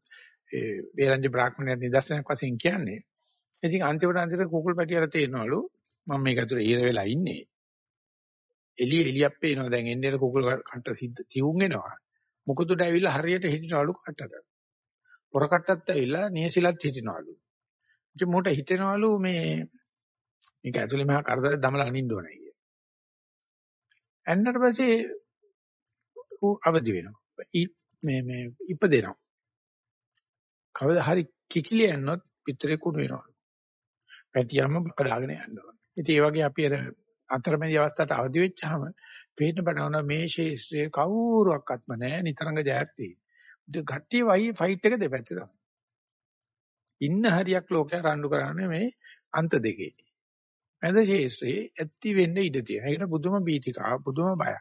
ඒ වේරංජ බ්‍රාහ්මණය නිදර්ශනයක් වශයෙන් කියන්නේ ඉතින් අන්තිමට අන්තිමට කුකුල් පැටියල තේරෙනවලු මම මේක ඇතුලේ ඊර වෙලා ඉන්නේ. එළිය එළියක් පේනවා දැන් එන්නේ කුකුල් කට්ට තියුම් වෙනවා. මොකද ඇවිල්ලා හරියට හිටිනවලු කට්ටට. පොර කට්ටත් ඇවිල්ලා නියසිලත් හිටිනවලු. ඉතින් මොකට හිතෙනවලු මේ මේක ඇතුලේ මහා කරදරයක් දමලා අනින්න ඕනේ කිය. එන්නට පස්සේ ඌ අවදි වෙනවා. මේ මේ ඉපදෙනවා. කවදා හරි කිකිලිය යනොත් පිටරේ කුණු වෙනවා. පැටියම බලාගෙන යන්න ඕනේ. ඉතින් ඒ වගේ අපි අර අතරමැදි අවස්ථාවට අවදි වෙච්චාම පේන්න බලන මේ ශේෂ්ත්‍රයේ කවුරුවක්වත්ම නැහැ නිතරංග ජයක් තියෙන්නේ. ඉතින් ගට්ටිය වයි ෆයිට් එක දෙපැත්තේ තමයි. ඉන්න හරියක් ලෝකයා රණ්ඩු කරන්නේ මේ අන්ත දෙකේ. මැද ශේෂ්ත්‍රයේ ඇත්ති වෙන්න ඉඩ තියෙනවා. ඒකට බුදුම බීතිකා, බුදුම බය,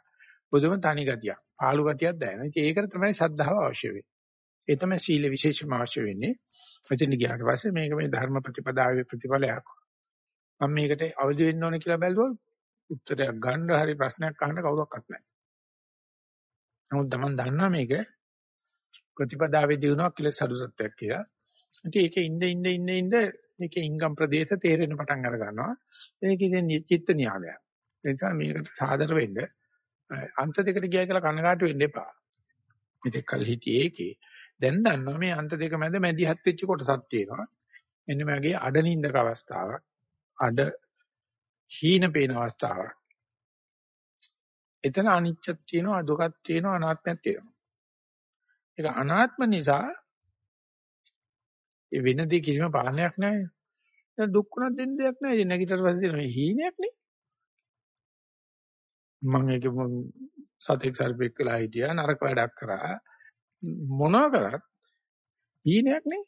බුදුම තනි ගතිය, පාළු ගතියක් දැනෙනවා. ඉතින් ඒකට තමයි සද්ධාව අවශ්‍ය වෙන්නේ. ඒ තමයි සීල විශේෂම අවශ්‍ය වෙන්නේ. එතන ගියාට පස්සේ මේක මේ ධර්ම ප්‍රතිපදාවේ ප්‍රතිඵලයක්. මම මේකට අවදි වෙන්න ඕනේ කියලා බැලුවොත් උත්තරයක් ගන්න හරි ප්‍රශ්නයක් අහන්න කවුරක්වත් නැහැ. නමුත් Taman දන්නා මේක ප්‍රතිපදාවේ දිනුවක් කියලා සතු සත්‍යයක් කියලා. ඉතින් ඒකේ ඉඳ ඉඳ ඉඳ ඉඳ මේකේ ඉංගම් ප්‍රදේශ තේරෙන පටන් අර ගන්නවා. ඒක ඉතින් චිත්ත න්‍යායයක්. ඒ නිසා මේකට සාදර වෙන්න අන්ත දෙකට ගියා කියලා කනගාටු වෙන්න එපා. මෙතෙක් කල් හිටියේ ඒකේ. දැන් දන්නවා මේ අන්ත දෙක මැද මැදිහත් වෙච්ච කොටසක් තියෙනවා. එන්න මගේ අඩනින්දක අවස්ථාවක්. අඩ හීන පේන අවස්ථාවක්. එතන අනිච්චක් තියෙනවා, දුකක් තියෙනවා, අනාත්මයක් තියෙනවා. ඒක අනාත්ම නිසා ඒ වෙන දේ කිසිම පාලනයක් නැහැ. දැන් දුක් උනක් දෙන්න දෙයක් නැහැ. නැගිටතර පස්සේ මේ හීනයක් නේ. මම ඒක සතෙක් සර්පෙක් වෙලා හිටියා නරක වැඩක් කරා මොනවා කරත් හීනයක් නේ.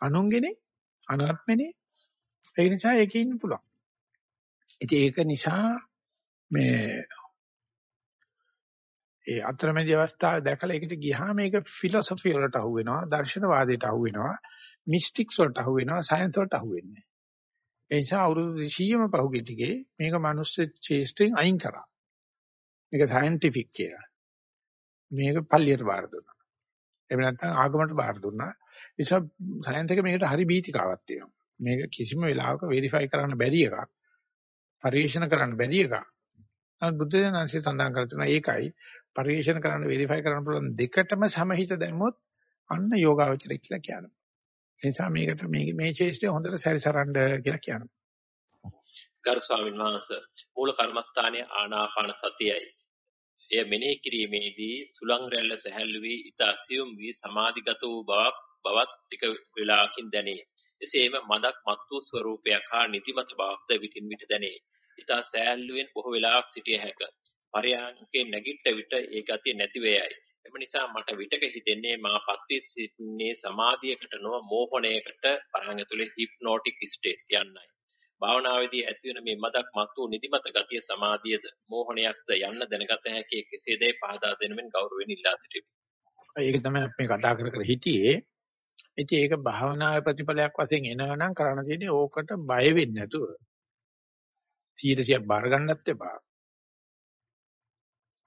අනුන්ගේනේ අනාත්මනේ. ඒ නිසා ඒකේ ඉන්න පුළුවන්. ඉතින් ඒක නිසා මේ ඒ අතරමැදි අවස්ථාව දැකලා ඒකට ගියාම මේක ෆිලොසොෆි වලට අහු වෙනවා, දර්ශනවාදයට අහු වෙනවා, මිස්ටික්ස් වලට අහු වෙනවා, සයන්ස් වලට අහු වෙන්නේ. ඒ නිසා අවුරුදු 200ම පහුගිය ටිකේ මේක මිනිස් ශේෂ්ත්‍රයෙන් අයින් කරා. මේක සයන්ටිෆික් කියලා. මේක පල්ලියට බාර දුන්නා. එහෙම නැත්නම් ආගමට බාර දුන්නා. ඒ නිසා සයන්ස් එක මේකට හරි බීතිකාවක් තියෙනවා. මේක කිසිම වෙලාවක වෙරිෆයි කරන්න බැරි එකක්. පරිශන කරන්න බැරි එකක්. නමුත් බුද්ධ දනන්සේ සඳහන් කර තියෙනවා ඒකයි පරිශන කරන්න වෙරිෆයි කරන්න පුළුවන් දෙකටම සමහිත දැම්මොත් අන්න යෝගාවචරය කියලා කියනවා. ඒ නිසා මේකට මේ මේ ශේෂ්ඨය හොඳට සැරිසරන්න කියලා කියනවා. ගරු ස්වාමීන් වහන්සේ මූල කර්මස්ථානයේ ආනාපාන සතියයි. එය මෙනෙහි කිරීමේදී සුලං රැල්ල සැහැල්ලු වී ඊට අසියුම් වී සමාධිගත වූ බවක් බවත් ටික වේලාවකින් දැනේ. එසේම මදක් මත් වූ ස්වરૂපයක් හා නිදිමත බවක්ද විටින් විට දැනේ. ඊට සෑහලුවෙන් බොහෝ වෙලාවක් සිටිය හැක. පරයන්කේ නැගිට විට ඒ ගතිය නැති වේයයි. එම නිසා මට විටක හිතෙන්නේ මා පත්වී සිටින්නේ සමාධියකට නොව මෝහණයකට පරයන්ක තුලේ හිප්නොටික් ස්ටේට් යන්නයි. භාවනාවේදී ඇතිවන මේ මදක් මත් වූ නිදිමත ගතිය සමාධියද මෝහණයක්ද යන්න දැනගත හැකි කෙසේදයි පහදා දෙනමින් ගෞරවයෙන් ඉල්ලා සිටිමි. ඒක තමයි අපි කතා කර කර හිටියේ. ඉතින් ඒක භාවනාවේ ප්‍රතිඵලයක් වශයෙන් එනවනම් කරන්න තියෙන්නේ ඕකට බය වෙන්නේ නැතුව 100ක් බාර ගන්නත් එපා.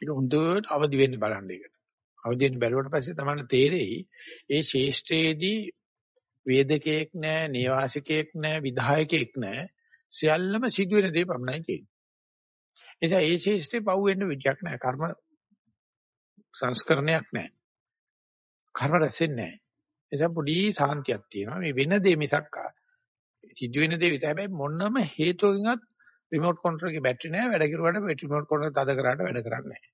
ඒක හොඳට අවදි වෙන්න බලන්න ඒකට. අවදි වෙන්න බැලුවට පස්සේ තමයි තේරෙයි ඒ ශේෂ්ඨයේදී වේදකයෙක් නැහැ, නේවාසිකයෙක් නැහැ, විධායකයෙක් නැහැ. සියල්ලම සිදුවෙන දේ පමණයි තියෙන්නේ. එනිසා ඒ ශේෂ්ඨේ පව් වෙන්න විදියක් නැහැ. කර්ම සංස්කරණයක් නැහැ. කර්ම රැසෙන්නේ නැහැ. එතන පොඩි සාන්තියක් තියෙනවා. මේ වෙන දේ මිසක් සිදුවෙන දේ විතරයි හැබැයි මොනම හේතුවකින්වත් රිමෝට් කන්ට්‍රෝල් එකේ බැටරි නැහැ වැඩ කරුවාට රිමෝට් කන්ට්‍රෝල් තද කරාට වැඩ කරන්නේ නැහැ.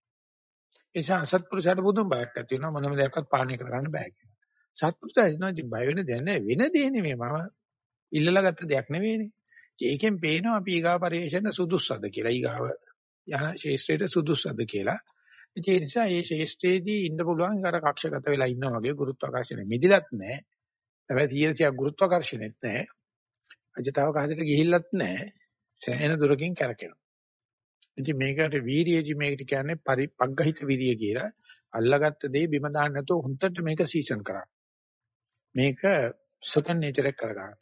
ඒ නිසා අසත්පුරුෂයාට බුදුන් බයක් ඇති වෙනවා මොනම දෙයක්වත් පාලනය කරගන්න බෑ කියලා. සත්පුරුෂයා හිතනවා ඉතින් බය වෙන දෙයක් නැහැ වෙන දේ නෙමෙයි මම ඉල්ලලා ගත්ත දෙයක් නෙවෙයිනේ. ඒකෙන් පේනවා අපි ඊගා පරිශ්‍රණ සුදුස්සද කියලා ඊගාව යන ශේෂ්ත්‍රයට සුදුස්සද කියලා. ඒ නිසා මේ ශේෂ්ත්‍රයේදී ඉන්න පුළුවන් අර කක්ෂගත වෙලා ඉන්නා වගේ ගුරුත්වාකර්ෂණය මිදිලත් නැහැ. හැබැයි 100ක් ගුරුත්වාකර්ෂණෙත් නැහැ. අජතාවකාශයට ගිහිල්ලත් නැහැ. සෑහෙන දුරකින් කැරකෙනවා. ඉතින් මේකට වීරියජි මේකට කියන්නේ පරිපග්ගහිත විරිය කියලා. අල්ලගත්ත දේ බිම දාන්න නැතුව හුන්නට මේක සීසන් කරා. මේක සෙකන්ඩ් නේචර් එක කරගන්න.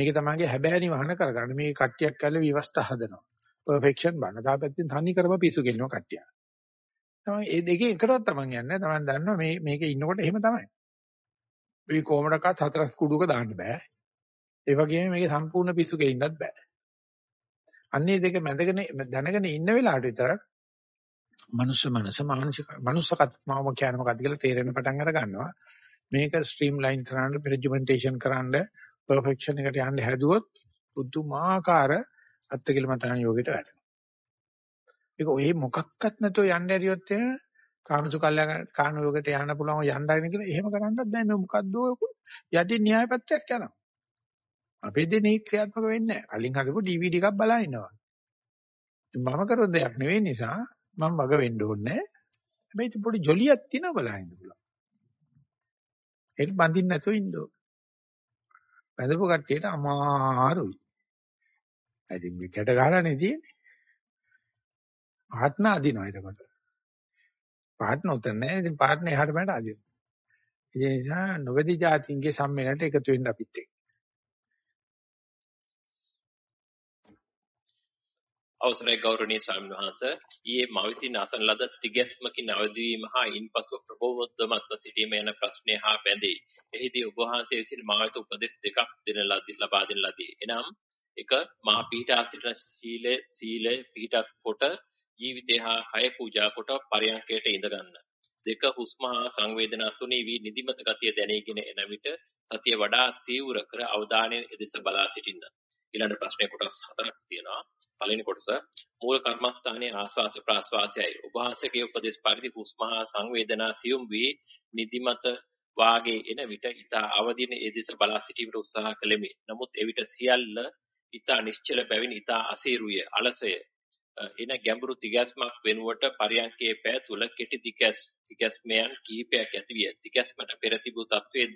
මේක තමයි හැබෑනි වහන කරගන්න. මේ කට්ටියක් කැල්ල විවස්ථා හදනවා. පර්ෆෙක්ෂන් බන්න. තාපැත්තෙන් තනි කරම පිසු ගෙන්නව කට්ටිය. තමයි මේ දෙකේ එකටවත් තමන් යන්නේ. තමන් දන්නවා මේ මේකේ ඉන්නකොට එහෙම තමයි. මේ කොමඩකත් හතරස් කුඩුවක දාන්න බෑ. ඒ වගේම මේකේ සම්පූර්ණ පිස්සු ගෙන්නත් බෑ. අන්නේ දෙක මැදගෙන දැනගෙන ඉන්න වෙලාවට විතරක් මනුස්ස මනස මානසික මනුස්සකත් මාම කියන මොකද්ද කියලා තේරෙන පටන් අර ගන්නවා. මේක ස්ට්‍රීම් ලයින් කරන්න, ප්‍රෙජුමෙන්ටේෂන් කරන්න, පර්ෆෙක්ෂන් එකට යන්න හැදුවොත් පුදුමාකාර අත්තිකිලමතන යෝගයට වැටෙනවා. ඒක ඔය මොකක්වත් නැතුව යන්න ඇරියොත් එන කාමසුකල්ල කාණ යෝගයට යන්න පුළුවන් යන්න ආගෙන කියලා එහෙම කරන්නත් බෑ මේ මොකද්ද යටි න්‍යාය පත්‍රයක් යනවා. අපේ දෙනේ ක්‍රියාත්මක වෙන්නේ නැහැ. කලින් හදපු DVD එකක් බලා ඉන්නවා. මම කරන දෙයක් නෙවෙයි නිසා මම වග වෙන්න ඕනේ. හැබැයි පොඩි ජොලියක් තියෙනවා බලා ඉන්න පුළුවන්. ඒක බඳින්න නැතුව ඉන්න ඕන. බඳපු කට්ටියට අමාරුයි. ඉතින් මේ කැට ගහලානේ තියෙන්නේ. පාට්න අදිනවා එතකොට. පාට්න උතර නැහැ. ඉතින් පාට්න එහාට බෑට අදිනවා. ඒ නිසා නොවැදි જાතින්ගේ සම්මේලනට එකතු වෙන්න අපිත් එක්ක. අවසරයි ගෞරවනීය ස්වාමීන් වහන්ස ඊයේ මා විසින් අසන ලද තිගැස්මකින් අවදිවීම හා ඉන්පසු ප්‍රබෝධමත්ව සිටීම යන ප්‍රශ්නය හා බැඳේ. එහිදී ඔබ වහන්සේ විසින් මා වෙත උපදෙස් දෙකක් දෙන ලදී ලබා දෙන ලදී. එනම් එක මා පිහිටා සිටින සීලය සීලය පිහිටක් කොට ජීවිතය හා කය පූජා කොට පරයන්කයට ඉඳගන්න. දෙක හුස්ම හා සංවේදනා තුනී වී නිදිමත ගතිය දැනීගෙන එන විට සතිය වඩා තීව්‍ර කර අවධානයෙන් එදෙස බලා සිටින්න. ඊළඟ ප්‍රශ්නේ කොටස් හතරක් තියෙනවා. පළවෙනි කොටස මූල කර්මස්ථානයේ ආස්වාස ප්‍රාස්වාසයයි ඔබ වහන්සේගේ උපදේශ පරිදි හුස්ම හා සංවේදනා සියුම් වී නිදිමත වාගේ එන විට ඊට අවදින ඒ දෙස බලා සිටීමට උත්සාහ කළෙමි. නමුත් එවිට සියල්ල ඊට නිශ්චල බැවින් ඊට අසීරුය අලසය එන ගැඹුරු තිගැස්මක් වෙනුවට පරියන්කේ පෑ තුල කෙටි තිගැස් තිගැස්මයන් කිහිපයක් ඇතිවිය. තිගැස්මට පෙර තිබූ තත්වයේ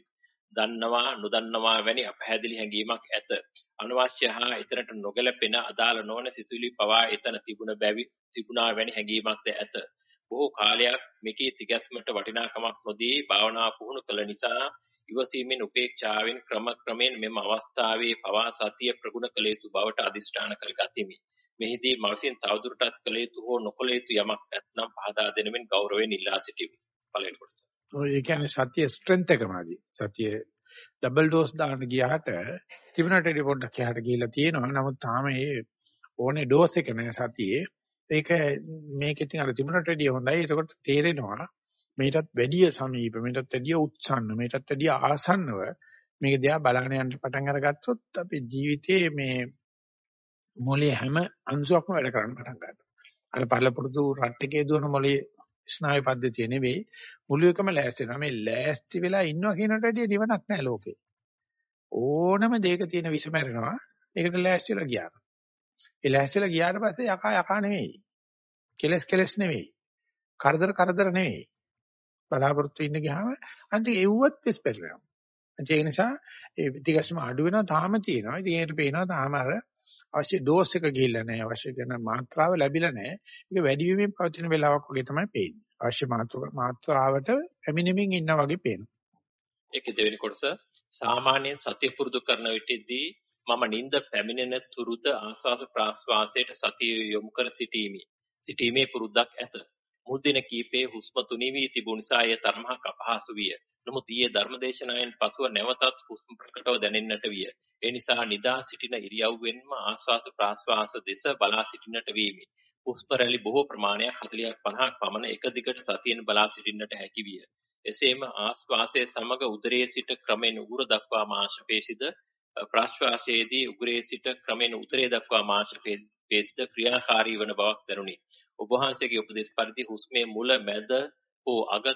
දන්නවා නොදන්නවා වැනි අපහැදිලි හැඟීමක් ඇත. අනවශ්‍ය හා ඊතරට නොගැලපෙන අදාළ නොවන සිතුවිලි පවා එතන තිබුණ බැවි තිබුණා වැනි හැඟීමක්ද ඇත. බොහෝ කාලයක් මේකේ තිගැස්මට වටිනාකමක් නොදී භාවනා පුහුණු කළ නිසා ඉවසීමෙන් උපේක්ෂාවෙන් ක්‍රම ක්‍රමයෙන් මෙම අවස්ථාවේ පවා සතිය ප්‍රගුණ කළ යුතු බවට අදිෂ්ඨාන කරගතිමි. මෙහිදී මවසින් තවදුරටත් කළ යුතු හෝ නොකළ යුතු යමක් නැත්නම් පහදා දෙනමින් ගෞරවයෙන් ඉල්ලා සිටිමි. පළවෙනි කොටස. ඔය ඒ කියන්නේ සතිය ස්ට්‍රෙන්ත් එකමදී. සතිය ඩබල් ඩෝස් දාන්න ගියාට තිබුණට වඩා පොඩ්ඩක් එහාට ගිහිල්ලා තියෙනවා. නමුත් තාම ඒ ඕනේ ඩෝස් එක නෑ සතියේ. ඒක මේකෙන් අර තිබුණට වැඩිය හොඳයි. ඒකට තේරෙනවා මේකටත් වැඩිය සමීප, මේකටත් වැඩිය උත්සන්න, මේකටත් වැඩිය ආසන්නව මේක දිහා බලන්න යන්න පටන් අරගත්තොත් අපේ ජීවිතයේ මේ මොලේ හැම අංශුවක්ම වැඩ කරන්න පටන් ගන්නවා. අර පළපුරුදු රට්ටකේ දුවන මොලේ ස්නායු පද්ධතිය නෙවෙයි මුළු එකම ලෑස්ති වෙනවා. මේ ලෑස්ති වෙලා ඉන්නවා කියනට වැඩිය නිවනක් නැහැ ලෝකේ. ඕනම දෙයක තියෙන විස මැරෙනවා. ඒකට ලෑස්තිලා ගියා. ඒ ලෑස්තිලා ගියාට පස්සේ යකා යකා නෙවෙයි. කෙලස් කෙලස් නෙවෙයි. කරදර කරදර නෙවෙයි. බලාපොරොත්තු ඉන්න ගියාම අන්තිම එව්වත් පිස් පෙරලනවා. ඒ නිසා ඒ විදිහටම අඩු වෙනවා තාම තියෙනවා. ඉතින් ඒකට පේනවා තාම අර අවශ්‍ය ඩෝස් එක ගිහිල්ලා නැහැ. අවශ්‍ය කරන මාත්‍රාව ලැබිලා නැහැ. ඒක වැඩි වීමෙන් පවතින වෙලාවක් වගේ තමයි පේන්නේ. අවශ්‍ය මාත්‍රාවට පැමිණෙමින් ඉන්නා වගේ පේනවා. ඒක දෙවෙනි කොටස සාමාන්‍යයෙන් සතිය පුරුදු කරන විටදී මම නිින්ද පැමිණෙන තුරුද ආස්වාද ප්‍රාස්වාසයට සතිය යොමු කර සිටීමි. සිටීමේ පුරුද්දක් ඇත. මුල් දින කීපයේ හුස්ම තුනී වී තිබුණ නිසා එය තරමක් අපහසු විය. නමුත් ඊයේ ධර්මදේශනාවෙන් පසුව නැවතත් හුස්ම ප්‍රකටව දැනෙන්නට විය. ඒ නිසා නිදා සිටින ඉරියව්වෙන්ම ආස්වාද ප්‍රාස්වාස දෙස බලා සිටින්නට වීමි. හුස්ම රැලි බොහෝ ප්‍රමාණයක් 40ක් 50ක් පමණ එක දිගට සතියෙන් බලා සිටින්නට හැකි විය. එසේම ආස්වාසයේ සමග උදරයේ සිට ක්‍රමෙන් උගුර දක්වා මාංශපේශිද ප්‍රාශ්වාසයේදී උගරයේ සිට ක්‍රමෙන් උදරයේ දක්වා මාංශපේශිද ක්‍රියාකාරී වන බවක් දැනුනි. ඔබ වහන්සේගේ උපදේශ පරිදි හුස්මේ මුල මැද හෝ අග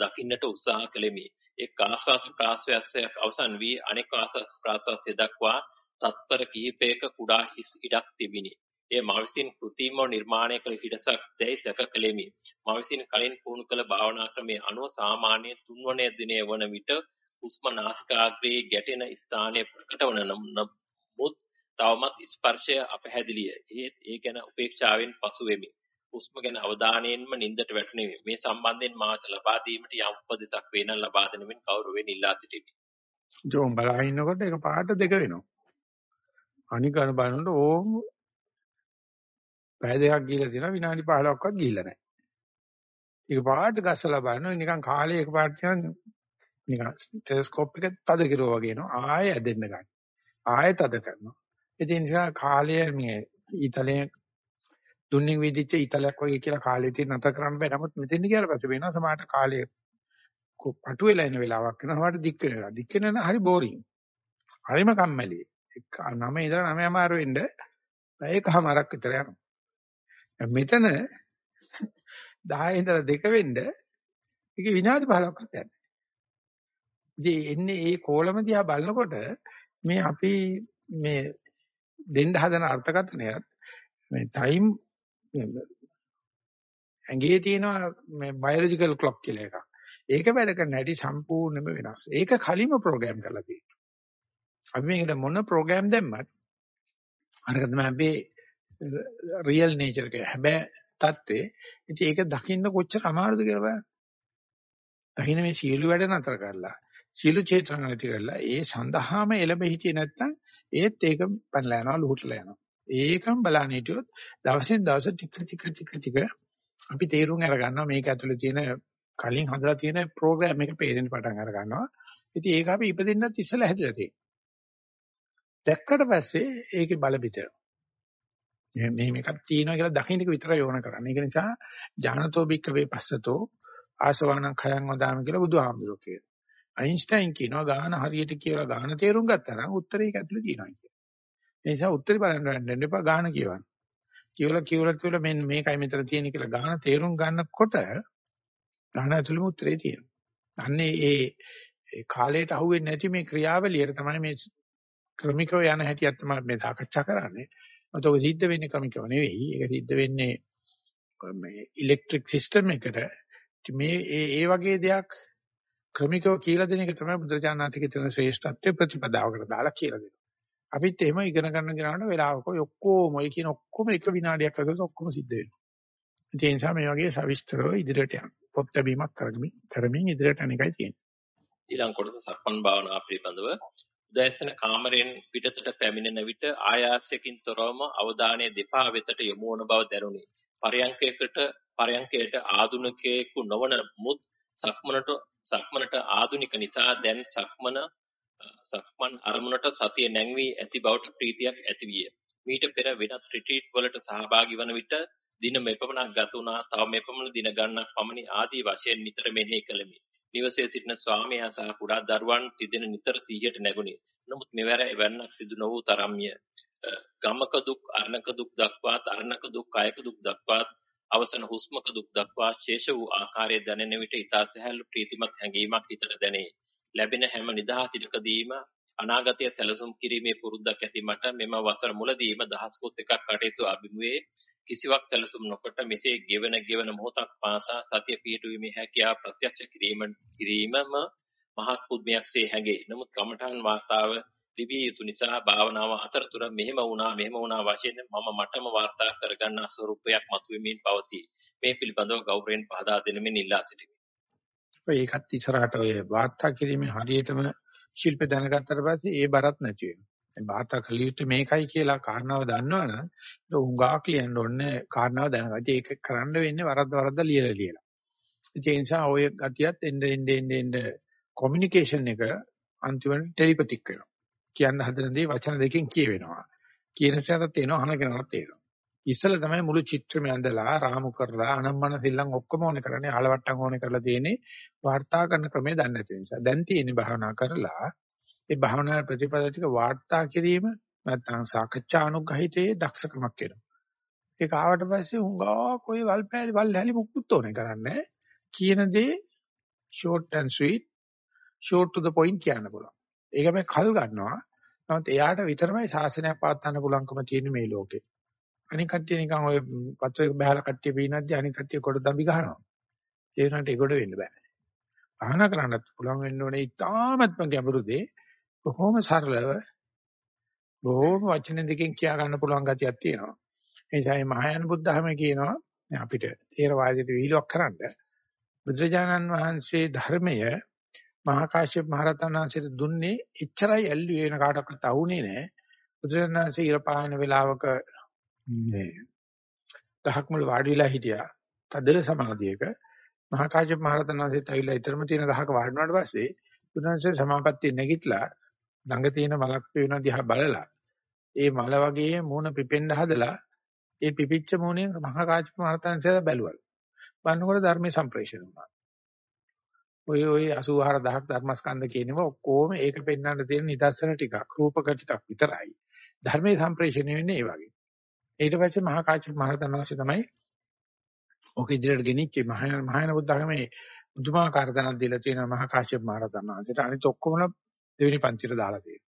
දකින්නට උත්සාහ කළෙමි. එක් ආශ්වාස ප්‍රාශ්වාසයක් අවසන් වී අනෙක් ආශ්වාස ප්‍රාශ්වාසය දක්වා තත්පර කිහිපයක කුඩා හිස් ඉඩක් තිබිනි. එය මා විසින් කෘතිමව නිර්මාණය කළ හිඩසක් දැයි සැක කළෙමි. මා විසින් කලින් පුහුණු කළ භාවනා ක්‍රමයේ අනුව සාමාන්‍ය තුන්වන දිනය වන විට හුස්ම නාසිකාග්‍රයේ ගැටෙන ස්ථානයේ ප්‍රකට වන නමුත් තවමත් ස්පර්ශය අපැහැදිලිය. ඒත් ඒ ගැන උපේක්ෂාවෙන් පසු වෙමි. හුස්ම ගැන අවධානයෙන්ම නින්දට වැටුනේ මේ සම්බන්ධයෙන් මාත ලබා දීමට යම් උපදෙසක් වේ නම් ලබා දෙනමින් කවුරුවෙන් ඉල්ලා සිටිමි. ජෝම් බලා ඉන්නකොට ඒක පාට දෙක වෙනවා. අනිකන බලනකොට ඕම් පැය දෙකක් ගිහලා තියෙනවා විනාඩි 15ක්වත් ගිහිල්ලා නැහැ. ඒක පාට ගස්සලා බලනවා නිකන් කාලේ එක පාට නිකන් ටෙලස්කෝප් එක තද කිරුවා වගේ නෝ ආයෙ ඇදෙන්න ගන්න. ආයෙ තද කරනවා. ඒ නිසා කාලය මේ ඊතලයේ දුන්නින් වීදිච්ච ඊතලයක් වගේ කියලා කාලේ තියෙන නැත කරන්න බෑ. නමුත් මෙතෙන් ගියාට පස්සේ වෙනවා සමහරට කාලේ පටු වෙලා එන වෙලාවක් වෙනවා. සමහරට දික් වෙන වෙලාවක්. දික් වෙන හරි බෝරින්. හරිම කම්මැලි. එක්ක නම ඉඳලා නම යමාරු වෙන්න පැයකමාරක් විතර යනවා. මෙතන 10 ඉඳලා දෙක වෙන්න ඒක විනාඩි 15ක්වත් යන්නේ. ඉතින් එන්නේ මේ කෝලම දිහා බලනකොට මේ අපි මේ දෙන්න හදන අර්ථකථනයත් මේ ටයිම් ඇඟේ තියෙනවා මේ බයොලොජිකල් ක්ලොක් කියලා එකක්. ඒක වැඩ කරන හැටි සම්පූර්ණයෙන්ම වෙනස්. ඒක කලින්ම ප්‍රෝග්‍රෑම් කරලා තියෙනවා. අපි මේකට මොන ප්‍රෝග්‍රෑම් දැම්මත් අරක තමයි අපි රියල් නේචර් එක හැබැයි தත්ත්වේ. ඉතින් ඒක දකින්න කොච්චර අමාරුද කියලා බලන්න. දකින්න මේ සියලු වැඩ නතර කරලා සියලු චේතන නැති කරලා ඒ සඳහාම එළඹ හිටියේ නැත්නම් ඒත් ඒක පැනලා යනවා ලුහුටලා යනවා. ඒකම බලන්න හිටියොත් දවසෙන් දවස ටික ටික ටික ටික අපි තේරුම් අරගන්නවා මේක ඇතුලේ තියෙන කලින් හදලා තියෙන ප්‍රෝග්‍රෑම් එක පේරෙන්න පටන් අර ගන්නවා. ඉතින් ඒක අපි ඉපදෙන්නත් ඉස්සෙල්ලා හැදලා තියෙනවා. දැක්කට පස්සේ ඒකේ බල පිට. මේ මේකක් තියෙනවා කියලා දකින්න එක විතරයි ඕන කරන්නේ. ඒක නිසා ඥානතෝ බික්කවේ පස්සතෝ ආසවණං khයං වදාම කියලා බුදුහාමුදුරුවෝ කියනවා. අයින්ස්ටයින් කියනවා ගාන හරියට කියලා ගාන තේරුම් ගත්තා නම් උත්තරේ ඒක ඇතුලේ තියෙනවා කියලා. ඒ නිසා උත්තරේ බලන්න යන්න එපා ගාන කියවන්න. කියවලා කියවලා කියවලා මෙන්න මේකයි මෙතන තියෙන්නේ කියලා ගාන තේරුම් ගන්නකොට ගාන ඇතුළෙම උත්තරේ තියෙනවා. අන්නේ ඒ කාලයට අහුවෙන්නේ නැති මේ ක්‍රියාවලියට තමයි මේ ක්‍රමිකව යන හැටියක් තමයි මේ සාකච්ඡා කරන්නේ. මත ඔක සිද්ධ වෙන්නේ ක්‍රමිකව නෙවෙයි. ඒක සිද්ධ වෙන්නේ මේ ඉලෙක්ට්‍රික් සිස්ටම් එකට මේ ඒ ඒ වගේ දෙයක් ක්‍රමිකව කියලා දෙන එක තමයි බුදුරජාණන්තිගේ තියෙන ශ්‍රේෂ්ඨත්වයේ ප්‍රතිපදාවකට දාලා කියලා දෙන්නේ. අපිත් එහෙම ඉගෙන ගන්න යනකොට වෙලාවක ඔක්කොම ඔය කියන ඔක්කොම එක විනාඩියක් ඇතුළත ඔක්කොම සිද්ධ වෙනවා. ඒ නිසා මේ වගේ සවිස්තරව ඉදිරියට යන්න. පොත් ලැබීමක් කරගමින් කරමින් ඉදිරියට යන එකයි තියෙන්නේ. ඊළඟ කොටස සක්මන් භාවනාව පිළිබඳව උදෑසන කාමරයෙන් පිටතට පැමිණෙන විට ආයාසයෙන් තොරවම අවධානය දෙපා වෙතට යොමු වන බව දැනුනි. පරයන්කයකට පරයන්කයට ආදුනිකයෙකු නොවන මුත් සක්මනට සක්මනට ආදුනික නිසා දැන් සක්මන සක්මන් අරමුණට සතිය නැංවී ඇති බවට ප්‍රීතියක් ඇතිවිය. මීට පෙර වෙනත් රිට්‍රීට් වලට සහභාගී වන විට දින මෙපමණක් ගත වුණා. තව මෙපමණ දින ගණනක් පමණි ආදී වශයෙන් නිතර මෙනෙහි කළෙමි. නිවසේ සිටින ස්වාමියා සහ කුඩා දරුවන් තිදෙන නිතර සිහියට නැගුණි. නමුත් මෙවර එවන්නක් සිදු නො වූ තරම්ය. ගමක දුක්, අරණක දුක් දක්වා, තරණක දුක්, කායක දුක් දක්වා, අවසන හුස්මක දුක් දක්වා ශේෂ වූ ආකාරය දැනෙන විට ඊතා සහැල්ලු ප්‍රීතිමත් හැඟීමක් හිතට දැනේ. ලැබෙන හැම නිදහසිතකදීම අනාගතය සැලසුම් කිරීමේ පුරුද්දක් ඇති මට මෙම වසර මුලදීම දහස්කුත් එකක් කටයුතු අභිමුවේ කිසිවක් සැලසුම් නොකොට මෙසේ ගෙවන ගෙවන මොහොතක් පාසා සතිය පිහිටුවීමේ හැකියාව ප්‍රත්‍යක්ෂ කිරීම කිරීමම මහත් පුදුමයක්සේ හැඟේ. නමුත් කමඨාන් වාර්තාව ලිවිය යුතු නිසා භාවනාව අතරතුර මෙහෙම වුණා මෙහෙම වුණා වශයෙන් මම මටම වාර්තා කරගන්නා ස්වරූපයක් මතුවෙමින් පවතී. මේ පිළිබඳව ගෞරවයෙන් පහදා දෙනමින් ඉල්ලා සිටිමි. ඔය ඒකත් ඉස්සරහට ඔය වාර්තා කිරීමේ හරියටම ශිල්ප දැනගත්තට පස්සේ ඒ බරත් නැති වෙනවා. දැන් වාර්තා කළ යුත්තේ මේකයි කියලා කාරණාව දන්නවනම් ඒක උඟාක් ලියන්න ඕනේ කාරණාව දැනගන්න. ඒක කරන්න වෙන්නේ වරද්ද වරද්ද ලියලා ලියලා. ඒ නිසා ඔය ගතියත් එන්න එන්න එන්න එන්න කොමියුනිකේෂන් එක අන්තිමට ටෙලිපතික් වෙනවා. කියන්න හදන දේ වචන දෙකෙන් කියවෙනවා. කියන සැරත් තේනවා අහන කෙනාට තේරෙනවා. ඉස්සෙල්ලා තමයි මුළු චිත්‍රෙම ඇඳලා රාමු කරලා අනම්මන සිල්ලම් ඔක්කොම ඕනේ කරන්නේ ආලවට්ටම් ඕනේ කරලා තියෙන්නේ වාර්තා කරන ක්‍රමය දන්නේ නැති නිසා. දැන් තියෙන්නේ භාවනා කරලා ඒ භාවනා ප්‍රතිපද ටික වාර්තා කිරීම නැත්නම් සාකච්ඡා අනුග්‍රහිතයේ දක්ෂකමක් වෙනවා. ඒක ආවට පස්සේ හුඟා කොයි වල්පෑලි වල්හැලි මුකුත් ඕනේ කරන්නේ කියන දේ short and sweet short to the point කියන්න පුළුවන්. ඒක මේ කල් ගන්නවා. නමුත් එයාට විතරමයි ශාසනයක් පවත්වන්න පුළුවන්කම තියෙන මේ ලෝකේ. අනික කට්ටිය නිකන් ඔය පත්‍රයක බහලා කට්ටිය බීනද්දී අනික කට්ටිය කොට දම්බි ගහනවා. ඒ වුණාට ඒකට වෙන්න බෑ. අහන කරන්නත් පුළුවන් වෙන්න ඕනේ ඉතාමත්ම ගැඹුරු දේ. බොහොම සරලව බොහොම වචන දෙකෙන් කියා ගන්න පුළුවන් ගතියක් තියෙනවා. ඒ නිසා මේ මහායාන බුද්ධ ධර්මයේ කියනවා අපිට තේරවාදයට විහිළුවක් කරන්න බුදුරජාණන් වහන්සේ ධර්මය මහා කාශ්‍යප මහ රහතන් වහන්සේට දුන්නේ එච්චරයි ඇල්ලුවේ වෙන කාටවත් අහුනේ නැහැ. බුදුරජාණන් වහන්සේ ඉර පායන වෙලාවක මේ ගහක් මුල වාඩි වෙලා හිටියා. තද සමාධියක මහා කාශ්‍යප මහ රහතන් වහන්සේත් ඇවිල්ලා ඊතරම තියෙන ගහක වාඩි වුණාට පස්සේ බුදුරජාණන්සේ සමාපත්තිය නැගිටලා ළඟ තියෙන මලක් පේන දිහා බලලා ඒ මල වගේ මූණ පිපෙන්න හදලා ඒ පිපිච්ච මූණේ මහා කාශ්‍යප මහ රහතන් වහන්සේ බැලුවලු. බලනකොට ධර්මයේ සම්ප්‍රේෂණ වුණා. ඔය ඔය 84000ක් ධර්මස්කන්ධ කියනවා ඔක්කොම ඒක පෙන්වන්න තියෙන නිදර්ශන ටිකක් රූපක ටිකක් විතරයි. ධර්මයේ සම්ප්‍රේෂණය වෙන්නේ ඒ වගේ. ඊට පස්සේ මහා කාශ්‍යප මහ රහතන් වහන්සේ තමයි ඔක ඉදිරියට ගෙනිච්චේ මහා මහාන බුද්ධ ධර්මයේ මුතුමාකාර තැනක් දීලා තියෙනවා මහා කාශ්‍යප මහ රහතන් වහන්සේට. අනිත ඔක්කොම දෙවෙනි පන්තියට දාලා තියෙනවා.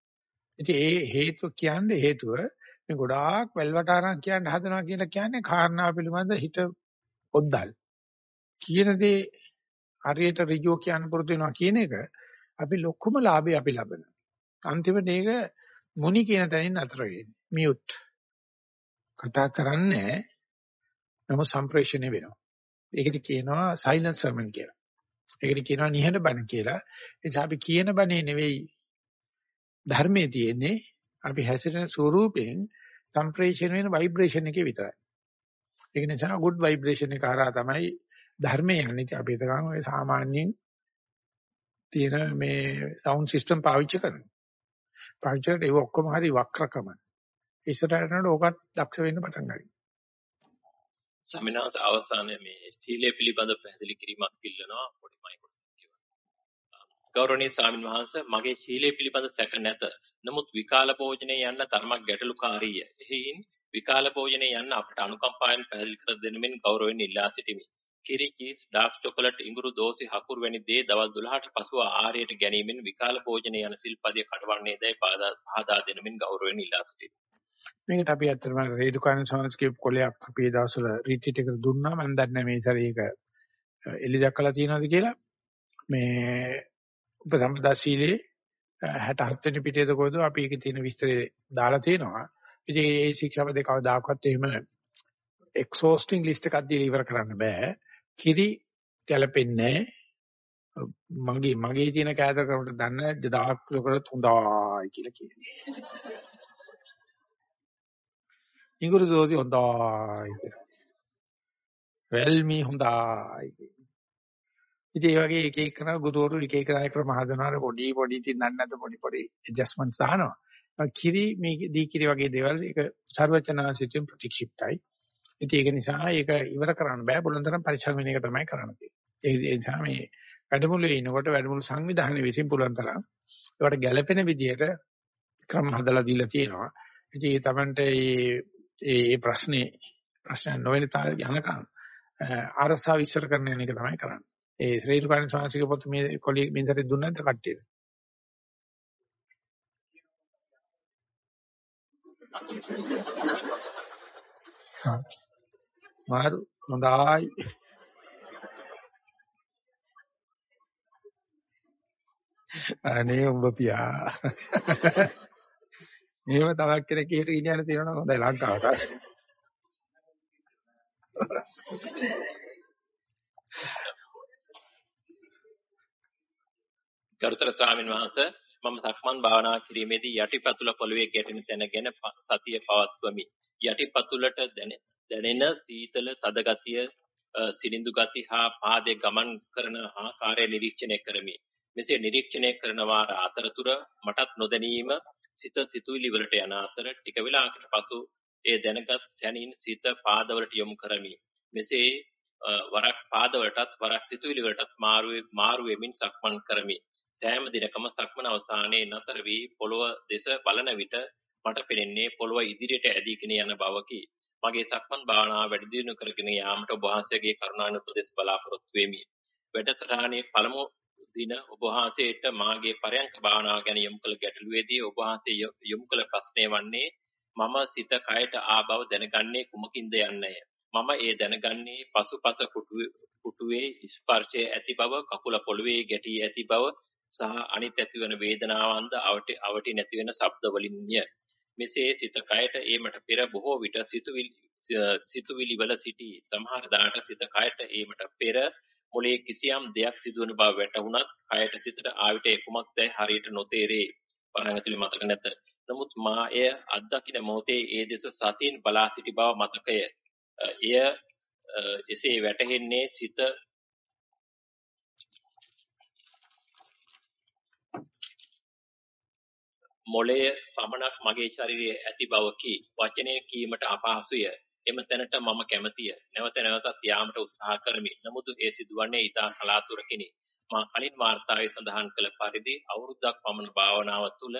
ඉතින් ඒ හේතුව කියන්නේ හේතුව මේ ගොඩාක් වැල්වටාරම් කියන්න හදනවා කියලා කියන්නේ කාරණා පිළිබඳ හිත පොද්දල්. කියන දේ හරියට ඍජුව කියන්න පුරුදු වෙනවා කියන එක අපි ලොකුම ලාභය අපි ලබන. අන්තිමට ඒක මුනි කියන තැනින් අතර වෙන්නේ. මියුට්. කතා කරන්නේ නමුත් සම්ප්‍රේෂණය වෙනවා. ඒකට කියනවා සයිලන්ස් සර්මන් කියලා. ඒකට කියනවා නිහඬ බණ කියලා. ඒ නිසා අපි කියන බණේ නෙවෙයි ධර්මයේ තියෙන්නේ අපි හැසිරෙන ස්වරූපයෙන් සම්ප්‍රේෂණ වෙන ভাইබ්‍රේෂන් එකේ විතරයි. ඒක නිසා good vibration එක හරහා තමයි ධර්මයේ යන්නේ. අපි හිතගන්න ඔය සාමාන්‍යයෙන් තියෙන මේ සවුන්ඩ් සිස්ටම් පාවිච්චි කරනවා. පාවිච්චි කරලා ඒක ඔක්කොම හරි වක්‍රකම. ඉස්සරහට යනකොට ඕකත් දක්ෂ වෙන්න පටන් ගන්නවා. සමිනාස අවසානයේ මේ සීලය පිළිබඳ පැහැදිලි කිරීමක් ඉල්ලනවා පොඩි මයිකොස් ගෞරවනීය ස්වාමින් වහන්සේ මගේ සීලය පිළිබඳ සැක නැත. නමුත් විකාල භෝජනයේ යන්න තරමක් ගැටලුකාරීය. එහින් විකාල භෝජනයේ යන්න අපට අනුකම්පාවෙන් පැහැදිලි කර දෙනෙමින් ගෞරවයෙන් ඉල්ලා සිටිමි. කිරි චීස් ඩාර්ක් චොකලට් ඉඟුරු දෝසි හකුරු වැනි දේ දවල් 12ට පසුව ආහාරයට ගැනීමෙන් විකාල භෝජනයේ යන සිල්පදයේ කඩවන්නේදයි පහදා දෙනෙමින් ගෞරවයෙන් ඉල්ලා සිටිමි. මේකට අපි ඇත්තටම රේඩුකාන සංස්කෘතික කොලයක් අපි ඒ දවස්වල රීට්‍රීට් එකට දුන්නා මම දන්නේ මේ සැරේ ඒක එලි දැක්කලා තියෙනවද කියලා මේ උපසම්පදා සීලේ 67 වෙනි පිටේද කොයිද අපි ඒකේ තියෙන විස්තරේ දාලා තියෙනවා ඉතින් මේ ශික්ෂාපදේ කවදාකවත් එහෙම exhausting list එකක් දීලා ඉවර කරන්න බෑ. කිරි ගැලපෙන්නේ මගේ මගේ තියෙන කෑදරකමට දන්න 1000 කිලෝ කරත් හොඳයි කියලා කියනවා. ඉංගුරු සෝසි හොඳයි කියලා. වෙල්මි හොඳයි කියලා. ඉතින් ඒ වගේ එක එක කරන ගුරුවරු එක එක නායකව මහදනාර පොඩි පොඩි ඉතින් දන්නේ නැත පොඩි පොඩි ඇඩ්ජස්ට්මන්ට්ස් අහනවා. කිරි මේ දී කිරි වගේ දේවල් ඒක සර්වචනාංශයෙන් ප්‍රතික්ෂිප්තයි. ඉතින් ඒක නිසා ඒක ඉවර කරන්න බෑ බුලන්තරම් පරිශ්‍රම වෙන එක තමයි කරන්න තියෙන්නේ. ඒ නිසා මේ වැඩමුළුවේ ඉනකොට වැඩමුළු සංවිධානයේ විසින් පුළුවන් තරම් ඒවට ගැළපෙන විදිහට ක්‍රම හදලා දීලා තියෙනවා. ඉතින් ඒ තමන්ට මේ ඒ ප්‍රශ්නේ ප්‍රශ්න නොවන තාල යනකම් අරසාව ඉස්සර කරන එක තමයි කරන්නේ. ඒ ශ්‍රී රුපාණ සාංශික පොත මේ කොලි බින්දරේ දුන්නද කට්ටියට? මාරු හොඳයි. අනේ උඹ පියා. මේව තවක් කෙනෙක් එහෙට ගෙනියන්න තියෙනවා හොඳයි ලංකාවට. ගරුතර ස්වාමීන් වහන්සේ මම සක්මන් භාවනා කිරීමේදී යටිපතුල පොළවේ ගැටෙන තැන ගැන සතිය පවත්වමි. යටිපතුලට දැනෙන සීතල තද ගතිය සිනිඳු ගති හා පාදයේ ගමන් කරන ආකාරය නිරීක්ෂණය කරමි. මෙසේ නිරීක්ෂණය කරන වාර අතරතුර මටත් නොදැනීම සිත සිතුවිලි වලට යන අතර ටික වෙලාවකට පසු ඒ දැනගත් සැනින් සිත පාදවලට යොමු කරමි. මෙසේ වරක් පාදවලටත් වරක් සිතුවිලි වලටත් මාරු මාරු වෙමින් සක්මන් කරමි. සෑම දිනකම සක්මන අවසානයේ නතර වී පොළව දෙස බලන විට මට පෙනෙන්නේ පොළව ඉදිරියට ඇදීගෙන යන බවකි. මගේ සක්මන් භාවනාව වැඩි දියුණු කරගෙන යාමට ඔබ වහන්සේගේ කරුණාන උපදෙස් බලාපොරොත්තු වෙමි. වැඩසටහනේ පළමු දින ඔබ වහන්සේට මාගේ පරයන්ක භාවනාව ගැන යොමු කළ ගැටලුවේදී ඔබ වහන්සේ යොමු කළ ප්‍රශ්නය වන්නේ මම සිත කයට ආ බව දැනගන්නේ කුමකින්ද යන්නය. මම ඒ දැනගන්නේ පසුපස පුටුවේ ස්පර්ශයේ ඇති බව, කකුල පොළවේ ගැටී ඇති බව සහ අනිත් ඇතිවන වේදනාවන්ද අවට අවට නැති වෙන ශබ්ද වලින්ය. මෙසේ සිත කයට ඒමට පෙර බොහෝ විට සිතුවිලි සිතුවිලි වල සිටි සමහර දාට සිත කයට ඒමට පෙර මොලේ කිසියම් දෙයක් සිදුවන බව වැටහුණත් කයට සිතට ආවිත කුමක්දයි හරියට නොතේරේ. පරණතිලි මතක නැත. නමුත් මා එය අත්දකින මොහොතේ ඒ දෙස සතියෙන් බලා සිටි බව මතකය. එය එසේ වැටහෙන්නේ සිත මොළය පමණක් මගේ ශරීරයේ ඇති බවකි වචනය කීමට අපහසුය එම තැනට මම කැමතිය. නැවත නැවතත් යාමට උත්සාහ කරමි. නමුත් ඒ සිදුවන්නේ ඊටා කලාතුරකිනි. මා කලින් වාර්තාවේ සඳහන් කළ පරිදි අවුරුද්දක් පමණ භාවනාව තුළ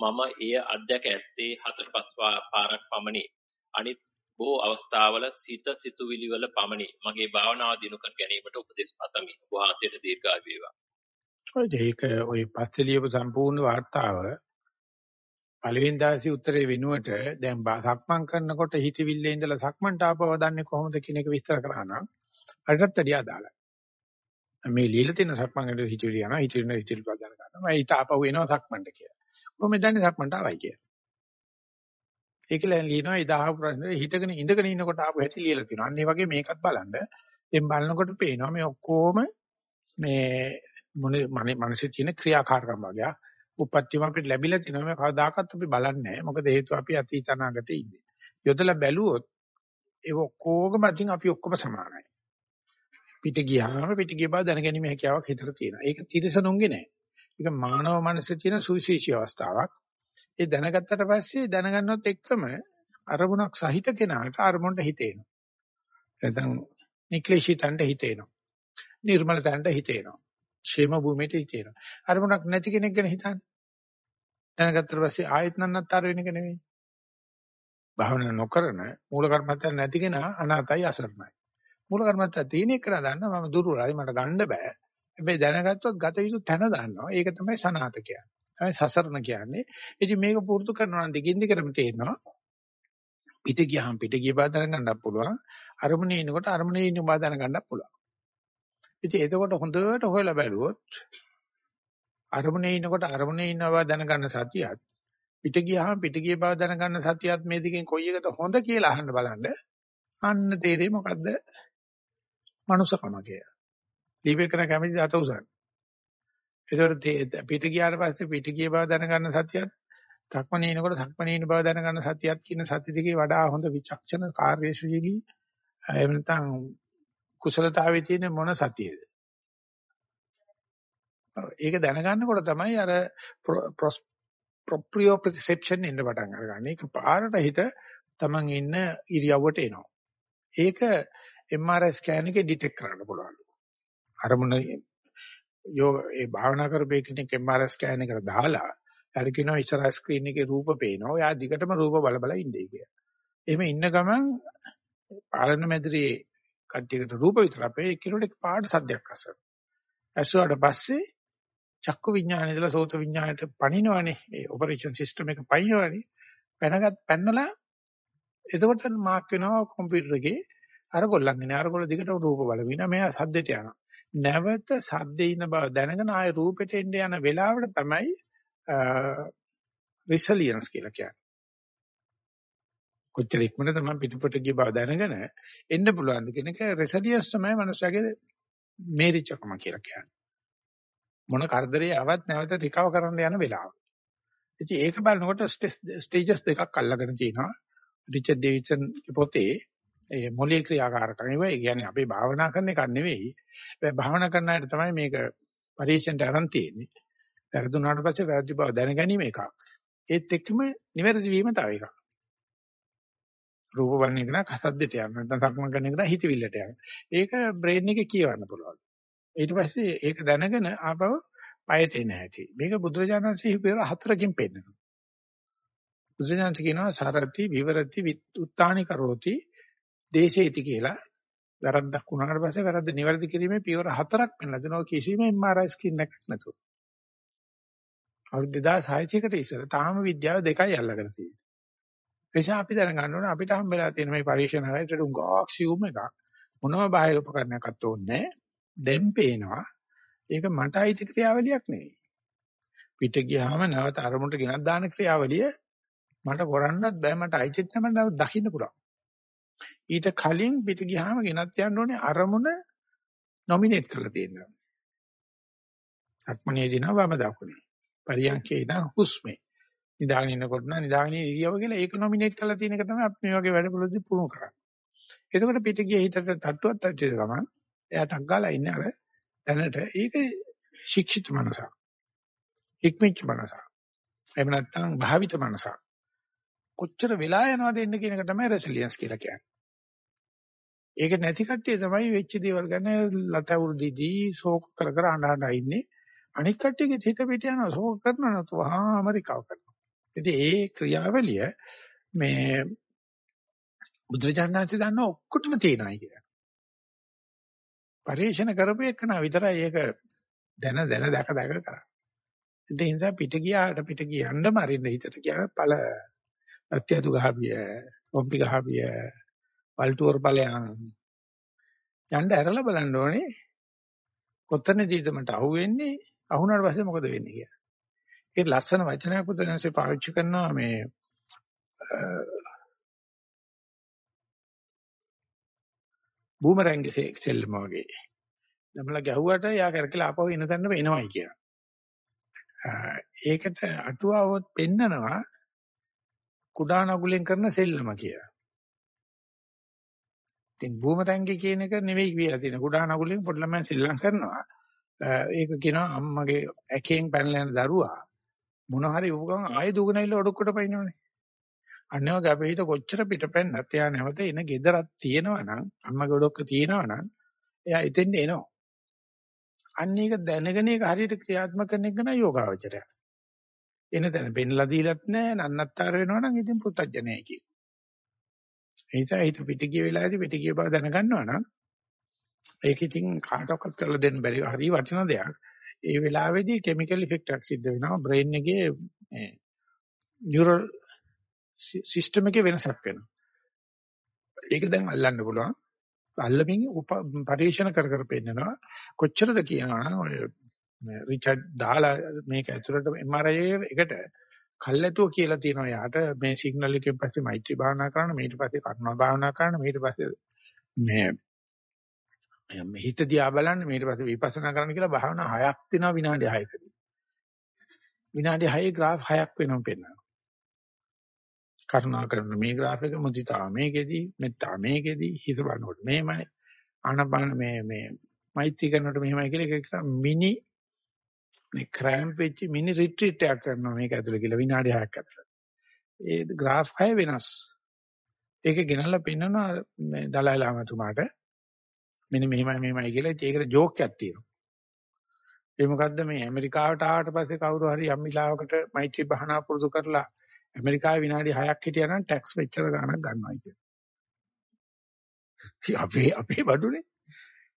මම එය අධ්‍යක් ඇත්තේ හතර පහ පාරක් පමණි. අනිත් බොහෝ අවස්ථාවල සිත සිතුවිලි වල පමණි. මගේ භාවනාව දිනු කර ගැනීමට උපදෙස් පතමි. වහන්සේට දීර්ඝායු වේවා. ඔය ඒක ඔය පස්සේ ලියපු සම්පූර්ණ වාර්තාව පළවෙනි දාසේ උත්තරේ වෙනුවට දැන් සක්මන් කරනකොට හිතවිල්ලේ ඉඳලා සක්මන්ට ආපව දන්නේ කොහොමද කියන එක විස්තර කරා නම් අරටත් වැඩිය අදාළයි. මේ লীලා තියෙන සක්මන් වල හිතවිලි යනවා හිතවිලි හිතවිලි පදන ගන්නවා. මම ඊට ආපහු එනවා සක්මන්ට කියලා. කොහොමද දන්නේ සක්මන්ට ආවයි කියලා. ඒකල ලියනවා එදා ආපු ප්‍රශ්නේ හිතගෙන ඉඳගෙන ඉන්නකොට ආපු හැටි ලියලා තියෙනවා. අන්න ඒ වගේ මේකත් බලන්න. දැන් බලනකොට පේනවා මේ ඔක්කොම මේ මොන මනසේ තියෙන ක්‍රියාකාරකම් වගේ උපත්තිම අපිට ලැබිලා තිනවා මේ කවදාකවත් අපි බලන්නේ නැහැ. මොකද හේතුව අපි අතීත අනාගතේ ඉන්නේ. යොදලා බැලුවොත් ඒ ඔක්කොගම අතින් අපි ඔක්කොම සමානයි. පිට ගියාම පිට ගිය බව දැනගැනීමේ හැකියාවක් හිතට තියෙනවා. ඒක තිරසනුන්ගේ නැහැ. ඒක මානව මනසේ තියෙන සුවිශේෂී අවස්ථාවක්. ඒ දැනගත්තට පස්සේ දැනගන්නවත් එක්කම අරමුණක් සහිත කෙනාට අරමුණට හිතේනවා. නැත්නම් නික්ලේශීතන්ට හිතේනවා. නිර්මල තන්ට හිතේනවා. ക്ഷേම භූමියට හිතේනවා. අරමුණක් නැති කෙනෙක් ගැන හිතන්න. දැනගත්තට පස්සේ ආයෙත් නන්නත්තර වෙන එක නෙවෙයි. භාවනා නොකරන මූල කර්මත්තක් නැති කෙනා අනාතයි අසරණයි. මූල කර්මත්තක් තියෙන එක දන්නා මම දුර්වලයි මට ගන්න බෑ. හැබැයි දැනගත්තොත් ගත යුතු තැන දන්නවා. ඒක තමයි සනාත කියන්නේ. තමයි සසරණ කියන්නේ. ඉතින් මේක පුරුදු කරනවා නම් දිගින් දිගටම තේරෙනවා. පිට ගියහම පිට ගිය බව දැනගන්නත් පුළුවන්. අරමුණේ ඉන්නකොට අරමුණේ ඉන්න බව දැනගන්නත් පුළුවන්. ඉතින් එතකොට හොඳට හොයලා බැලුවොත් අරමුණේ ඉන්නකොට අරමුණේ ඉන්නවා දැනගන්න සතියත් පිට ගියාම පිට ගිය බව දැනගන්න සතියත් මේ දෙකෙන් කොයි එකද හොඳ කියලා අහන්න බලන්න. අන්න තේරෙයි මොකද්ද මනුස්සකම කියලා. දීපේකන කැමති දත උසන්. ඒතකොට පිට ගියාට පස්සේ පිට ගිය බව දැනගන්න සතියත් සක්මණේනකොට සක්මණේන බව දැනගන්න සතියත් කියන සති දෙකේ වඩා හොඳ විචක්ෂණ කාර්යශීලී එහෙම නැත්නම් කුසලතාවයේ තියෙන මොන සතියේද? ඒක දැනගන්නකොට තමයි අර ප්‍රොප්‍රියෝ perception එන්න පටන් අරගන්නේ. ඒක පාරට හිත තමන් ඉන්න ඉරියව්වට එනවා. ඒක MRI ස්කෑන් එකේ ඩිටෙක්ට් කරන්න පුළුවන්. අරමුණ යෝග ඒ භාවනා කරපේ කෙනෙක් MRI ස්කෑන් එකට දාලා හරි කියනවා ඉස්සරහ ස්ක්‍රීන් එකේ රූප පේනවා. ඔයා දිගටම රූප බල බල ඉන්නේ කියලා. එහෙම ඉන්න ගමන් පාලන මැදිරියේ කට්ටියකට රූප විතර අපේ එක්කිනුට පාට සද්දයක් අසන. ඇසුවාට පස්සේ චක්කු විඥානය ඉඳලා සෝත විඥානයට පණිනවනේ. ඒ ඔපරේෂන් සිස්ටම් එක පයින්නවනේ. පැනගත් පැන්නලා එතකොට මාක් වෙනවා කම්පියුටර් එකේ අර ගොල්ලන් ඉන්නේ. අර ගොල්ල දිගට රූප බලමින මෙයා සද්දෙට යනවා. නැවත සද්දේ ඉන්න බව දැනගෙන ආය රූපෙට එන්න යන වෙලාවට තමයි රිසලියන්ස් කියලා කියන්නේ. කොච්චර ඉක්මනට තමයි පිටුපට ගිය බව දැනගෙන එන්න පුළුවන් ද කියන එක රිසලියන්ස් තමයි මනුස්සයාගේ මේරිච්චකම කියලා කියන්නේ. මොන කරදරේ ආවත් නැවත රිකව කරන්න යන වෙලාව. ඉතින් ඒක බලනකොට ස්ටේජස් දෙකක් අල්ලගෙන තියෙනවා. රිචඩ් ඩේවිඩ්සන් පොතේ ඒ මොලේ ක්‍රියාකාරකම් ඒවා කියන්නේ අපි භාවනා කරන එක නෙවෙයි. ඒ භාවනා කරන අයට තමයි මේක පරීක්ෂණයට අරන් තියෙන්නේ. වැරදුනාට පස්සේ වැරදි බව දැන ගැනීම එකක්. ඒත් එක්කම නිවැරදි වීම තව එකක්. රූප බලන එක නම් කසද්දට යන නැත්නම් සක්මන් කරන එක නම් හිතවිල්ලට යන. ඒක බ්‍රේන් එකේ කියවන්න පුළුවන්. ඊට පස්සේ ඒක දැනගෙන ආපහු පයට එන හැටි. මේක බුදුරජාණන් ශ්‍රී පෙර හතරකින් පෙන්නනවා. බුදුරජාණන් කියනවා සරති විවරති උත්තානි කරෝති දේශේති කියලා. වැරද්දක් වුණාට පස්සේ වැරද්ද නිවැරදි කිරීමේ පියවර හතරක් පෙන්නලා දෙනවා කිසිම MRI ස්කින් එකක් නැතුව. අවුරුදු 2600කට ඉස්සර තාම විද්‍යාව දෙකයි අල්ලගෙන තියෙන්නේ. එනිසා අපි දැනගන්න ඕනේ අපිට හම්බෙලා තියෙන මේ පරීක්ෂණ වලට උගාක් සියුම් එකක් මොනම බාහිර උපකරණයක්වත් ඕනේ දැන් පේනවා ඒක මට අයිති ක්‍රියාවලියක් නෙවෙයි. පිට ගියාම නැවත අරමුණට ගෙනත් දාන ක්‍රියාවලිය මට කරන්නත් බෑ මට අයිතිත් නැහැ මට දකින්න පුළුවන්. ඊට කලින් පිට ගියාම ගෙනත් යන්න ඕනේ අරමුණ නොමිනේට් කරලා තියෙනවා. සක්මණේදී නම් වම දකුණේ. පරියන්කේ නම් හුස්මේ. නිදාගෙන ඉන්නකොට නම් නිදාගෙන ඉරියව කියලා ඒක නොමිනේට් කරලා තියෙන එක තමයි අපි මේ වගේ වැඩපොළොද්දී පුරුදු කරන්නේ. එතකොට පිට ගිය හිතට තට්ටුවක් තච්චේ ගමන් එයාට අග්ගාලා ඉන්නේ අර දැනට ඒක ශික්ෂිත මනසක්. ඉක්මිච්ච මනසක්. එහෙම නැත්නම් භාවිත මනසක්. කොච්චර වෙලා යනවද එන්න කියන එක තමයි රෙසිලියන්ස් කියලා කියන්නේ. ඒක නැති කට්ටිය තමයි වෙච්ච දේවල් ගැන ලතවුරු දිදී ශෝක කර කර අඬ අඬ ඉන්නේ. අනික් කට්ටියගේ හිත පිට යනවා ශෝක කරනවා නතු වහාම රිකව කරනවා. ඉතින් ඒ ක්‍රියාවලිය මේ බුදුරජාණන්සේ දන්න ඔක්කොටම තියෙනයි කියලා. පරිශන කරපු එකන විතරයි ඒක දැන දැන දැක දැක කරන්නේ. ඒ නිසා පිට ගියාට පිට ගියන්න මරින්න හිතට කියන පළ අත්‍යතු ගහබිය, පොම්පි ගහබිය, වල්ටුවර් ඵලයන් යන්න ඇරලා බලන්න ඕනේ කොතනදීද මට අහුවෙන්නේ අහුණාට පස්සේ මොකද වෙන්නේ කියලා. ඒක ලස්සන වචනයක් පුතනසේ පාවිච්චි කරනවා මේ බූමරැංගේ සෙල්ලම වගේ. නම්ලා ගැහුවට යා කරකලා ආපහු එන තැනම එනවයි කියලා. ඒකට අටුවාවොත් පෙන්නනවා කුඩා නගුලෙන් කරන සෙල්ලම කියලා. ඉතින් බූමරැංගේ කියන එක නෙවෙයි කියලා තියෙන කුඩා නගුලෙන් පොඩි ළමයන් සෙල්ලම් කරනවා. ඒක කියනවා අම්මගේ ඇකෙන් පැනලා යන දරුවා මොන හරි උගන් ආයෙ දුගනයිල ඔඩොක්කට පයින්නවනේ. අන්න වගේ අපේ හිත කොච්චර පිටපැන්නත් එයා නැවත එන gedarak තියෙනවා නම් අම්මගේ ඔඩොක්ක තියෙනවා නම් එයා එතෙන් එනවා. අන්න ඒක දැනගෙන ඒක හරියට ක්‍රියාත්මක කරන එක නයි යෝගාවචරය. එන තැන පෙන්ලා දීලත් නැහැ නන්නත්තර වෙනවා නම් ඉතින් පුත්තජනයයි කියන. ඒ නිසා හිත පිට ගිය වෙලාවේදී පිට ගිය බව දැනගන්නවා නම් ඒක ඉතින් කාටවත් කරලා දෙන්න බැරි හරි වටින දෙයක්. ඒ වෙලාවේදී කිමිකල් ඉෆෙක්ට් එකක් සිද්ධ වෙනවා බ්‍රේන් එකේ මේ නියුරල් සිස්ටම් එකේ වෙනසක් වෙනවා. ඒක දැන් අල්ලන්න පුළුවන්. අල්ලමින් පරීක්ෂණ කර කර පෙන්නනවා. කොච්චරද කියනවා නම් ඔය රිචඩ් දාලා මේක ඇතුළට MRI එකට කල්ැතුව කියලා තියෙනවා යාට මේ සිග්නල් එකෙන් පස්සේ මෛත්‍රී භාවනා කරන්න ඊට පස්සේ කරුණා භාවනා කරන්න ඊට පස්සේ මේ මේ හිත දිහා බලන්න ඊට පස්සේ විපස්සනා කරන්න කියලා භාවනා හයක් දෙනවා විනාඩි 6කදී විනාඩි 6 ග්‍රාෆ් හයක් වෙනම පෙන්නනවා කරුණා කරන මේ ග්‍රාෆ් එක මුදිතා මේකෙදි මෙත්තා මේකෙදි හිත බලනකොට මේමයි ආනපන මේ මේ මෛත්‍රී කරනකොට මෙහෙමයි කියලා එක මිනි මේ ක්‍රෑම්ප් වෙච්ච මිනි රිට්‍රීට් එකක් කරනවා මේක ඇතුළේ කියලා විනාඩි 6ක් ඇතුළත. ඒ ග්‍රාෆ් 6 වෙනස්. ඒක ගෙනල්ලා පෙන්නනවා මේ දලයි ලාමතුමාට මෙන්න මෙහෙමයි මෙහෙමයි කියලා ඒකට ජෝක් එකක් තියෙනවා. ඒ මොකද්ද මේ ඇමරිකාවට ආවට පස්සේ කවුරු හරි යම් විලාවකට මෛත්‍රී භාවනා පුරුදු කරලා ඇමරිකාවේ විනාඩි 6ක් හිටියා නම් ටැක්ස් මෙච්චර ගණක් ගන්නවා කියලා. අපේ අපේ බඩුනේ.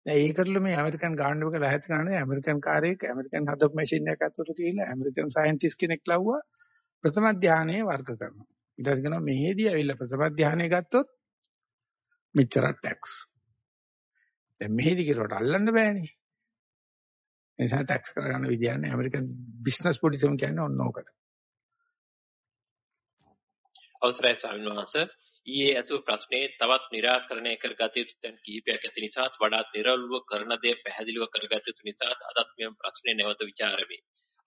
දැන් ඒකටල මේ ඇමරිකන් ගාන්න එක ලැහැත් ගන්න ඇමරිකන් කාර්යයක ඇමරිකන් හදපු මැෂින් එකක් අතට තියලා ඇමරිකන් සයන්ටිස්ට් කෙනෙක් ලව්වා ප්‍රථම ධානයේ වර්ග කරනවා. ඊට පස්සේ කියනවා මෙහෙදී ඇවිල්ලා ප්‍රථම ධානය ගත්තොත් මෙච්චර ටැක්ස්. දැන් මෙහෙදී කිරුවට අල්ලන්න බෑනේ. ඒ නිසා ටැක්ස් කරගන්න විදියක් නැහැ. ඇමරිකන් බිස්නස් පොලිසියම කියන්නේ ඔන්න ඕකට. අවසරයි ස්වාමීන් වහන්සේ ඊයේ ඇසූ ප්‍රශ්නේ තවත් निराකරණය කරගත යුතු තැන් කිහිපයක් ඇති නිසාත් වඩාත් නිර්වෘව කරන දේ පැහැදිලිව කරගත යුතු නිසාත් අදත් මෙම ප්‍රශ්නේ නැවත ਵਿਚාරමි.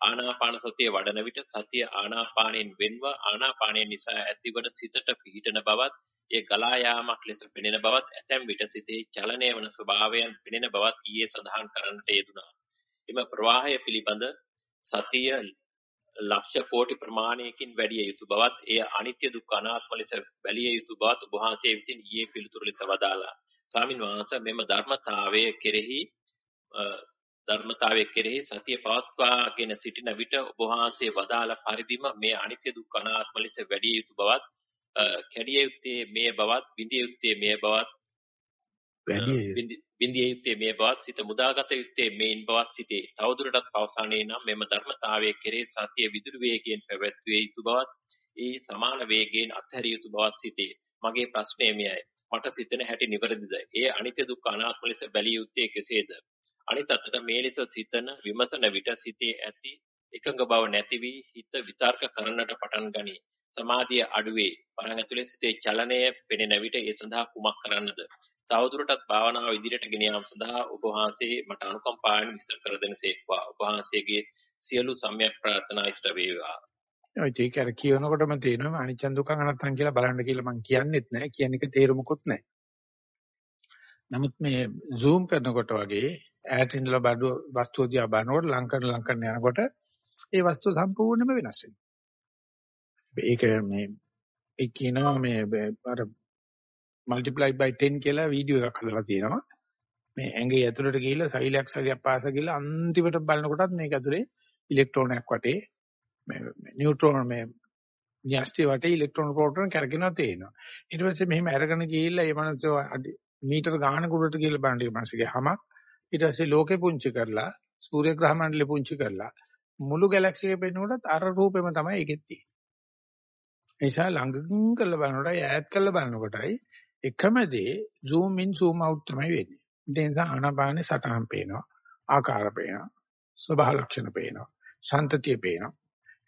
ආනාපාන සතිය වඩන විට සතිය ආනාපාණයෙන් වෙන්ව ආනාපාණය නිසා ඇතිවන සිතට පිහිටන බවත් ඒ ගලා යාමක් ලෙස පෙනෙන බවත් ඇතැම් විට සිතේ චලනය වන ස්වභාවයන් පෙනෙන බවත් ඊයේ සඳහන් කරන්නට යෙදුණා. එම ප්‍රවාහය පිළිබඳ සතිය ලක්ෂ කෝටි ප්‍රමාණයකින් වැඩි යුතු බවත් එය අනිත්‍ය දුක්ඛ අනාත්ම ලෙස බැලිය යුතු බවත් ඔබ වහන්සේ විසින් ඊයේ පිළිතුරු ලෙස වදාලා. ස්වාමින් වහන්සේ මෙම ධර්මතාවයේ කෙරෙහි ධර්මතාවයේ කෙරෙහි සතිය පවත්වාගෙන සිටින විට ඔබ වහන්සේ වදාළ පරිදිම මේ අනිත්‍ය දුක්ඛ අනාත්ම ලෙස වැඩි යුතු බවත් කැඩිය යුත්තේ මේ බවත් විඳිය යුත්තේ මේ බවත් වැඩි බින්දිය යුත්තේ මේ බවත් සිත මුදාගත යුත්තේ මේන් බවත් සිටේ. තවදුරටත් පවසන්නේ නම් මෙම ධර්මතාවයේ කෙරේ සතිය විදුරු වේගයෙන් පැවැත්විය යුතු බවත් ඒ සමාන වේගයෙන් අත්හැරිය යුතු බවත් සිටේ. මගේ ප්‍රශ්නය මෙයයි. මට සිතන හැටි නිවැරදිද? ඒ අනිත්‍ය දුක්ඛ අනාත්ම ලෙස බැලිය යුත්තේ කෙසේද? අනිත් අතට මේ ලෙස සිතන විමසන විට සිතේ ඇති එකඟ බව නැති වී හිත විතර්ක කරන්නට පටන් ගනී. සමාධිය අඩුවේ. වරන් ඇතුලේ සිතේ චලනය පෙනෙන විට ඒ සඳහා කුමක් කරන්නද? තවදුරටත් භාවනාව ඉදිරියට ගෙන යාම සඳහා ඔබ වහන්සේ මට අනුකම්පාවෙන් විස්තර කර දෙනසේක්වා. ඔබ වහන්සේගේ සියලු සම්‍යක් ප්‍රාර්ථනා ඉෂ්ට වේවා. ඔය ඒක අර කියනකොටම තේරෙනවා අනිච්ච දුක්ඛ අනත්තන් කියලා බලන්න කියලා මම කියන්නෙත් නැහැ. කියන එක තේරුමකුත් නැහැ. නමුත් මේ zoom කරනකොට වගේ ඈත ඉඳලා බඩු වස්තුව දිහා බලනකොට ලං කරන ලං කරන යනකොට ඒ වස්තුව සම්පූර්ණයෙන්ම වෙනස් වෙනවා. ඒක මේ ඒ කියනවා මේ අර multiply by 10 කියලා වීඩියෝ එකක් හදලා තියෙනවා. මේ ඇඟේ ඇතුළට ගිහිල්ලා සෛලයක් සගයක් පාස ගිහිල්ලා අන්තිමට බලනකොටත් මේක ඇතුලේ ඉලෙක්ට්‍රෝනයක් වටේ මේ නියුට්‍රෝන මේ න්‍යෂ්ටි වටේ ඉලෙක්ට්‍රෝන ප්‍රෝටෝන කරගෙනවා තේනවා. ඊට පස්සේ මෙහෙම අරගෙන ගිහිල්ලා ඒ මනස මීටර ගානක උඩට ගිහිල්ලා බලන ඊට පස්සේ හැමක් ඊට පස්සේ ලෝකෙ පුංචි කරලා සූර්ය ග්‍රහ මණ්ඩලෙ පුංචි කරලා මුළු ගැලැක්සි එකේ පෙන්වනකොටත් අර රූපෙම තමයි ඒකෙත් තියෙන්නේ. ඒ නිසා ළඟින් කරලා බලනකොටයි ඈත් කරලා බලනකොටයි එකම දේ zoom in zoom out තමයි වෙන්නේ. ඒ නිසා ආනාපානේ සටහන් පේනවා, ආකාර පේනවා, ස්වභාව ලක්ෂණ පේනවා, සන්තතිය පේනවා.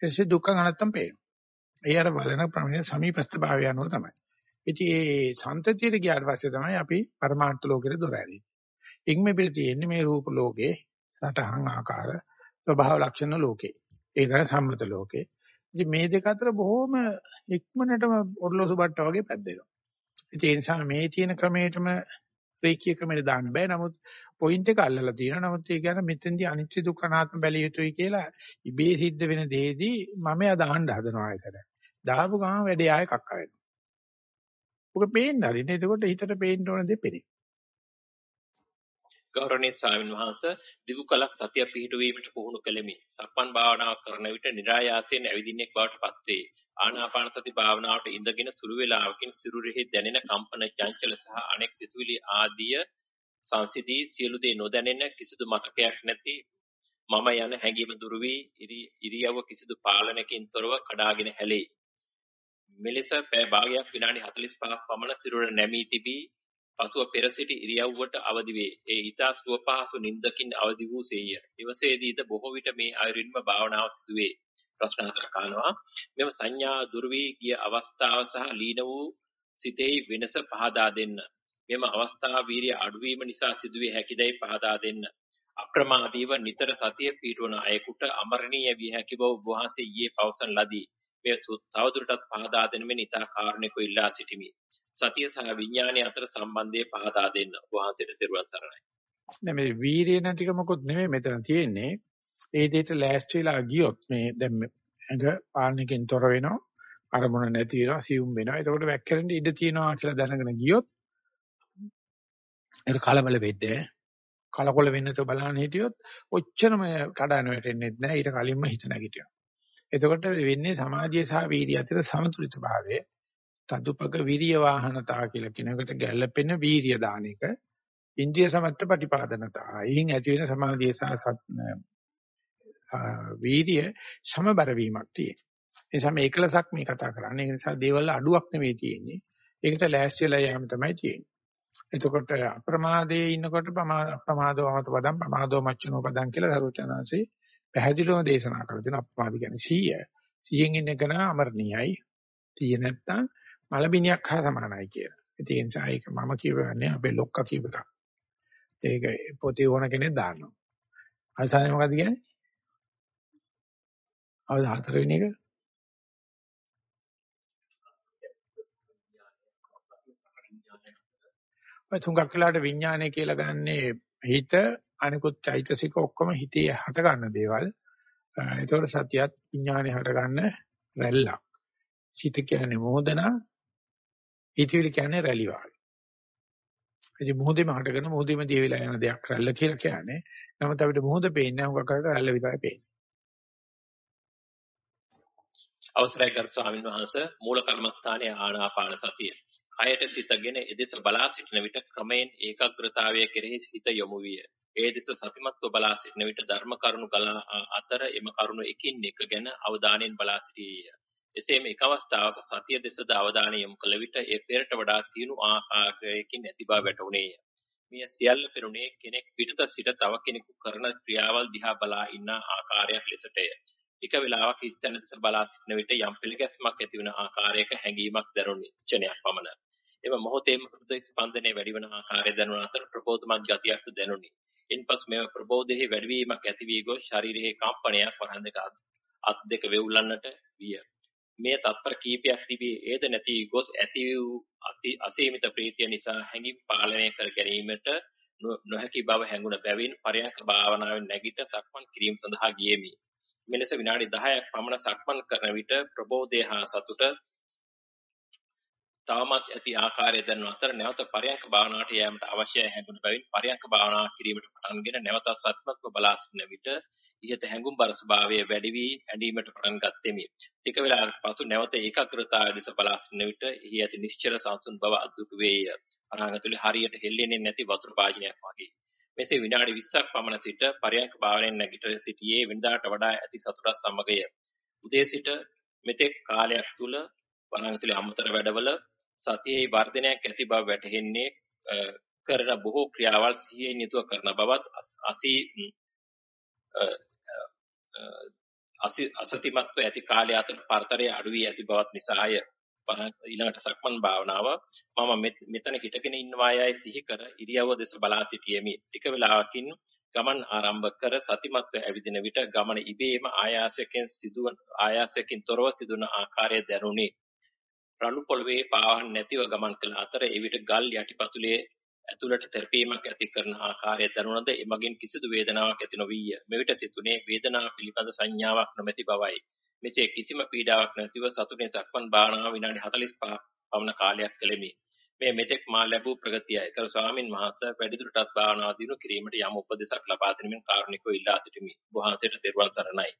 එසේ දුක්ඛ අනත්තම් පේනවා. ඒ අර බලන ප්‍රමේය සමීපස්ත භාවය අනුව තමයි. ඉතින් මේ සන්තතියට ගියාට පස්සේ තමයි අපි පරමාර්ථ ලෝකෙට දොර ඇරෙන්නේ. ඉක්මෙ පිට තියෙන්නේ මේ රූප ලෝකේ සටහන් ආකාර ස්වභාව ලක්ෂණ ලෝකේ. ඒ තමයි සම්මත ලෝකේ. ඉතින් මේ දෙක අතර බොහොම ඉක්මනටම ඔර්ලෝසු බට්ට වගේ පැද්දෙනවා. ඒ නිසා මේ තියෙන ක්‍රමයටම රේඛීය ක්‍රමයට දාන්න බෑ. නමුත් පොයින්ට් එක අල්ලලා තියෙනවා. නමුත් ඒ කියන්නේ මෙතෙන්දී අනිත්‍ය දුක්ඛ අනාත්ම බැලිය යුතුයි කියලා ඉබේ සිද්ධ වෙන දෙයේදී මම එයා දාන්න හදනවා ඒකට. දාපු ගමන් වැඩේ ආයෙ කක්ක වෙනවා. ඔක පේන්න හරිනේ. එතකොට හිතට පේන්න ඕන දේ පෙනේ. ගෞරවනීය ස්වාමීන් වහන්සේ දිගු කලක් සතිය පිහිටුවීමට පුහුණු කළෙමි. සක්මන් භාවනාව කරන විට નિરાයාසයෙන් ඇවිදින්නෙක් බවට පත් වේ. ආනාපාන සති භාවනාවට ඉඳගෙන සුළු වේලාවකින් සිරුරෙහි දැනෙන කම්පන චංචල සහ අනෙක් සිතුවිලි ආදිය සංසිදී සියලු දේ නොදැනෙන කිසිදු මතකයක් නැති මම යන හැඟීම දුරු වී ඉරියව්ව කිසිදු පාලනයකින් තොරව කඩාගෙන හැලේ. මෙලෙස පැය භාගයක් විනාඩි 45ක් පමණ සිරුර නැමී තිබී පසුව පෙර සිටි ඉරියව්වට අවදි වේ. ඒ ඊතා සුවපහසු නිින්දකින් අවදි වූ සේය. නිවසේදීද බොහෝ විට මේ අයුරින්ම භාවනාව සිදුවේ. ප්‍රශ්න හතරක් අහනවා. මෙම සංඥා දුර වී ගිය අවස්ථාව සහ ලීන වූ සිතෙහි වෙනස පහදා දෙන්න. මෙම අවස්ථාව වීර්ය අඩුවීම නිසා සිදුවේ හැකිදයි පහදා දෙන්න. අප්‍රමාදීව නිතර සතිය පිටවන අයෙකුට අමරණීය විය හැකි බව වහන්සේ ඊයේ පවසන ලදී. මේ තවදුරටත් පහදා දෙනමින් ඉතා කාරුණිකව ඉල්ලා සිටිමි. සතිය සහ විඥානය අතර සම්බන්ධය පහදා දෙන්න. වහන්සේට තෙරුවන් සරණයි. නෑ මේ වීරිය නැතික මොකොත් නෙමෙයි මෙතන තියෙන්නේ. ඒ දෙයට ලෑස්ති වෙලා ගියොත් මේ දැන් ඇඟ පාලනකින් තොර වෙනවා. අරමුණ නැති වෙනවා, සියුම් වෙනවා. එතකොට වැක්කෙරෙන්න ඉඩ තියෙනවා කියලා දැනගෙන ගියොත් ඒක කලබල වෙන්නේ කලකොල වෙන්න තෝ බලන්න හිටියොත් ඔච්චරම කඩන වැටෙන්නේ නැහැ ඊට කලින්ම හිත නැගිටිනවා. එතකොට වෙන්නේ සමාධිය සහ වීර්යය අතර සමතුලිත භාවය. තදුපක විරිය වාහනතා කියලා කියන එකට ගැළපෙන වීර්ය දාන එක. ඉන්දිය සමත්ත ප්‍රතිපාදනතා. ඊයින් ඇති වෙන සමාධිය සහ වීර්ය සමබර වීමක් තියෙනවා. ඒ නිසා මේ එකලසක් මේ කතා කරන්නේ. ඒ නිසා දේවල් අඩුවක් නෙවෙයි තියෙන්නේ. ඒකට ලෑස්තිලා යෑම තමයි තියෙන්නේ. එතකොට අප්‍රමාදයේ ඉන්නකොට අප්‍රමාදව මත පදම් ප්‍රමාදව මච්චනෝ පදම් කියලා දරුවචනාංශේ පැහැදිලිවම දේශනා කරලා තියෙනවා අප්‍රමාද කියන්නේ 100. 100න් ඉන්න එක නා අමරණීයයි. 100 නැත්තම් මලබිනියක් හා සමානයි කියලා. ඒ නිසා ඒක මම කියවන්නේ අපේ ලොක්කා කියව එකක්. ඒක පොතේ ඕන කෙනෙක් දාන්නවා. අවසානයේ මොකද කියන්නේ? අවුල හතරවෙනි එක ඔය තුඟක් වෙලාට විඥානය කියලා ගන්නේ හිත අනිකුත් චෛතසික ඔක්කොම හිතේ හට ගන්න දේවල්. ඒතකොට සතියත් විඥානේ හට ගන්න රැල්ලක්. චිත කියන්නේ මොහොතන හිතවිලි කියන්නේ රැලි වාගේ. ඉතින් මොහොතේම හටගෙන මොහොතේම දිය වෙලා යන දෙයක් රැල්ල කියලා කියන්නේ. නමුත් අපිට මොහොත පේන්නේ නැහැ මොකක් කරලා රැල්ල විතරයි පේන්නේ. අවසරයි කරු ස්වාමීන් වහන්සේ මූල කර්මස්ථානයේ ආනාපාන සතිය. කයට සිතගෙන එදෙස බලා සිටින විට ක්‍රමයෙන් ඒකාග්‍රතාවය කෙරෙහි හිත යොමු විය. ඒ දෙස සතිමත්ව බලා සිටින විට ධර්ම කරුණු ගලා අතර එම කරුණු එකින් එක ගැන අවධානයෙන් බලා සිටියේය. එසේම එක් අවස්ථාවක සතිය දෙසද අවධානය යොමු කළ විට ඒ පෙරට වඩා තියුණු ආකාරයකින් ඇති බව වැටහුණේය. මිය සියල්ල පෙරුණේ කෙනෙක් පිටත සිට තව කෙනෙකු කරන ක්‍රියාවල් දිහා බලා ඉන්න ආකාරයක් ලෙසටය. එක වෙලාවක ස්ථන දෙස බලා සිටින විට යම් පිළිගැස්මක් ඇති වන ආකාරයක හැඟීමක් දැනුනි. ක්ෂණයක් පමණ. එම මොහොතේම හෘද ස්පන්දනයේ වැඩිවන ආකාරය දැනුන අතර ප්‍රබෝධමත් ගතියක් දැනුනි. ඉන්පසු මෙම ප්‍රබෝධයේ වැඩිවීමක් ඇති වී ගොස් ශරීරයේ කම්පනයක් වරන් දෙක අත් දෙක වෙවුලන්නට විය. මේ තත්පර කීපයක් තිබී ඒද නැති ගොස් ඇති වූ අති අසීමිත ප්‍රීතිය නිසා හැඟීම් පාලනය කර ගැනීමට නොහැකි බව හැඟුණ බැවින් පරයන්ක භාවනාවෙන් නැගිට සක්මන් කිරීම සඳහා ගියෙමි. මෙලෙස විනාඩි 10ක් පමණ සක්මන් කරන විට ප්‍රබෝධය හා සතුට තවමත් ඇති ආකාරය දැනුන අතර නැවත පරයන්ක භාවනාවට යෑමට අවශ්‍යයි හැඟුණ බැවින් පරයන්ක භාවනා කිරීමට පටන්ගෙන නැවතත් සත්‍යත්ව බලා සිටින විට ඉහත හැඟුම් බර ස්වභාවය වැඩි වී ඇඳීමට පටන් ගත්තෙමි. ටික වේලාවක පසු නැවත ඒකාග්‍රතාවය දෙස බලා සිටින විට එහි ඇති නිශ්චල සංසුන් බව අද්දුටු වේය. අනාගතයේ හරියට හෙල්ලෙන්නේ නැති වතුර භාජනයක් වගේ. මෙසේ විනාඩි 20ක් පමණ සිට පරයන්ක භාවනාවෙන් නැගිට සිටියේ වෙනදාට වඩා ඇති සතුටක් සමගය. උදේ සිට මෙතෙක් කාලයක් තුල වනාන්තුලේ අමතර වැඩවල සතියේ වර්ධනයක් ඇති බව වැටහෙන්නේ කරන බොහෝ ක්‍රියාවල් සිහියෙන් යුතුව කරන බවත් අසී අසතිමත්ව ඇති කාලය අතර පරතරය අඩු වී ඇති බවත් නිසාය ඊළඟට සක්මන් භාවනාව මම මෙතන හිටගෙන ඉන්නවා යයි සිහි කර ඉරියව්ව දෙස බලා සිටියෙමි ටික වේලාවකින් ගමන් ආරම්භ කර සතිමත්ව ඇවිදින විට ගමන ඉබේම ආයාසයෙන් සිදුවන ආයාසයෙන් තොරව සිදුවන ආකාරය දැනුනි රළු පොළවේ පාවහන් නැතිව ගමන් කළ අතර එවිට ගල් යටිපතුලේ ඇතුළට තෙරපීමක් ඇති කරන ආකාරය දරුණද එමගින් කිසිදු වේදනාවක් ඇති නොවිය. මෙවිට සිතුනේ වේදනාව පිළිබඳ සංඥාවක් නොමැති බවයි. මෙසේ කිසිම පීඩාවක් නැතිව සතුටේ සක්මන් භාවනාව විනාඩි 45 පමණ කාලයක් කළෙමි. මේ මෙතෙක් මා ලැබූ ප්‍රගතිය එකල ස්වාමින් වහන්සේ වැඩිදුරටත් භාවනාව දිනු කිරීමට යම් උපදෙසක් ලබා දෙනමින් කාරුණිකව ඉල්ලා සිටිමි. වහන්සේට තෙරුවන් සරණයි.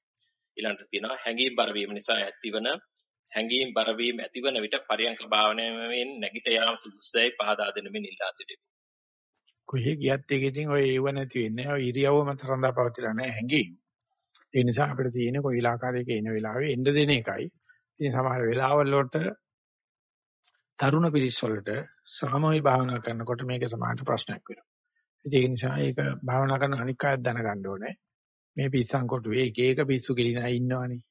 ඊළඟට තියෙනවා හැඟීම් බර වීම නිසා ඇතිවන හැඟීම් බර වීම ඇතිවන විට පරියංක භාවනාවෙන් නැගිට යාම සුදුසුයි පහදා දෙන මෙන් ඉල්ලා සිටිමි. කොහේ ගියත් ඒක ඉතින් ඔය ඒව නැති වෙන්නේ. ඔය ඉරියව්ව මත රඳා පවතිලා නැහැ හැඟීම්. ඒ නිසා අපිට තියෙන්නේ කොයි ඉලාකාරයක ඉන වෙලාවේ එන්න දෙන එකයි. ඉතින් සමහර වෙලාවල් වලට තරුණ පිරිස් වලට සාමූහික භාවනා කරනකොට මේක සමාජ ප්‍රශ්නයක් වෙනවා. ඒ නිසා ඒක භාවනා කරන අනික් අයත් දැනගන්න ඕනේ. මේ පිස්සන් කොටුවේ එක එක පිස්සු කෙලිනා ඉන්නවනේ.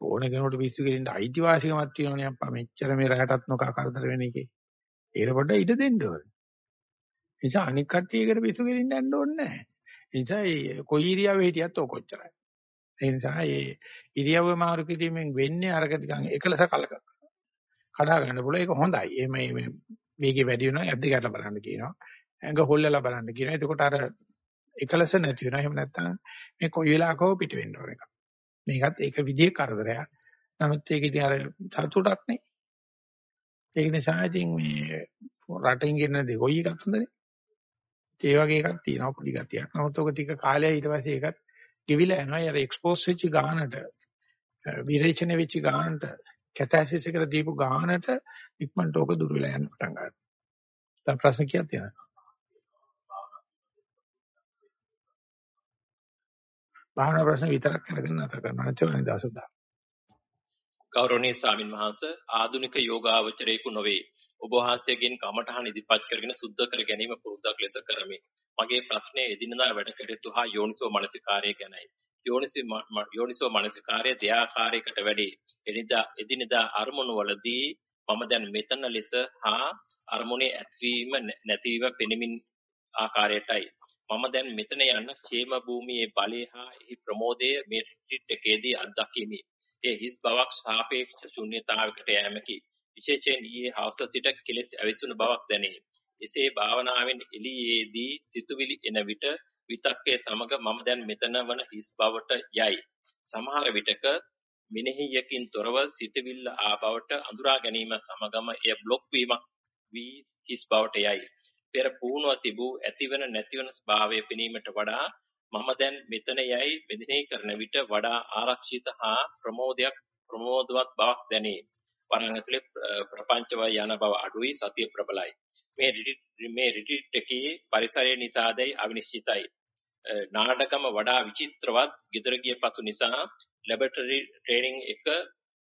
ඕන කෙනෙකුට පිස්සු කෙලින්න අයිතිවාසිකමක් තියෙනවනේ අප්පා මෙච්චර මේ රහටත් නොකා කරදර වෙන එකේ. ඒකට පොඩ්ඩක් ඉඩ දෙන්න ඕනේ. ඒ නිසා අනික් කට්ටියකට පිස්සු කෙලින්න යන්න ඕනේ නැහැ. ඒ නිසා කොයි ඉරියාවෙ හිටියත් ඕක කොච්චරයි. ඒ නිසා මේ ඉරියව්ව මාරු කිරීමෙන් වෙන්නේ අරක ටිකන් එකලස කලක කඩා ගන්න පුළුවන් ඒක හොඳයි. එහෙම මේ වේගය වැඩි වෙනවා ඇද්ද ගැටලා බලන්න කියනවා. ඇඟ හොල්ලලා බලන්න කියනවා. එතකොට අර එකලස නැති වෙනවා. එහෙම නැත්නම් මේ කොයි වෙලාවකෝ පිට වෙන්න ඕන එක. මේකත් ඒක විදිහේ කරදරයක්. නමුත් ඒක ඉතින් අර සතුටක් නේ. ඒක නිසා ඉතින් මේ රටින් ගෙන්න දේ කොයි එකක් හොඳනේ. ඒ වගේ එකක් තියෙනවා පොඩි ගතියක්. නමුත් ඔක ටික කාලයක් ඊට පස්සේ ඒකත් කිවිලා යනවා. අර එක්ස්පෝස් වෙච්ච ගානට විරේචන වෙච්ච ගානට කැතැසිස් එකට දීපු ගානට ඉක්මනට ඕක දුර වෙලා යන්න පටන් ගන්නවා. දැන් ප්‍රශ්න කියක් තියෙනවා. භාවනා ප්‍රශ්න විතරක් කරගෙන නැතර කරනවා. නැත්නම් අනිත් දවසට දාන්න. ගෞරවනීය ස්වාමින් වහන්සේ ආධුනික යෝගාවචරයෙකු නොවේ. ඔබ වහන්සේගෙන් කමඨහන් ඉදිරිපත් කරගෙන සුද්ධ කර ගැනීම පුරුද්දක් ලෙස කරමි. මගේ ප්‍රශ්නේ එදිනදා වැඩ කටයුතු හා යෝනිසෝ මනසිකාරය ගැනයි. යෝනිසෝ යෝනිසෝ මනසිකාරය දෙආකාරයකට වැඩි. එදිනදා එදිනදා අරමුණු වලදී මම දැන් මෙතන ලෙස හා අරමුණේ ඇත්වීම නැතිවීම පෙනෙමින් ආකාරයටයි. මම දැන් මෙතන යන ക്ഷേම භූමියේ බලය හා එහි ප්‍රමෝදය මේ රිට්‍රීට් එකේදී අත්දැකීමි. ඒ හිස් බවක් සාපේක්ෂ ශුන්‍යතාවයකට යෑමකි. විශේෂයෙන් ඊයේ හවස සිට කෙලෙස් ඇවිස්සුණු බවක් දැනේ. එසේ භාවනාවෙන් එළියේදී සිතුවිලි එන විට විතක්කේ සමග මම දැන් මෙතන වන හිස් බවට යයි. සමහර විටක මිනෙහියකින් තොරව සිතවිල්ල ආබවට අඳුරා ගැනීම සමගම එය બ્લોක් වීමක් වී හිස් බවට යයි. පෙර පුහුණුව තිබූ ඇතිවන නැතිවන ස්වභාවය පෙනීමට වඩා මම දැන් මෙතන යයි මෙදිනේ කරන විට වඩා ආරක්ෂිත හා ප්‍රමෝදයක් ප්‍රමෝදවත් බවක් දැනේ. වරණ ඇතුලේ ප්‍රපංචවය යන බව අඩුයි සතිය ප්‍රබලයි. මේ මේ රිට්‍රීට් එකේ පරිසරය නිසාදයි අවිනිශ්චිතයි. නාටකම වඩා විචිත්‍රවත් gedara ගිය පසු නිසා ලැබොරටරි ට්‍රේනින් එක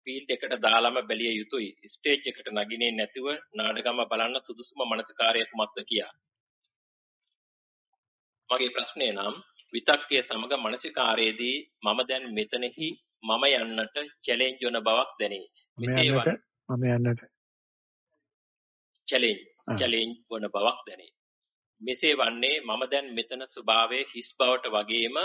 ෆීල්ඩ් එකට දාලාම බැලිය යුතුයි. ස්ටේජ් එකට නගින්නේ නැතිව නාටකම බලන්න සුදුසුම මනසකාරය කුමක්ද කියා. මගේ ප්‍රශ්නේ නම් විතක්කයේ සමග මානසිකාරයේදී මම දැන් මෙතනෙහි මම යන්නට චැලෙන්ජ් වන බවක් දැනේ. මෙසේ මම යන්නට චැලෙන්ජ් චැලෙන්ජ් වන බවක් දැනේ. මෙසේ වන්නේ මම දැන් මෙතන ස්වභාවයේ හිස් බවට වගේම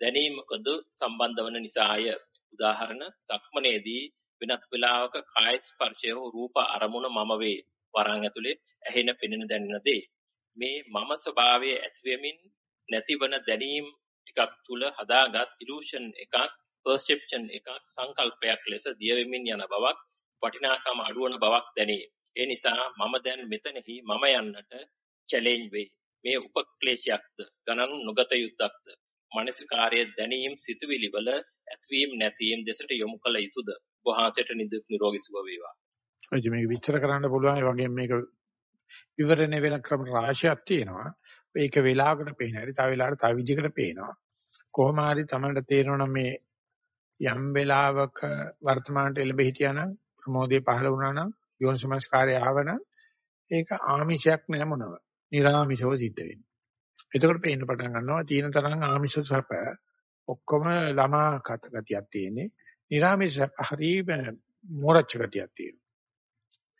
දැනීමකද සම්බන්ධ වන නිසාය. උදාහරණ සක්මනේදී වෙනත් වෙලාවක කාය ස්පර්ශය හෝ රූප අරමුණ මම වේ. වරන් ඇතුලේ ඇහෙන පෙනෙන දැනෙන දේ. මේ මම ස්වභාවයේ ඇතිවෙමින් නැතිවන දැනීම් ටිකක් තුල හදාගත් ඉලූෂන් එකක් පර්සෙප්ෂන් එකක් සංකල්පයක් ලෙස දියවෙමින් යන බවක් වටිනාකම අඩුවන බවක් දැනේ. ඒ නිසා මම දැන් මෙතනෙහි මම යන්නට චැලෙන්ජ් වේ. මේ උපක්ලේශයක්ද ගණන් නොගත යුත්තක්ද මානසිකාර්ය දැනීම් සිතුවිලි වල ඇතවීම නැතිවීම දෙසට යොමු කළ යුතුද වහන්සේට නිරෝගී සුව වේවා. ඔය මේක විස්තර කරන්න පුළුවන් ඒ වගේම මේක විවරණය වෙන ක්‍රම රාශියක් තියෙනවා. ඒක වෙලාවකට පේන හැටි තව වෙලාවකට තව විදිහකට පේනවා. කොහොම හරි තමයි තේරෙනවා මේ යම් වෙලාවක වර්තමානට එළඹ හිටියානම් ප්‍රමෝදයේ පහළ වුණා නම් යෝනිසමස්කාරය ආවනම් ඒක ආමිෂයක් නෑ මොනව. නිර්ආමිෂව සිද්ධ වෙන්නේ. එතකොට පේන්න පටන් ගන්නවා තීන තරම් ආමිෂ සැප ඔක්කොම ළමා කත ගතියක් තියෙන්නේ. නිර්ආමිෂ හරි මොරච්ච ගතියක් තියෙනවා.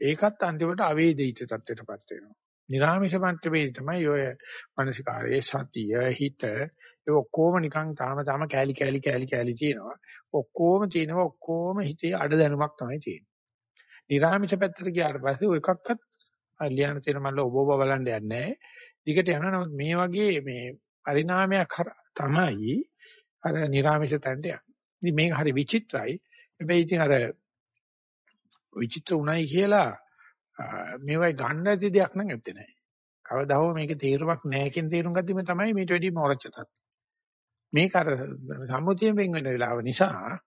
ඒකත් අන්තිමට අවේදිත තත්ත්වයටපත් වෙනවා. නිර්ආමිෂ මට්ටමේ තමයි ඔය මානසිකාරයේ සතිය හිත ඒ ඔක්කොම නිකන් තාම තාම කෑලි කෑලි කෑලි කෑලි තියෙනවා. ඔක්කොම තියෙනවා ඔක්කොම හිතේ අඩ දැනුමක් තමයි තියෙන්නේ. නිර්ආමිෂ පැත්තට ගියාට පස්සේ ඔය එකක්වත් ලියන තියෙන මල්ල ඔබ ඔබ බලන්න යන්නේ නැහැ. දිගට යනවා නමුත් මේ වගේ මේ පරිණාමයක් තමයි අර නිර්ආමිෂ තැන්ට යන්නේ. ඉතින් මේක හරි විචිත්‍රයි. හැබැයි ඉතින් අර විචිත්‍ර උණයි කියලා මේවයි ගන්න ඇති දෙයක් නම් ඇත්තේ නැහැ. කවදා හෝ මේකේ තේරුමක් නැහැ කියන තේරුම් ගත්තම තමයි මේට වැඩි මොරච්චතත්. මේක අර සම්මුතියෙන් වෙන් වෙන වෙලාව නිසා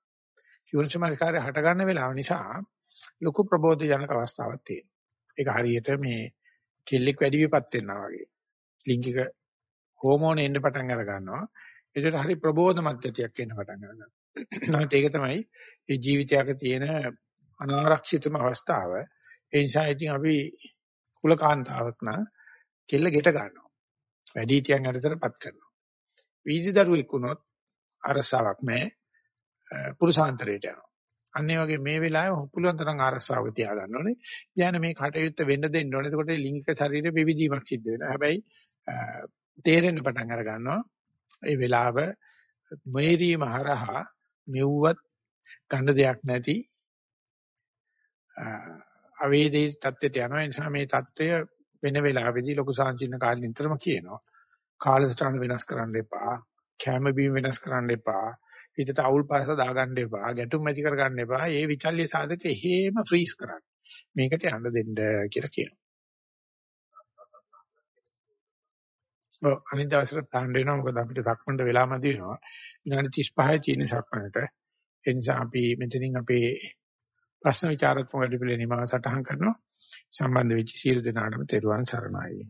යෝනිසමස්කාරය හට ගන්න වෙලාව නිසා ලොකු ප්‍රබෝධ ජනක අවස්ථාවක් තියෙනවා. ඒක හරියට මේ කෙල්ලෙක් වැඩි විපත් වෙනවා වගේ. ලිංගික හෝමෝන එන්න පටන් අර ගන්නවා. ඒකට හරි ප්‍රබෝධමත් ගතියක් එන්න පටන් ගන්නවා. නැත්නම් ඒක තමයි මේ ජීවිතයක තියෙන අනාරක්ෂිතම අවස්ථාව. ඒ නිසා ඉතින් අපි කුලකාන්තාවක් නම් කෙල්ල ගෙට ගන්නවා. වැඩි හිටියන් යටතටපත් කරනවා. වීදි දරුවෙක් වුණොත් අරසාවක් නැහැ. පුරුෂාන්තරයට යනවා. අන්න ඒ වගේ මේ වෙලාවේ පුළුවන් තරම් ආරස්සාවක තියාගන්න ඕනේ. ඥාන මේ කටයුත්ත වෙන්න දෙන්න ඕනේ. එතකොට ලිංගික ශරීර විවිධීමක් සිද්ධ වෙනවා. හැබැයි තේරෙන්න පටන් අර ගන්නවා. ඒ වෙලාව මේරීම හරහා මෙව්වත් ගන්න දෙයක් නැති අවේදී தත්ත්වයට යනවා. ඒ නිසා මේ தත්ත්වය වෙන වෙලාවෙදී ලොකු සාංචින්න කාලේ නිතරම කියනවා. කාලසටහන වෙනස් කරන්න එපා. කැම බීම වෙනස් කරන්න එපා. හිතට අවුල් පාස දාගන්න එපා. ගැටුම් ඇති කරගන්න එපා. ඒ විචල්්‍ය සාධක එහෙම ෆ්‍රීස් කරන්න. මේකට යන්න දෙන්න කියලා කියනවා. ඔව් අනිත් දවසට ප්ලෑන් වෙනවා මොකද අපිට සක්මන්ට වෙලාමදි වෙනවා. විනාඩි 35 තියෙන සක්මන්ට. ඒ නිසා අපි මෙතනින් අපේ ප්‍රශ්න විචාරත්මක වැඩපිළිවෙල නිමාව සටහන් කරනවා. සම්බන්ධ වෙච්ච සියලු දෙනාටම තෙරුවන් සරණයි.